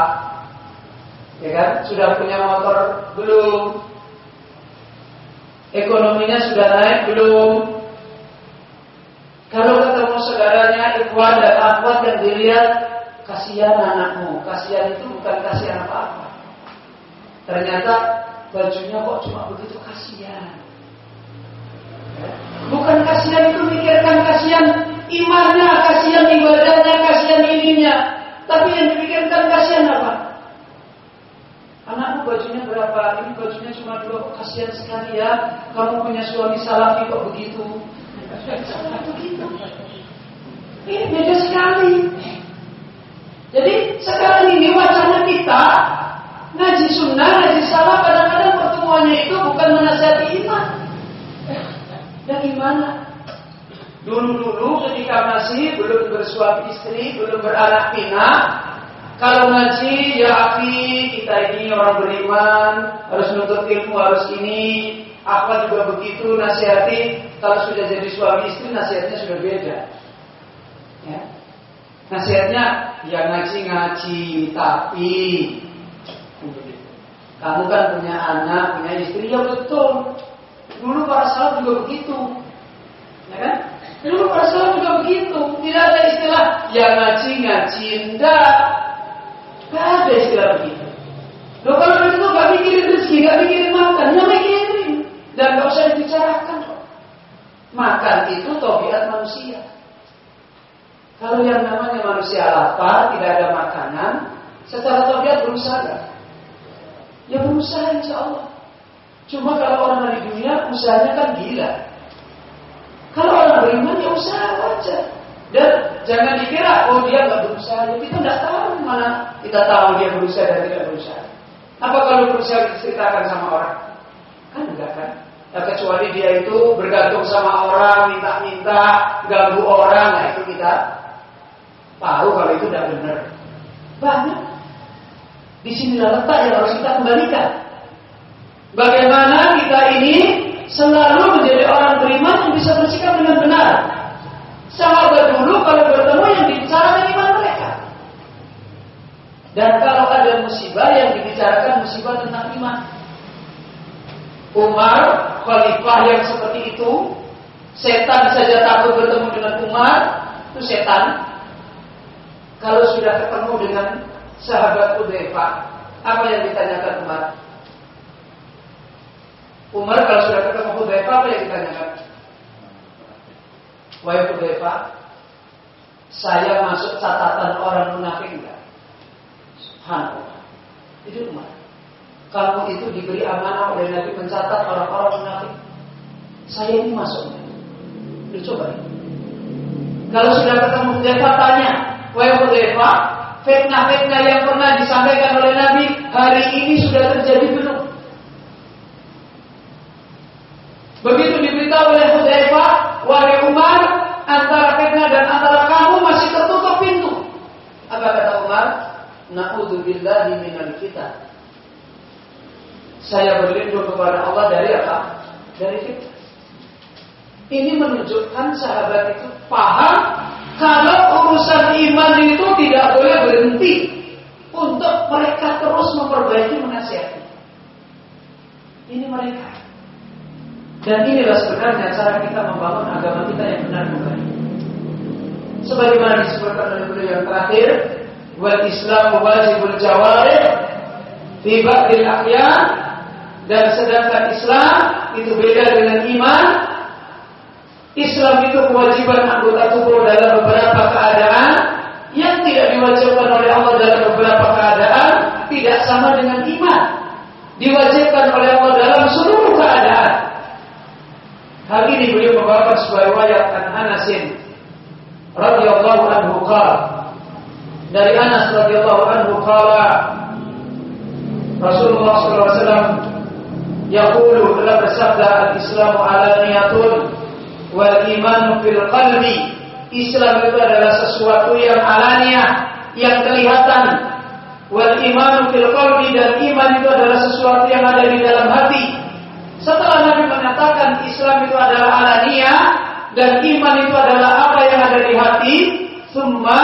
ya kan? Sudah punya motor belum? Ekonominya sudah naik belum? Kalau ketemu saudaranya ikhwan dan akhwat yang dilihat kasihan anakmu, kasihan itu bukan kasihan apa-apa. Ternyata bajunya kok cuma begitu kasihan. Ya. Bukan kasihan itu mikirkan kasihan imannya, kasihan ibadahnya, kasihan ininya. Tapi yang dipikirkan kasihan apa? Anakmu bajunya berapa? Ini bajunya cuma dua. Kasihan sekali ya. Kamu punya suami salafi kok begitu? begitu. Ini beda sekali. Jadi sekarang ini wacana kita ngaji sunnah, ngaji salah kadang-kadang pertemuannya itu bukan menasihati iman. Dan gimana? Dulu-dulu ketika masih belum bersuami istri, belum beranak pinak, kalau ngaji, ya api, kita ini orang beriman, harus menuntut ilmu, harus ini. Apa juga begitu, nasihati. Kalau sudah jadi suami istri, nasihatnya sudah beda. Ya. Nasihatnya, ya ngaji-ngaji, tapi kamu kan punya anak, punya istri, ya betul. Dulu para sahabat juga begitu. Ya kan? Dulu para sahabat juga begitu. Tidak ada istilah, ya ngaji-ngaji, enggak. Gak ada istilah begitu. Loh kalau itu gak mikirin rezeki, gak mikirin makan, ya mikirin. Dan gak usah dibicarakan. Makan itu tobiat manusia. Kalau yang namanya manusia lapar, tidak ada makanan, secara tobiat berusaha? Ya berusaha insya Allah. Cuma kalau orang di dunia, usahanya kan gila. Kalau orang beriman, ya usaha wajar. Dan jangan dikira, oh dia nggak berusaha. Ya, kita nggak tahu mana kita tahu dia berusaha dan tidak berusaha. Apa kalau berusaha diceritakan sama orang? Kan enggak kan? Ya, kecuali dia itu bergantung sama orang, minta-minta, ganggu orang, nah itu kita tahu kalau itu tidak benar. Banyak. Di sini letak yang harus kita kembalikan. Bagaimana kita ini selalu menjadi orang beriman yang bisa bersikap dengan benar. Sahabat dulu kalau bertemu yang dibicarakan iman mereka. Dan kalau ada musibah yang dibicarakan musibah tentang iman. Umar, khalifah yang seperti itu, setan saja takut bertemu dengan Umar, itu setan. Kalau sudah ketemu dengan sahabat Udhaifah, apa yang ditanyakan Umar? Umar kalau sudah ketemu Udhaifah, apa yang ditanyakan? Wahai Hudzaifah, saya masuk catatan orang munafik enggak? Subhanallah. Itu Umar. Kamu itu diberi amanah oleh Nabi mencatat orang-orang munafik. Saya ini masuk. Lu coba. Kalau sudah ketemu Hudzaifah tanya, Wahai Hudzaifah, fitnah-fitnah yang pernah disampaikan oleh Nabi hari ini sudah terjadi belum? Begitu diberitahu oleh Hudzaifah, wahai Umar, antara fitnah dan antara kamu masih tertutup pintu. Apa kata Umar? Na'udzubillahi minal kita. Saya berlindung kepada Allah dari apa? Dari fitnah. Ini menunjukkan sahabat itu paham Kalau urusan iman itu tidak boleh berhenti untuk mereka terus memperbaiki menasihati. Ini mereka. Dan inilah sebenarnya cara kita membangun agama kita yang benar kembali. Sebagaimana disebutkan oleh beliau yang terakhir, wal Islam wajibul jawarih fi ba'dil dan sedangkan Islam itu beda dengan iman. Islam itu kewajiban anggota tubuh dalam beberapa keadaan yang tidak diwajibkan oleh Allah dalam beberapa keadaan tidak sama dengan iman. Diwajibkan oleh Allah dalam seluruh keadaan. Hal ini beliau membawakan sebuah riwayat an Anasin radhiyallahu anhu qala. Dari Anas radhiyallahu anhu qala Rasulullah sallallahu alaihi wasallam yaqulu telah bersabda al-islamu alaniyatun wal iman fil qalbi Islam itu adalah sesuatu yang alaniah yang kelihatan. Wal iman fil qalbi dan iman itu adalah sesuatu yang ada di dalam hati setelah Nabi mengatakan Islam itu adalah alaniah dan iman itu adalah apa yang ada di hati, summa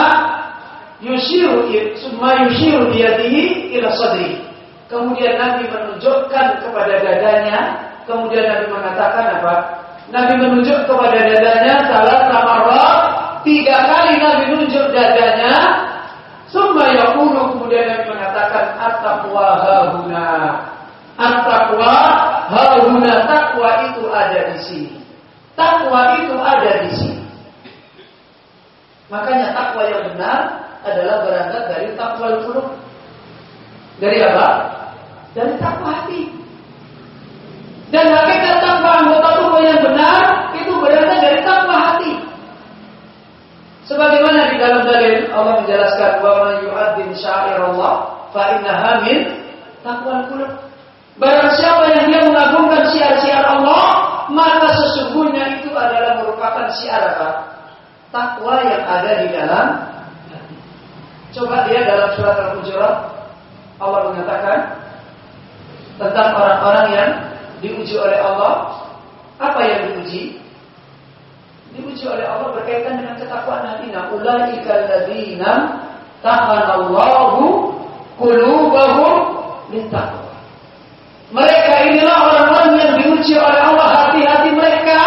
yushiru summa yushiru biyadihi ila sadri. Kemudian Nabi menunjukkan kepada dadanya, kemudian Nabi mengatakan apa? Nabi menunjuk kepada dadanya salah tamarra tiga kali Nabi menunjuk dadanya summa yaqulu kemudian Nabi mengatakan at-taqwa at-taqwa hahuna takwa itu ada di sini Takwa itu ada di sini. Makanya takwa yang benar adalah berangkat dari takwa qulub. Dari apa? Dari takwa hati. Dan hakikat takwa anggota tubuh yang benar itu berangkat dari takwa hati. Sebagaimana di dalam dalil Allah menjelaskan bahwa yu'adzim Allah fa innaha min taqwal qulub. Barang siapa yang dia mengagungkan syiar-syiar Allah, maka sesungguhnya itu adalah merupakan syiar apa? Takwa yang ada di dalam Coba dia dalam surat Al-Hujurat Allah mengatakan tentang orang-orang yang diuji oleh Allah. Apa yang diuji? Diuji oleh Allah berkaitan dengan ketakwaan hati. Ulaika alladziina tahanallahu qulubahum littaqwa. Mereka inilah orang-orang yang diuji oleh Allah. Hati-hati mereka.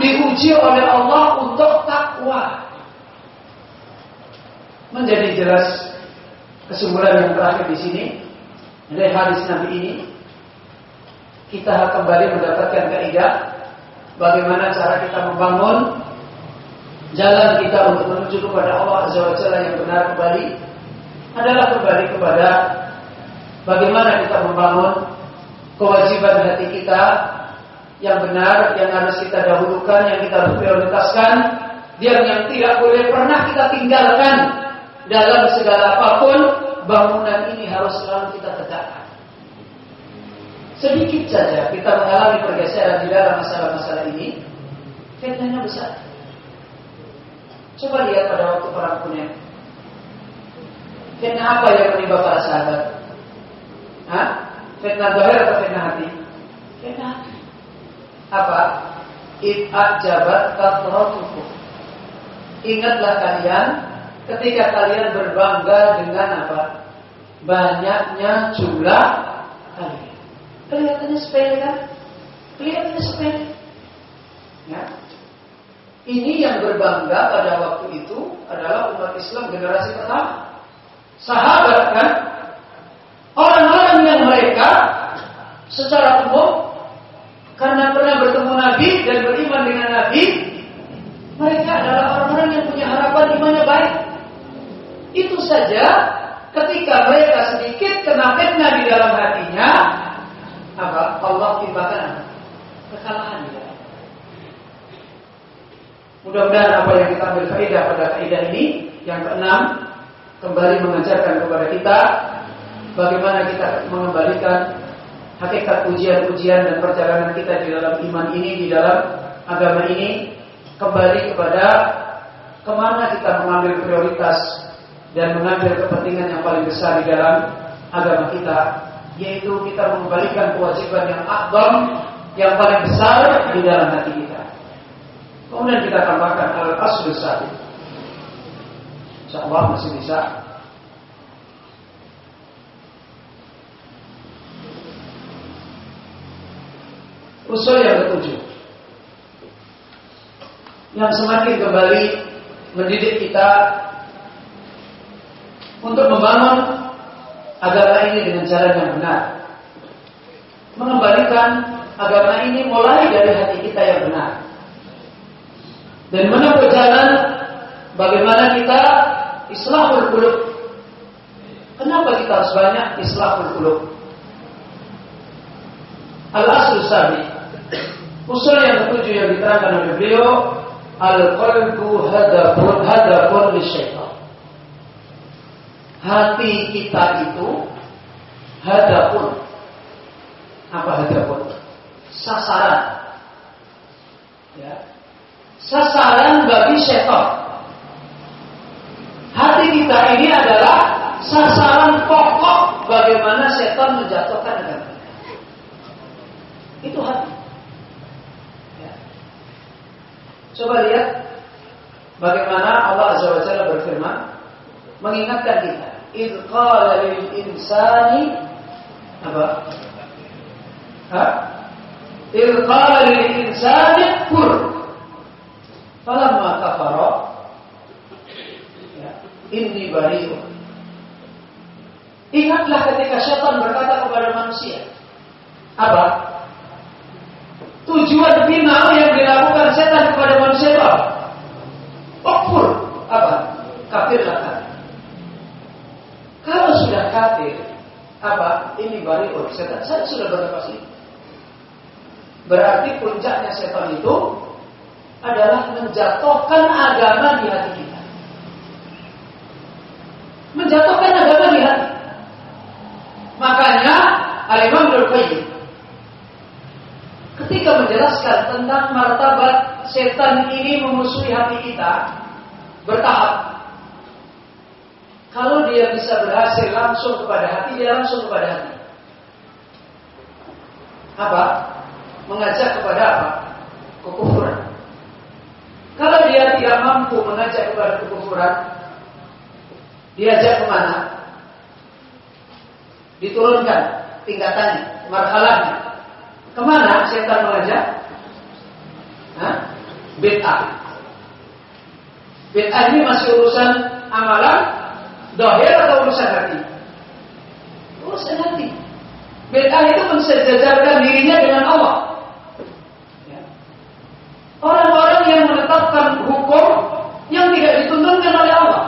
Diuji oleh Allah untuk takwa. Menjadi jelas kesimpulan yang terakhir di sini. Dari hadis Nabi ini kita kembali mendapatkan kaidah bagaimana cara kita membangun jalan kita untuk menuju kepada Allah Azza wa Jalla yang benar kembali adalah kembali kepada bagaimana kita membangun kewajiban hati kita yang benar, yang harus kita dahulukan, yang kita prioritaskan, dan yang tidak boleh pernah kita tinggalkan dalam segala apa pun, bangunan ini harus selalu kita tegakkan. Sedikit saja kita mengalami pergeseran di dalam masalah-masalah ini, fitnahnya besar. Coba lihat pada waktu perang Hunain. Fitnah apa yang menimpa para sahabat? Hah? Fitnah zahir atau fitnah hati? Fitnah hati. Apa? jabat kasratukum. Ingatlah kalian ketika kalian berbangga dengan apa? Banyaknya jumlah kalian. Kelihatannya sepele kan? Kelihatannya sepele. Ya. Ini yang berbangga pada waktu itu adalah umat Islam generasi pertama. Sahabat kan Orang-orang yang mereka secara umum karena pernah bertemu Nabi dan beriman dengan Nabi, mereka adalah orang-orang yang punya harapan imannya baik. Itu saja ketika mereka sedikit kena fitnah di dalam hatinya, apa Allah timpakan kekalahan. Mudah-mudahan apa yang kita ambil faedah pada faedah ini yang keenam kembali mengajarkan kepada kita bagaimana kita mengembalikan hakikat ujian-ujian dan perjalanan kita di dalam iman ini, di dalam agama ini kembali kepada ke mana kita mengambil prioritas dan mengambil kepentingan yang paling besar di dalam agama kita, yaitu kita mengembalikan kewajiban yang akbar, yang paling besar di dalam hati kita. Kemudian kita tambahkan al-aslu Insya Allah masih bisa. Usul yang ketujuh Yang semakin kembali mendidik kita Untuk membangun agama ini dengan cara yang benar. Mengembalikan agama ini mulai dari hati kita yang benar. Dan menempuh jalan Bagaimana kita Islahul qulub. Kenapa kita harus banyak Islahul qulub? Al-aslu sabi Usul yang ketujuh yang diterangkan oleh beliau Al-qalbu hadapun hadapun syaitan Hati kita itu Hadapun Apa hadapun? Sasaran. Ya. Sasaran bagi syaitan. Hati kita ini adalah Sasaran pokok Bagaimana setan menjatuhkan agama Itu hati Coba lihat bagaimana Allah Azza wa Jalla berfirman mengingatkan kita. Idz qala lil insani apa? Ha? Idz qala lil insani kfur. Falamma kafara ya, inni bari'un. Ingatlah ketika syaitan berkata kepada manusia. Apa? Tujuan final setan kepada manusia apa? Okfur. Apa? Kafirlah kan. Kalau sudah kafir, apa? Ini bariun. Setan saya sudah berapa sih? Berarti puncaknya setan itu adalah menjatuhkan agama di hati kita. Menjatuhkan agama di hati. Makanya Al-Imam ketika menjelaskan tentang martabat setan ini memusuhi hati kita bertahap. Kalau dia bisa berhasil langsung kepada hati, dia langsung kepada hati. Apa? Mengajak kepada apa? Kekufuran. Kalau dia tidak mampu mengajak kepada kekufuran, diajak ke mana? Diturunkan tingkatannya, marhalahnya. Ke mana setan mengajak? Bid'ah. Bid'ah ini masih urusan amalan, dohir atau urusan hati? Urusan hati. Bid'ah itu mensejajarkan dirinya dengan Allah. Ya. Orang-orang yang menetapkan hukum yang tidak dituntunkan oleh Allah.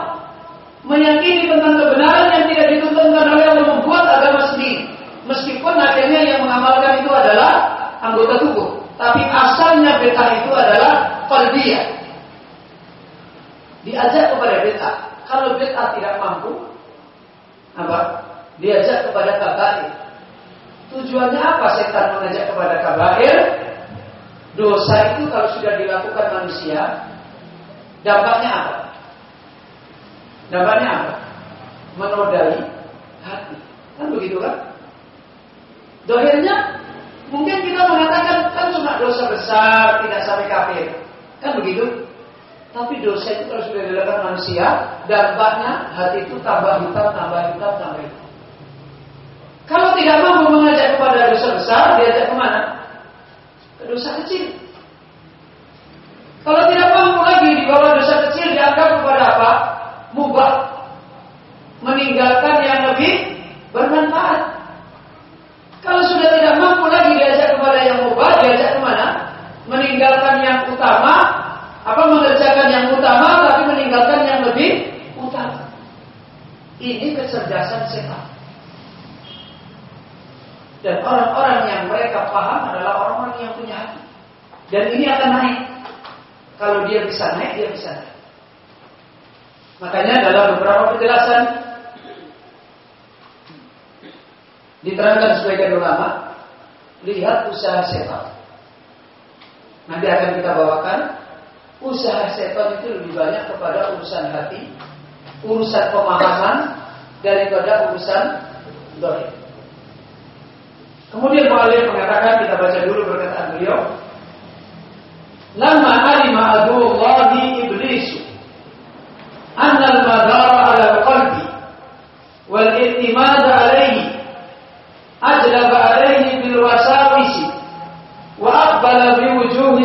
Meyakini tentang kebenaran yang tidak dituntunkan oleh Allah membuat agama sendiri. Meskipun akhirnya yang mengamalkan itu adalah anggota tubuh, tapi asalnya beta itu adalah qalbiyah. Diajak kepada beta. Kalau beta tidak mampu, apa? Diajak kepada kabair. Tujuannya apa setan mengajak kepada kabair? Dosa itu kalau sudah dilakukan manusia, dampaknya apa? Dampaknya apa? Menodai hati. Kan begitu kan? Dohirnya mungkin kita mengatakan kan cuma dosa besar, tidak sampai kafir. Kan begitu? Tapi dosa itu kalau sudah dilakukan manusia, dampaknya hati itu tambah hitam, tambah hitam, tambah hitam. Kalau tidak mampu mengajak kepada dosa besar, diajak ke mana? Ke dosa kecil. Kalau tidak mampu lagi di bawah dosa kecil, dianggap kepada apa? Mubah. Meninggalkan yang lebih bermanfaat. Kalau sudah tidak mampu lagi diajak kepada yang mubah? Meninggalkan yang utama, apa mengerjakan yang utama, tapi meninggalkan yang lebih utama. Ini kecerdasan setan. Dan orang-orang yang mereka paham adalah orang-orang yang punya hati. Dan ini akan naik. Kalau dia bisa naik, dia bisa naik. Makanya dalam beberapa penjelasan Diterangkan sebagian ulama, lihat usaha setan. Nanti akan kita bawakan usaha setan itu lebih banyak kepada urusan hati, urusan pemahaman daripada urusan doa. Kemudian Mu'alim mengatakan kita baca dulu perkataan beliau. Lama alima adullahi iblisu iblis al-madara ala qalbi wal-i'timada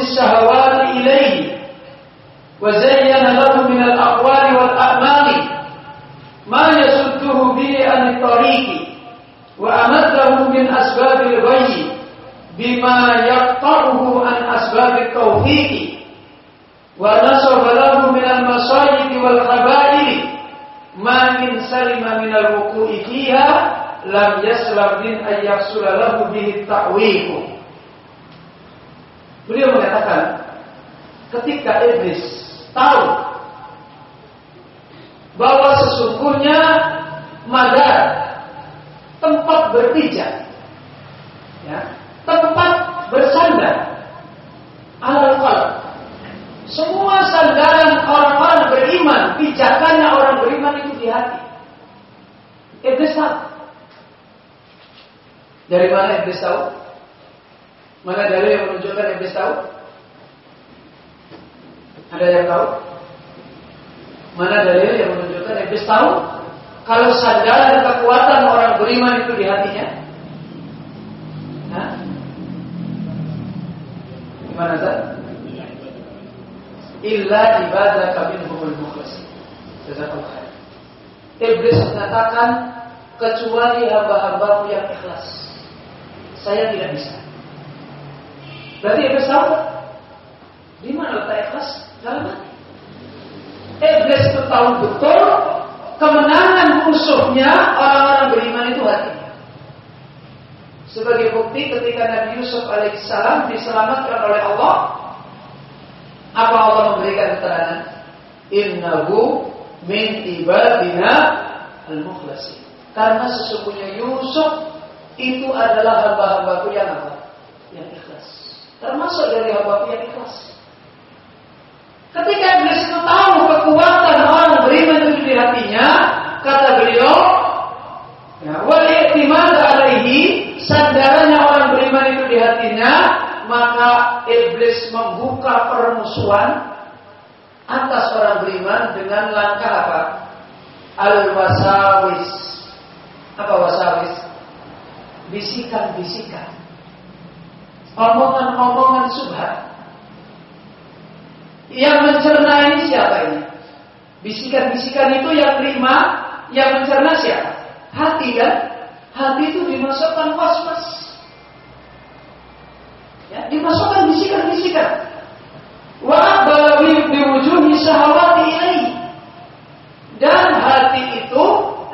الشهوات إليه وزين له من الأقوال والأعمال ما يصده به عن الطريق وأمده من أسباب الغي بما يقطعه عن أسباب التوفيق ونصب له من المصائب والخبائر ما إن سلم من الوقوع فيها لم يسلم من أن يحصل له به التعويق. Beliau mengatakan ketika iblis tahu bahwa sesungguhnya madar tempat berpijak ya, tempat bersandar alal qalb. Semua sandaran orang-orang beriman pijakannya orang beriman itu di hati. Iblis tahu. Dari mana iblis tahu mana dalil yang menunjukkan iblis tahu ada yang tahu mana dalil yang menunjukkan iblis tahu kalau sandaran kekuatan orang beriman itu di hatinya? Hah? Gimana Zat? Illa ibadah kami minhumul mukhlasin. Jazakallah. Iblis mengatakan kecuali hamba-hambaku yang ikhlas. Saya tidak bisa. Berarti Iblis tahu di mana letak ikhlas? Dalam hati. Iblis itu tahu betul kemenangan musuhnya orang-orang beriman itu hatinya. Sebagai bukti ketika Nabi Yusuf alaihissalam diselamatkan oleh Allah, apa Allah memberikan keterangan? Innahu min ibadina al-mukhlasin. Karena sesungguhnya Yusuf itu adalah hamba-hambaku yang apa? Yang ikhlas. Termasuk dari hambaku yang ikhlas. Ketika Iblis itu tahu kekuatan orang beriman itu di hatinya, kata beliau, ya, wal i'timad alaihi, sandarannya orang beriman itu di hatinya, maka iblis membuka permusuhan atas orang beriman dengan langkah apa? Al-wasawis. Apa wasawis? Bisikan-bisikan. Omongan-omongan subhat yang mencerna ini siapa ini? Bisikan-bisikan itu yang terima, yang mencerna siapa? Hati kan? Hati itu dimasukkan was-was. Ya, dimasukkan bisikan-bisikan. Wa balawi biwujuhi syahwati ilaih. Dan hati itu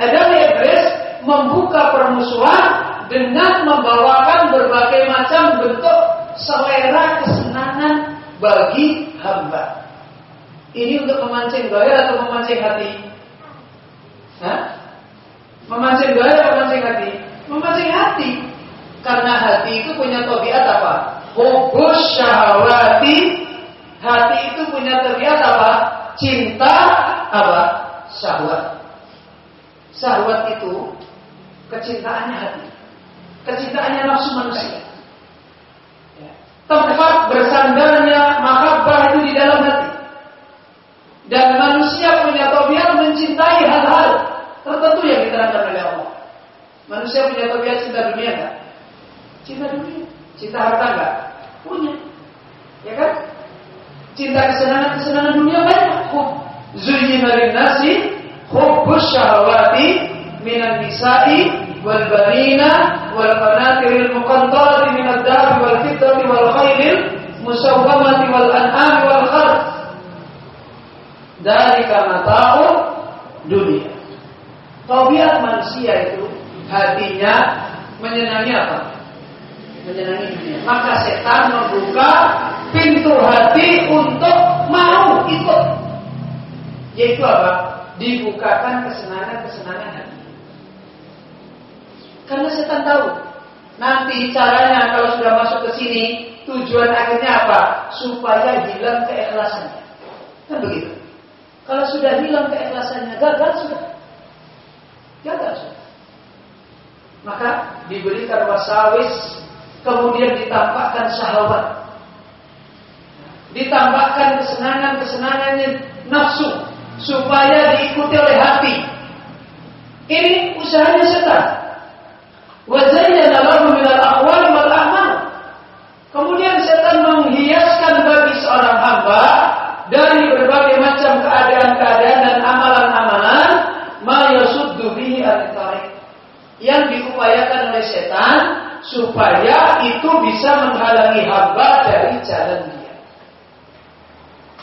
adalah iblis membuka permusuhan dengan membawakan berbagai macam bentuk selera kesenangan bagi hamba. Ini untuk memancing gaya atau memancing hati? Hah? Memancing gaya atau memancing hati? Memancing hati. Karena hati itu punya tabiat apa? Hubus syahwati. Hati itu punya tabiat apa? Cinta apa? Syahwat. Syahwat itu kecintaannya hati. Kecintaannya nafsu manusia tempat bersandarnya mahabbah itu di dalam hati. Dan manusia punya tabiat mencintai hal-hal tertentu yang diterangkan oleh Allah. Manusia punya tabiat cinta dunia enggak? Cinta dunia. Cinta harta enggak? Punya. Ya kan? Cinta kesenangan-kesenangan dunia banyak. Hub zuyyina lin-nasi hubbus syahawati minan nisa'i wal banina wal qanatiril muqantarati min ad-dhahab wal fiddati wal khailil musawwamati wal an'am wal dari karena tahu dunia. Tabiat manusia itu hatinya menyenangi apa? Menyenangi dunia. Maka setan membuka pintu hati untuk mau ikut. Yaitu apa? Dibukakan kesenangan-kesenangan hati. Karena setan tahu nanti caranya kalau sudah masuk ke sini tujuan akhirnya apa? Supaya hilang keikhlasannya. Kan begitu. Kalau sudah hilang keikhlasannya, gagal sudah. Gagal sudah. Maka diberikan wasawis, kemudian ditampakkan syahwat. Ditambahkan kesenangan-kesenangannya nafsu supaya diikuti oleh hati. Ini usahanya setan. Kemudian setan menghiaskan bagi seorang hamba dari berbagai macam keadaan-keadaan dan amalan-amalan ma yasuddu bihi yang diupayakan oleh setan supaya itu bisa menghalangi hamba dari jalan dia.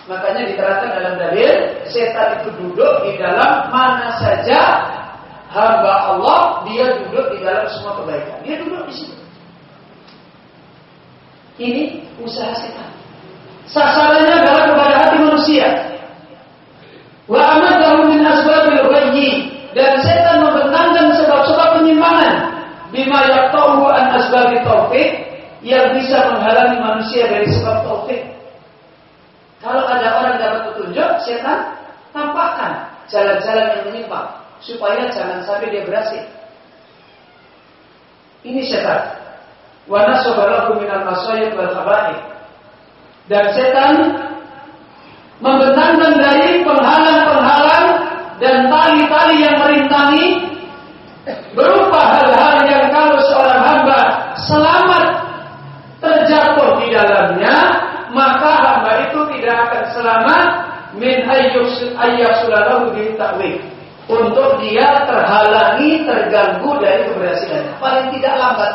Makanya diterangkan dalam dalil setan itu duduk di dalam mana saja hamba Allah, dia duduk di dalam semua kebaikan. Dia duduk di situ. Ini usaha setan. Sasarannya adalah kepada hati manusia. Wa amadahu min asbabil ghayyi dan setan membentangkan sebab-sebab penyimpangan bima yaqtahu an asbabi taufik yang bisa menghalangi manusia dari sebab taufik. Kalau ada orang dapat petunjuk, setan tampakkan jalan-jalan yang menyimpang supaya jangan sampai dia berhasil. Ini setan. Wa nasabalahu minal masayib wal khaba'ith dan setan membentangkan dari penghalang-penghalang dan tali-tali yang merintangi berupa hal-hal yang kalau seorang hamba selamat terjatuh di dalamnya maka hamba itu tidak akan selamat min ayyasulalahu bi ta'wik untuk dia terhalangi terganggu dari keberhasilannya paling tidak lambat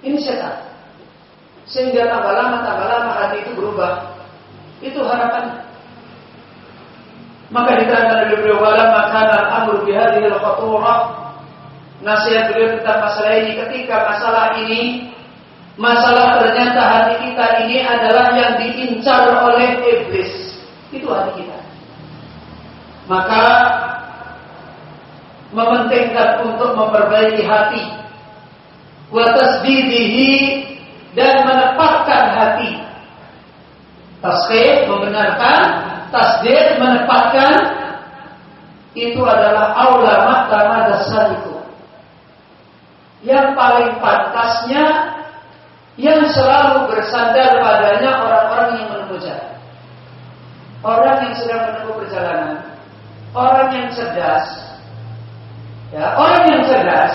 ini setan sehingga tambah lama tambah lama hati itu berubah. Itu harapan. Maka diterangkan oleh beliau wala makanan amru bi hadhil khaturah. Nasihat beliau tentang masalah ini ketika masalah ini masalah ternyata hati kita ini adalah yang diincar oleh iblis. Itu hati kita. Maka mementingkan untuk memperbaiki hati wa tasdidihi dan menepatkan hati. Tasqih membenarkan, tasdid menepatkan itu adalah aula mahkamah dasar itu. Yang paling pantasnya yang selalu bersandar padanya orang-orang yang menempuh jalan. Orang yang sedang menempuh perjalanan, orang yang cerdas, ya, orang yang cerdas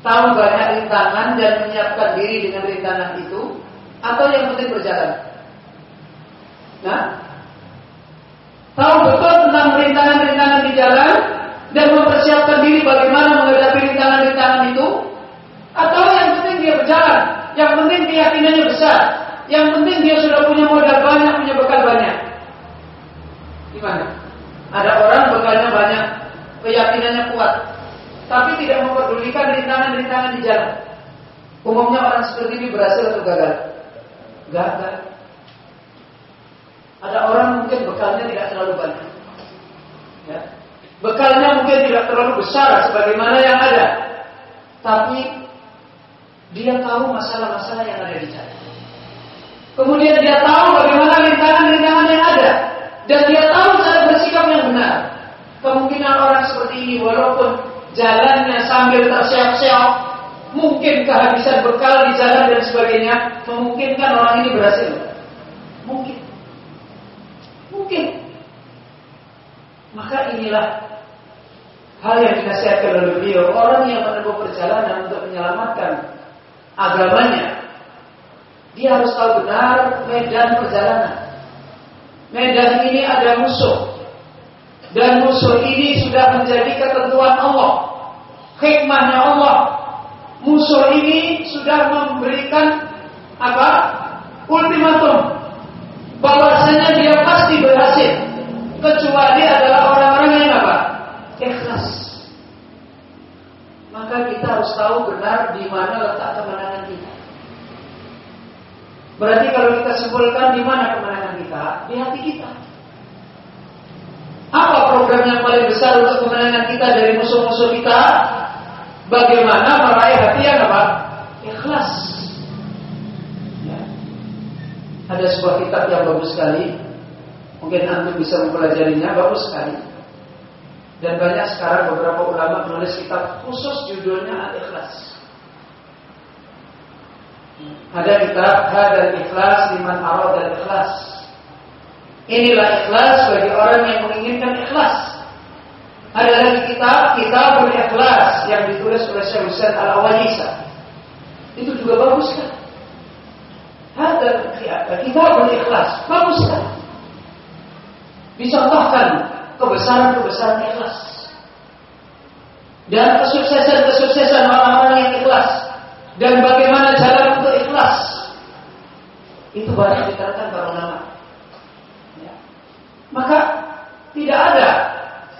tahu banyak rintangan dan menyiapkan diri dengan rintangan itu atau yang penting berjalan? Nah, tahu betul tentang rintangan-rintangan di jalan dan mempersiapkan diri bagaimana menghadapi rintangan-rintangan itu atau yang penting dia berjalan, yang penting keyakinannya besar, yang penting dia sudah punya modal banyak, punya bekal banyak. Gimana? Ada orang bekalnya banyak, keyakinannya kuat, tapi tidak memperdulikan rintangan-rintangan di jalan. Umumnya orang seperti ini berhasil atau gagal? Gagal. Ada orang mungkin bekalnya tidak terlalu banyak. Ya. Bekalnya mungkin tidak terlalu besar sebagaimana yang ada. Tapi dia tahu masalah-masalah yang ada di jalan. Kemudian dia tahu bagaimana rintangan-rintangan yang ada. Dan dia tahu cara bersikap yang benar. Kemungkinan orang seperti ini walaupun jalannya sambil terseok-seok, mungkin kehabisan bekal di jalan dan sebagainya, memungkinkan orang ini berhasil. Mungkin. Mungkin. Maka inilah hal yang dinasihatkan oleh beliau. Orang yang menempuh perjalanan untuk menyelamatkan agamanya, dia harus tahu benar medan perjalanan. Medan ini ada musuh. Dan musuh ini sudah menjadi ketentuan Allah hikmahnya Allah. Musuh ini sudah memberikan apa? Ultimatum bahwasanya dia pasti berhasil kecuali adalah orang-orang yang apa? Ikhlas. Maka kita harus tahu benar di mana letak kemenangan kita. Berarti kalau kita simpulkan di mana kemenangan kita? Di hati kita. Apa program yang paling besar untuk kemenangan kita dari musuh-musuh kita? bagaimana meraih hati yang apa? Ikhlas. Ya. Ada sebuah kitab yang bagus sekali. Mungkin antum bisa mempelajarinya, bagus sekali. Dan banyak sekarang beberapa ulama menulis kitab khusus judulnya Al-Ikhlas. Ada kitab Hadal Ikhlas Liman Arad Al-Ikhlas. Inilah ikhlas bagi orang yang menginginkan ikhlas. Ada lagi kitab, kitab berikhlas yang ditulis oleh Syekh Husain Al-Awalisa. Itu juga bagus kan? Ada kitab berikhlas, bagus kan? Dicontohkan kebesaran-kebesaran ikhlas. Dan kesuksesan-kesuksesan orang-orang yang ikhlas. Dan bagaimana cara ikhlas. Itu banyak diterangkan para ulama. Ya. Maka tidak ada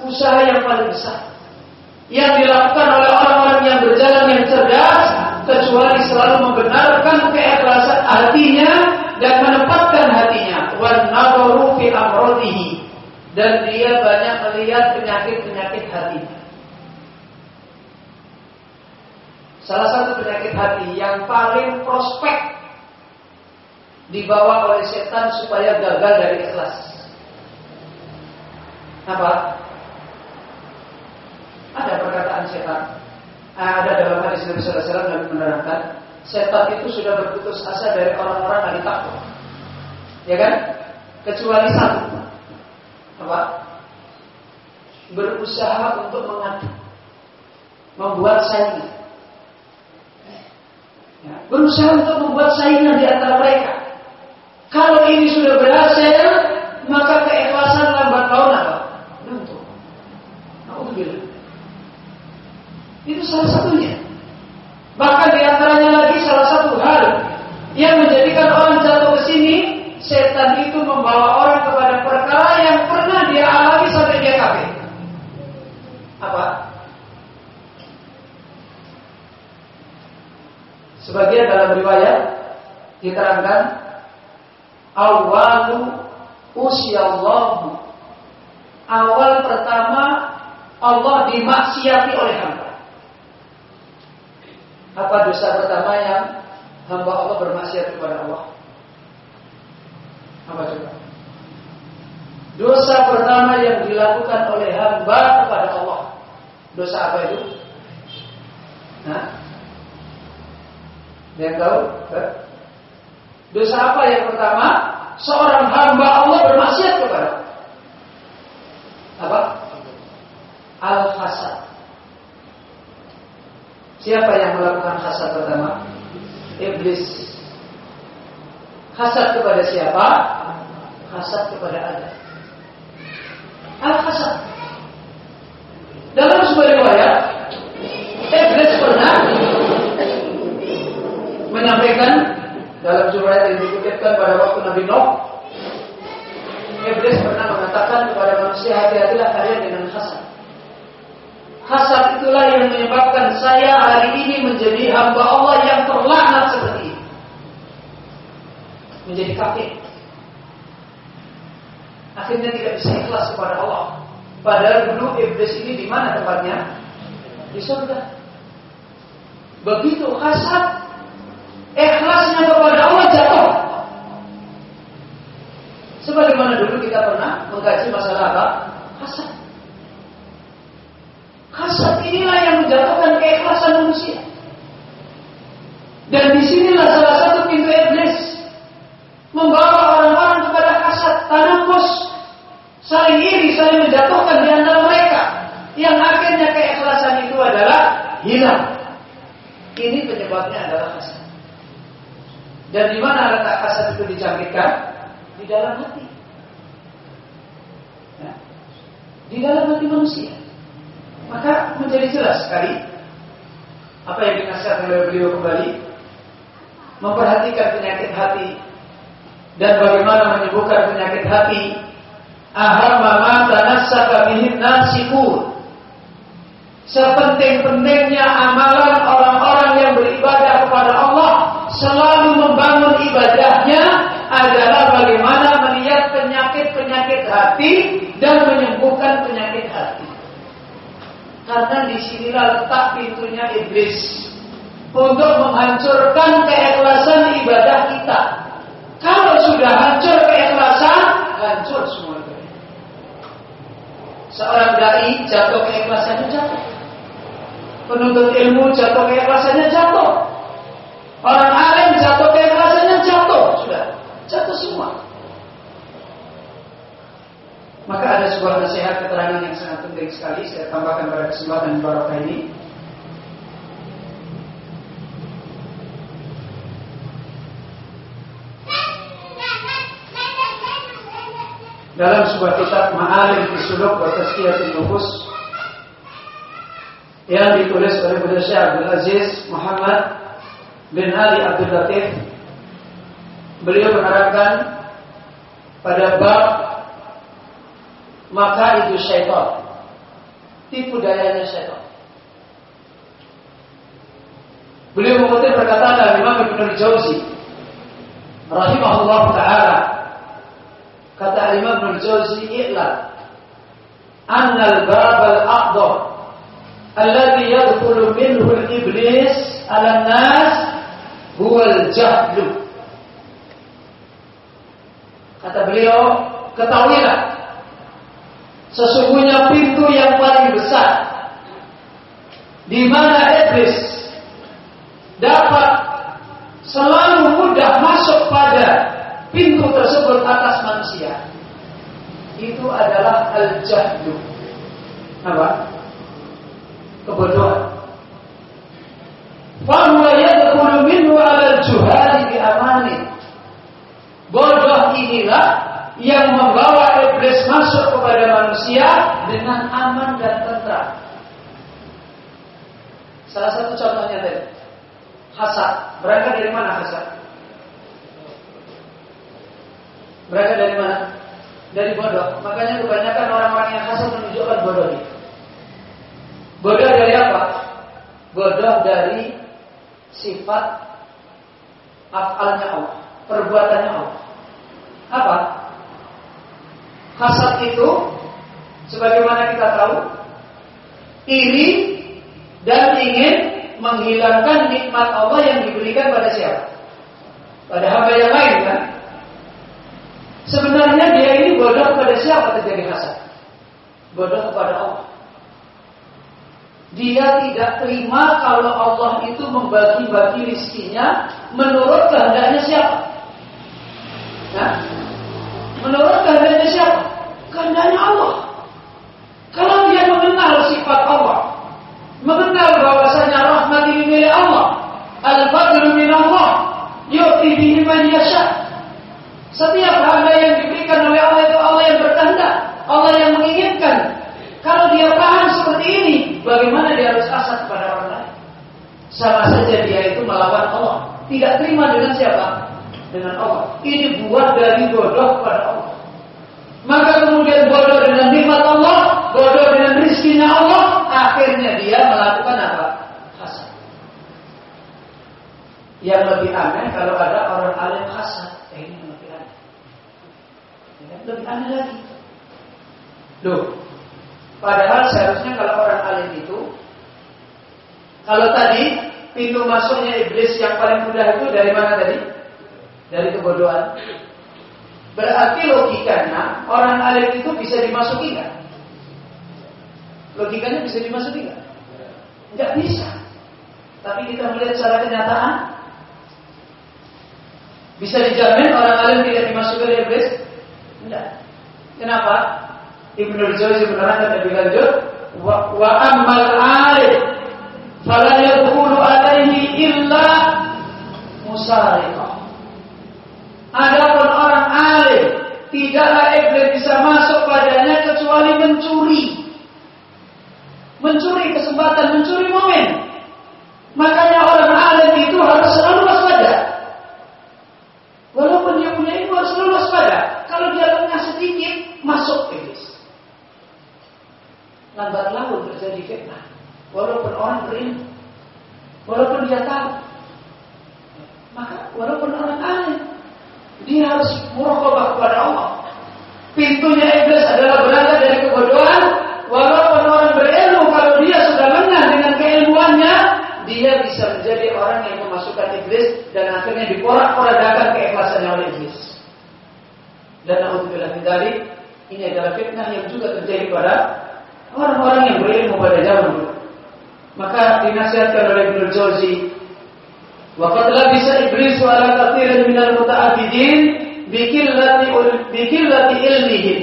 usaha yang paling besar yang dilakukan oleh orang-orang yang berjalan yang cerdas kecuali selalu membenarkan keikhlasan hatinya dan menempatkan hatinya wan amrodihi dan dia banyak melihat penyakit-penyakit hatinya. Salah satu penyakit hati yang paling prospek dibawa oleh setan supaya gagal dari ikhlas. Apa? Ada perkataan setan. Ah, ada dalam hadis Nabi Sallallahu Alaihi Wasallam menerangkan setan itu sudah berputus asa dari orang-orang yang takwa. Ya kan? Kecuali satu. Apa? Berusaha untuk mengadu. Membuat saingan. Berusaha untuk membuat saingan di antara mereka. Kalau ini sudah berhasil, maka keikhlasan lambat laun apa? Luntur. Itu salah satunya. Bahkan di antaranya lagi salah satu hal yang menjadikan orang jatuh ke sini, setan itu membawa orang kepada perkara yang pernah dia alami sampai dia kafir. Apa? Sebagian dalam riwayat diterangkan awalu usyallahu awal pertama Allah dimaksiati oleh hamba. Apa dosa pertama yang hamba Allah bermaksiat kepada Allah? Apa coba? Dosa pertama yang dilakukan oleh hamba kepada Allah. Dosa apa itu? Nah, yang tahu? Dosa apa yang pertama? Seorang hamba Allah bermaksiat kepada apa? Al-hasad. Siapa yang melakukan hasad pertama? Iblis. Hasad kepada siapa? Hasad kepada Adam. Al-hasad. Dalam sebuah riwayat, Iblis pernah menyampaikan dalam surat yang dikutipkan pada waktu Nabi Nuh, Iblis pernah mengatakan kepada manusia hati-hatilah kalian dengan hasad. Hasad itulah yang menyebabkan saya hari ini menjadi hamba Allah yang terlaknat seperti ini. Menjadi kafir. Akhirnya tidak bisa ikhlas kepada Allah. Padahal dulu iblis ini di mana tempatnya? Di surga. Begitu hasad, ikhlasnya kepada Allah jatuh. Sebagaimana dulu kita pernah mengkaji masalah apa? Hasad. Hasad inilah yang menjatuhkan keikhlasan manusia. Dan di sinilah salah satu pintu iblis membawa orang-orang kepada hasad, tanakus, saling iri, saling menjatuhkan di antara mereka. Yang akhirnya keikhlasan itu adalah hilang. Ini penyebabnya adalah hasad. Dan di mana letak hasad itu dicampurkan? Di dalam hati. Ya. Di dalam hati manusia. Maka menjadi jelas sekali apa yang dinasihatkan oleh beliau kembali memperhatikan penyakit hati dan bagaimana menyembuhkan penyakit hati ahamma ma tanassaka bihin nasibun sepenting-pentingnya amalan orang-orang yang beribadah selalu membangun ibadahnya adalah bagaimana melihat penyakit-penyakit hati dan menyembuhkan penyakit hati karena di sinilah letak pintunya iblis untuk menghancurkan keikhlasan ibadah kita. Kalau sudah hancur keikhlasan, hancur semua itu. Seorang dai jatuh keikhlasannya jatuh. Penuntut ilmu jatuh keikhlasannya jatuh. Orang alim jatuh keikhlasannya jatuh. Sudah, jatuh semua. Maka ada sebuah nasihat keterangan yang sangat penting sekali saya tambahkan pada kesempatan barokah ini. Dalam sebuah kitab Ma'alim fi Suluk wa Tazkiyatul Nufus yang ditulis oleh Beliau Syekh Abdul Aziz Muhammad bin Ali Abdul Latif beliau menerangkan pada bab maka itu syaitan tipu dayanya syaitan. Beliau mengutip perkataan Imam Ibnu Jauzi rahimahullah taala. Kata Imam Ibnu Jauzi i'lam anna al-bab al-aqdar alladhi yadkhulu minhu al-iblis ala an-nas huwa al-jahlu Kata beliau, ketahuilah sesungguhnya pintu yang paling besar di mana iblis dapat selalu mudah masuk pada pintu tersebut atas manusia. Itu adalah al-jahdu. Apa? Kebodohan. Fahuwa yadkhulu minhu al-juhali bi amani. Bodoh inilah yang membawa iblis masuk kepada manusia dengan aman dan tentram. Salah satu contohnya tadi, hasad. Berangkat dari mana hasad? Berangkat dari mana? Dari bodoh. Makanya kebanyakan orang-orang yang hasad menunjukkan bodoh ini. Bodoh dari apa? Bodoh dari sifat afalnya Allah perbuatannya Allah. Apa? Hasad itu sebagaimana kita tahu iri dan ingin menghilangkan nikmat Allah yang diberikan pada siapa? Pada hamba yang lain kan? Sebenarnya dia ini bodoh kepada siapa terjadi hasad? Bodoh kepada Allah. Dia tidak terima kalau Allah itu membagi-bagi rizkinya menurut kehendaknya siapa? Nah, menurut kehendaknya siapa? Kehendaknya Allah. Kalau dia mengenal sifat Allah, mengenal bahwasanya rahmat ini milik Allah, al-fadlu min Allah, yu'ti bihi man yasha. Setiap harga yang diberikan oleh Allah itu Allah yang berkehendak, Allah yang menginginkan. Kalau dia paham seperti ini, bagaimana dia harus asat kepada orang lain? Sama saja dia itu melawan Allah. Tidak terima dengan siapa? dengan Allah. Ini buat dari bodoh pada Allah. Maka kemudian bodoh dengan nikmat Allah, bodoh dengan rizkinya Allah, akhirnya dia melakukan apa? Hasad. Yang lebih aneh kalau ada orang alim hasad, eh, ini lebih aneh. Lebih aneh lagi. Loh, padahal seharusnya kalau orang alim itu, kalau tadi pintu masuknya iblis yang paling mudah itu dari mana tadi? dari kebodohan. Berarti logikanya orang alim itu bisa dimasuki nggak? Logikanya bisa dimasuki nggak? Nggak bisa. Tapi kita melihat secara kenyataan, bisa dijamin orang alim tidak dimasuki oleh iblis? Tidak. Kenapa? Ibnu Jauzi menerangkan lebih lanjut, wa, ammal alim fala illa musariqah Adapun orang alim tidaklah iblis bisa masuk padanya kecuali mencuri. Mencuri kesempatan, mencuri momen. Makanya orang alim itu harus selalu waspada. Walaupun dia punya ilmu harus selalu waspada. Kalau dia lengah sedikit, masuk iblis. Lambat laun terjadi fitnah. Walaupun orang berilmu. Walaupun dia tahu. Maka walaupun orang alim dia harus muraqabah kepada Allah. Pintunya iblis adalah berangkat dari kebodohan. Walaupun orang berilmu, kalau dia sudah menang dengan keilmuannya, dia bisa menjadi orang yang memasukkan iblis dan akhirnya diporak-porandakan keikhlasannya oleh iblis. Dan alhamdulillah dari ini adalah fitnah yang juga terjadi pada orang-orang yang berilmu pada zaman dulu. Maka dinasihatkan oleh Ibnu Jauzi Waqad labisa iblis ala kathirin minal muta'abidin bikillati bikillati ilmihim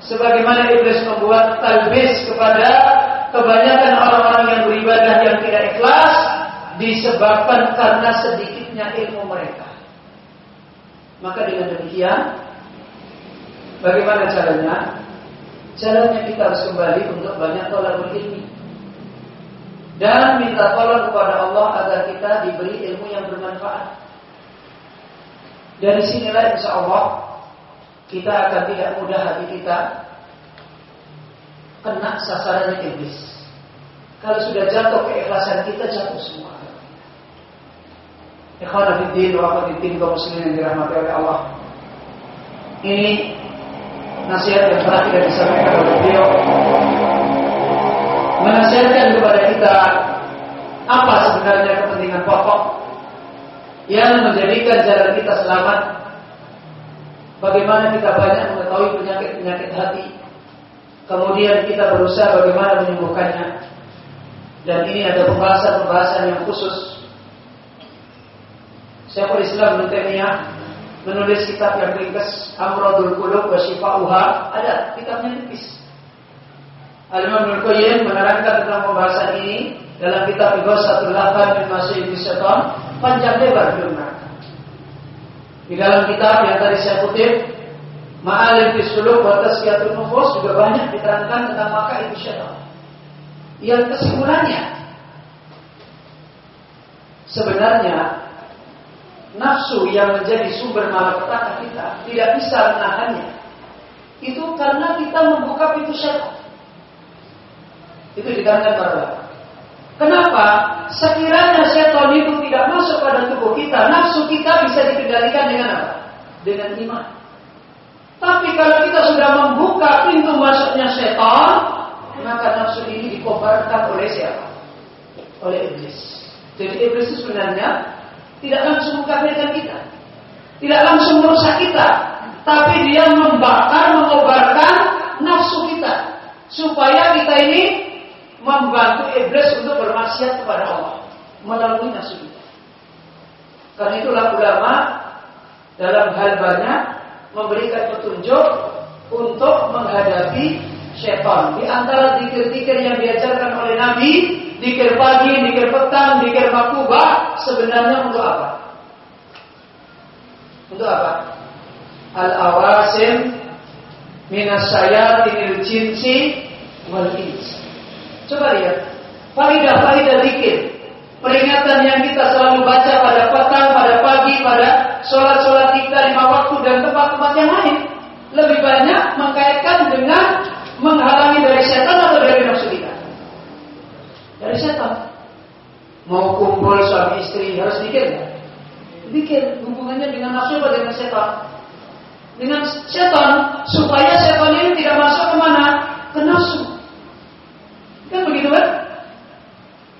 Sebagaimana iblis membuat talbis kepada kebanyakan orang-orang yang beribadah yang tidak ikhlas disebabkan karena sedikitnya ilmu mereka. Maka dengan demikian, bagaimana caranya? Caranya kita harus kembali untuk banyak tolak ilmi dan minta tolong kepada Allah agar kita diberi ilmu yang bermanfaat. Dari sinilah insya Allah kita akan tidak mudah hati kita kena sasaran iblis. Kalau sudah jatuh keikhlasan kita jatuh semua. Ikhwan fiddin wa akhwatiddin kaum muslimin yang dirahmati oleh Allah. Ini nasihat yang pernah tidak disampaikan oleh beliau menasihatkan kepada kita apa sebenarnya kepentingan pokok yang menjadikan jalan kita selamat. Bagaimana kita banyak mengetahui penyakit-penyakit hati. Kemudian kita berusaha bagaimana menyembuhkannya. Dan ini ada pembahasan-pembahasan yang khusus. Syekhul Islam Ibnu menulis kitab yang ringkas Amradul Qulub wa Shifa'uha. Ada kitabnya tipis. Al-Imam Qayyim menerangkan tentang pembahasan ini dalam kitab Ighasatul Lahfan min Masih Syaitan panjang lebar beliau Di dalam kitab yang tadi saya kutip Ma'alim fi suluk wa tasqiyatul nufus juga banyak diterangkan tentang maka itu syaitan. Yang kesimpulannya sebenarnya nafsu yang menjadi sumber malapetaka kita tidak bisa menahannya. Itu karena kita membuka pintu syaitan. Itu dikatakan para Kenapa? Sekiranya setan itu tidak masuk pada tubuh kita, nafsu kita bisa dikendalikan dengan apa? Dengan iman. Tapi kalau kita sudah membuka pintu masuknya setan, maka nafsu ini dikobarkan oleh siapa? Oleh iblis. Jadi iblis itu sebenarnya tidak langsung mengkafirkan kita. Tidak langsung merusak kita. Tapi dia membakar, mengobarkan nafsu kita. Supaya kita ini membantu iblis untuk bermaksiat kepada Allah melalui nafsu kita. Karena itulah ulama dalam hal banyak memberikan petunjuk untuk menghadapi setan. Di antara dikir-dikir yang diajarkan oleh Nabi, dikir pagi, dikir petang, dikir makubah, sebenarnya untuk apa? Untuk apa? Al-awasim minas sayatinil jinsi wal insi. Coba lihat. Faidah-faidah zikir. Peringatan yang kita selalu baca pada petang, pada pagi, pada sholat-sholat kita lima waktu dan tempat-tempat yang lain. Lebih banyak mengkaitkan dengan menghalangi dari setan atau dari nafsu kita. Dari setan. Mau kumpul suami istri harus zikir nggak? Zikir hubungannya dengan nafsu atau dengan setan? Dengan setan supaya setan ini tidak masuk ke mana? Ke nafsu. Kan begitu kan?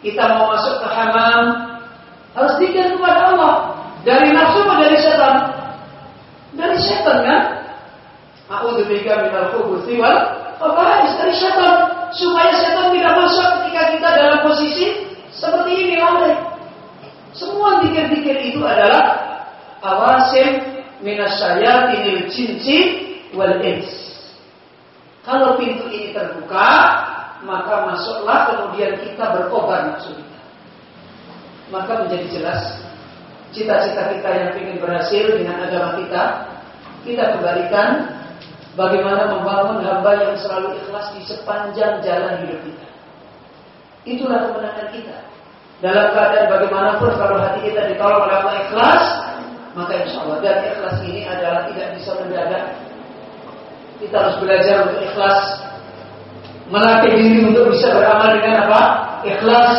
Kita mau masuk ke hamam harus dikir kepada Allah. Dari nafsu atau dari setan? Dari setan kan? Aku demikian minal khubuthi wal khaba'is dari setan supaya setan tidak masuk ketika kita dalam posisi seperti ini lalai. Semua dikir-dikir itu adalah awasim minasyayatinil jinsi wal ins. Kalau pintu ini terbuka, maka masuklah kemudian kita berkobar nafsu kita. Maka menjadi jelas cita-cita kita yang ingin berhasil dengan agama kita, kita kembalikan bagaimana membangun hamba yang selalu ikhlas di sepanjang jalan hidup kita. Itulah kemenangan kita. Dalam keadaan bagaimanapun kalau hati kita ditolong oleh Allah ikhlas, maka insya Allah dan ikhlas ini adalah tidak bisa mendadak. Kita harus belajar untuk ikhlas melatih diri untuk bisa beramal dengan apa? Ikhlas.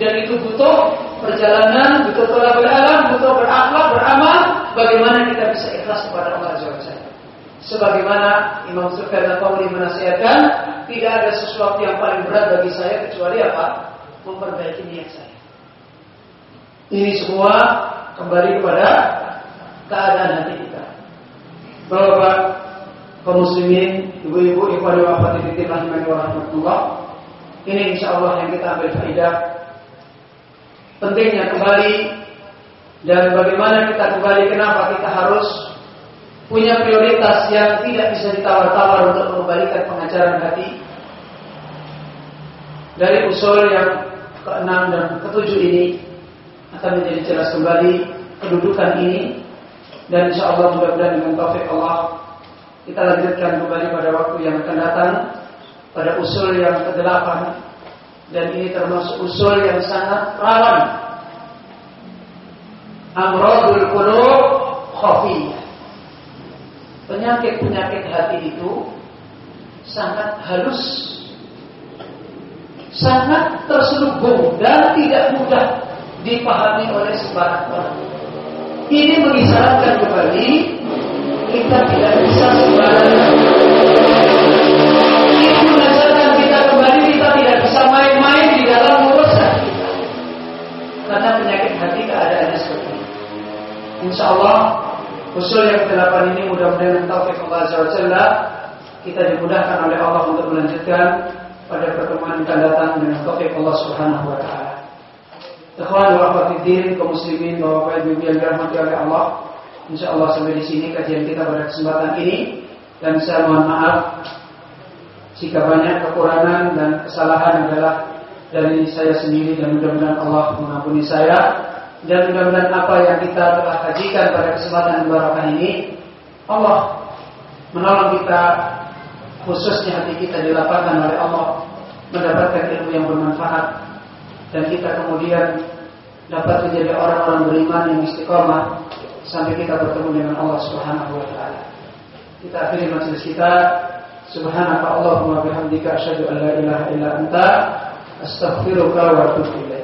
Dan itu butuh perjalanan, butuh pola beralam, butuh berakhlak, beramal. Bagaimana kita bisa ikhlas kepada Allah Azza Sebagaimana Imam Sufyan al-Thawri menasihatkan, tidak ada sesuatu yang paling berat bagi saya kecuali apa? Memperbaiki niat saya. Ini semua kembali kepada keadaan hati kita. Bapak kaum muslimin, ibu-ibu, ikhwan wa akhwati fillah rahimani wa rahmatullah. Ini insya Allah yang kita ambil faidah pentingnya kembali dan bagaimana kita kembali kenapa kita harus punya prioritas yang tidak bisa ditawar-tawar untuk mengembalikan pengajaran hati dari usul yang keenam dan ketujuh ini akan menjadi jelas kembali kedudukan ini dan insya Allah mudah-mudahan dengan taufik Allah kita lanjutkan kembali pada waktu yang akan datang pada usul yang kedelapan dan ini termasuk usul yang sangat rawan. Amradul qulub khafiyah. Penyakit-penyakit hati itu sangat halus sangat terselubung dan tidak mudah dipahami oleh sembarang orang. Ini mengisyaratkan kembali kita tidak bisa sembarangan ini mengajarkan kita kembali kita tidak bisa main-main di dalam urusan karena penyakit hati keadaannya seperti ini Insya Allah Usul yang ke-8 ini mudah-mudahan taufik Allah Azza kita dimudahkan oleh Allah untuk melanjutkan pada pertemuan akan datang dengan taufik Allah Subhanahu wa taala. Ikhwan wa akhwatiddin kaum muslimin Bapak Ibu yang dirahmati oleh Allah. Insyaallah sampai di sini kajian kita pada kesempatan ini. Dan saya mohon maaf jika banyak kekurangan dan kesalahan adalah dari saya sendiri dan mudah-mudahan Allah mengampuni saya. Dan mudah-mudahan apa yang kita telah kajikan pada kesempatan barakah ini Allah menolong kita khususnya hati kita dilapangkan oleh Allah mendapatkan ilmu yang bermanfaat. Dan kita kemudian dapat menjadi orang-orang beriman yang istiqomah sampai kita bertemu dengan Allah Subhanahu wa taala. Kita akhiri majelis kita Subhanaka Allahumma bihamdika asyhadu an la ilaha illa anta astaghfiruka wa atubu ilaik.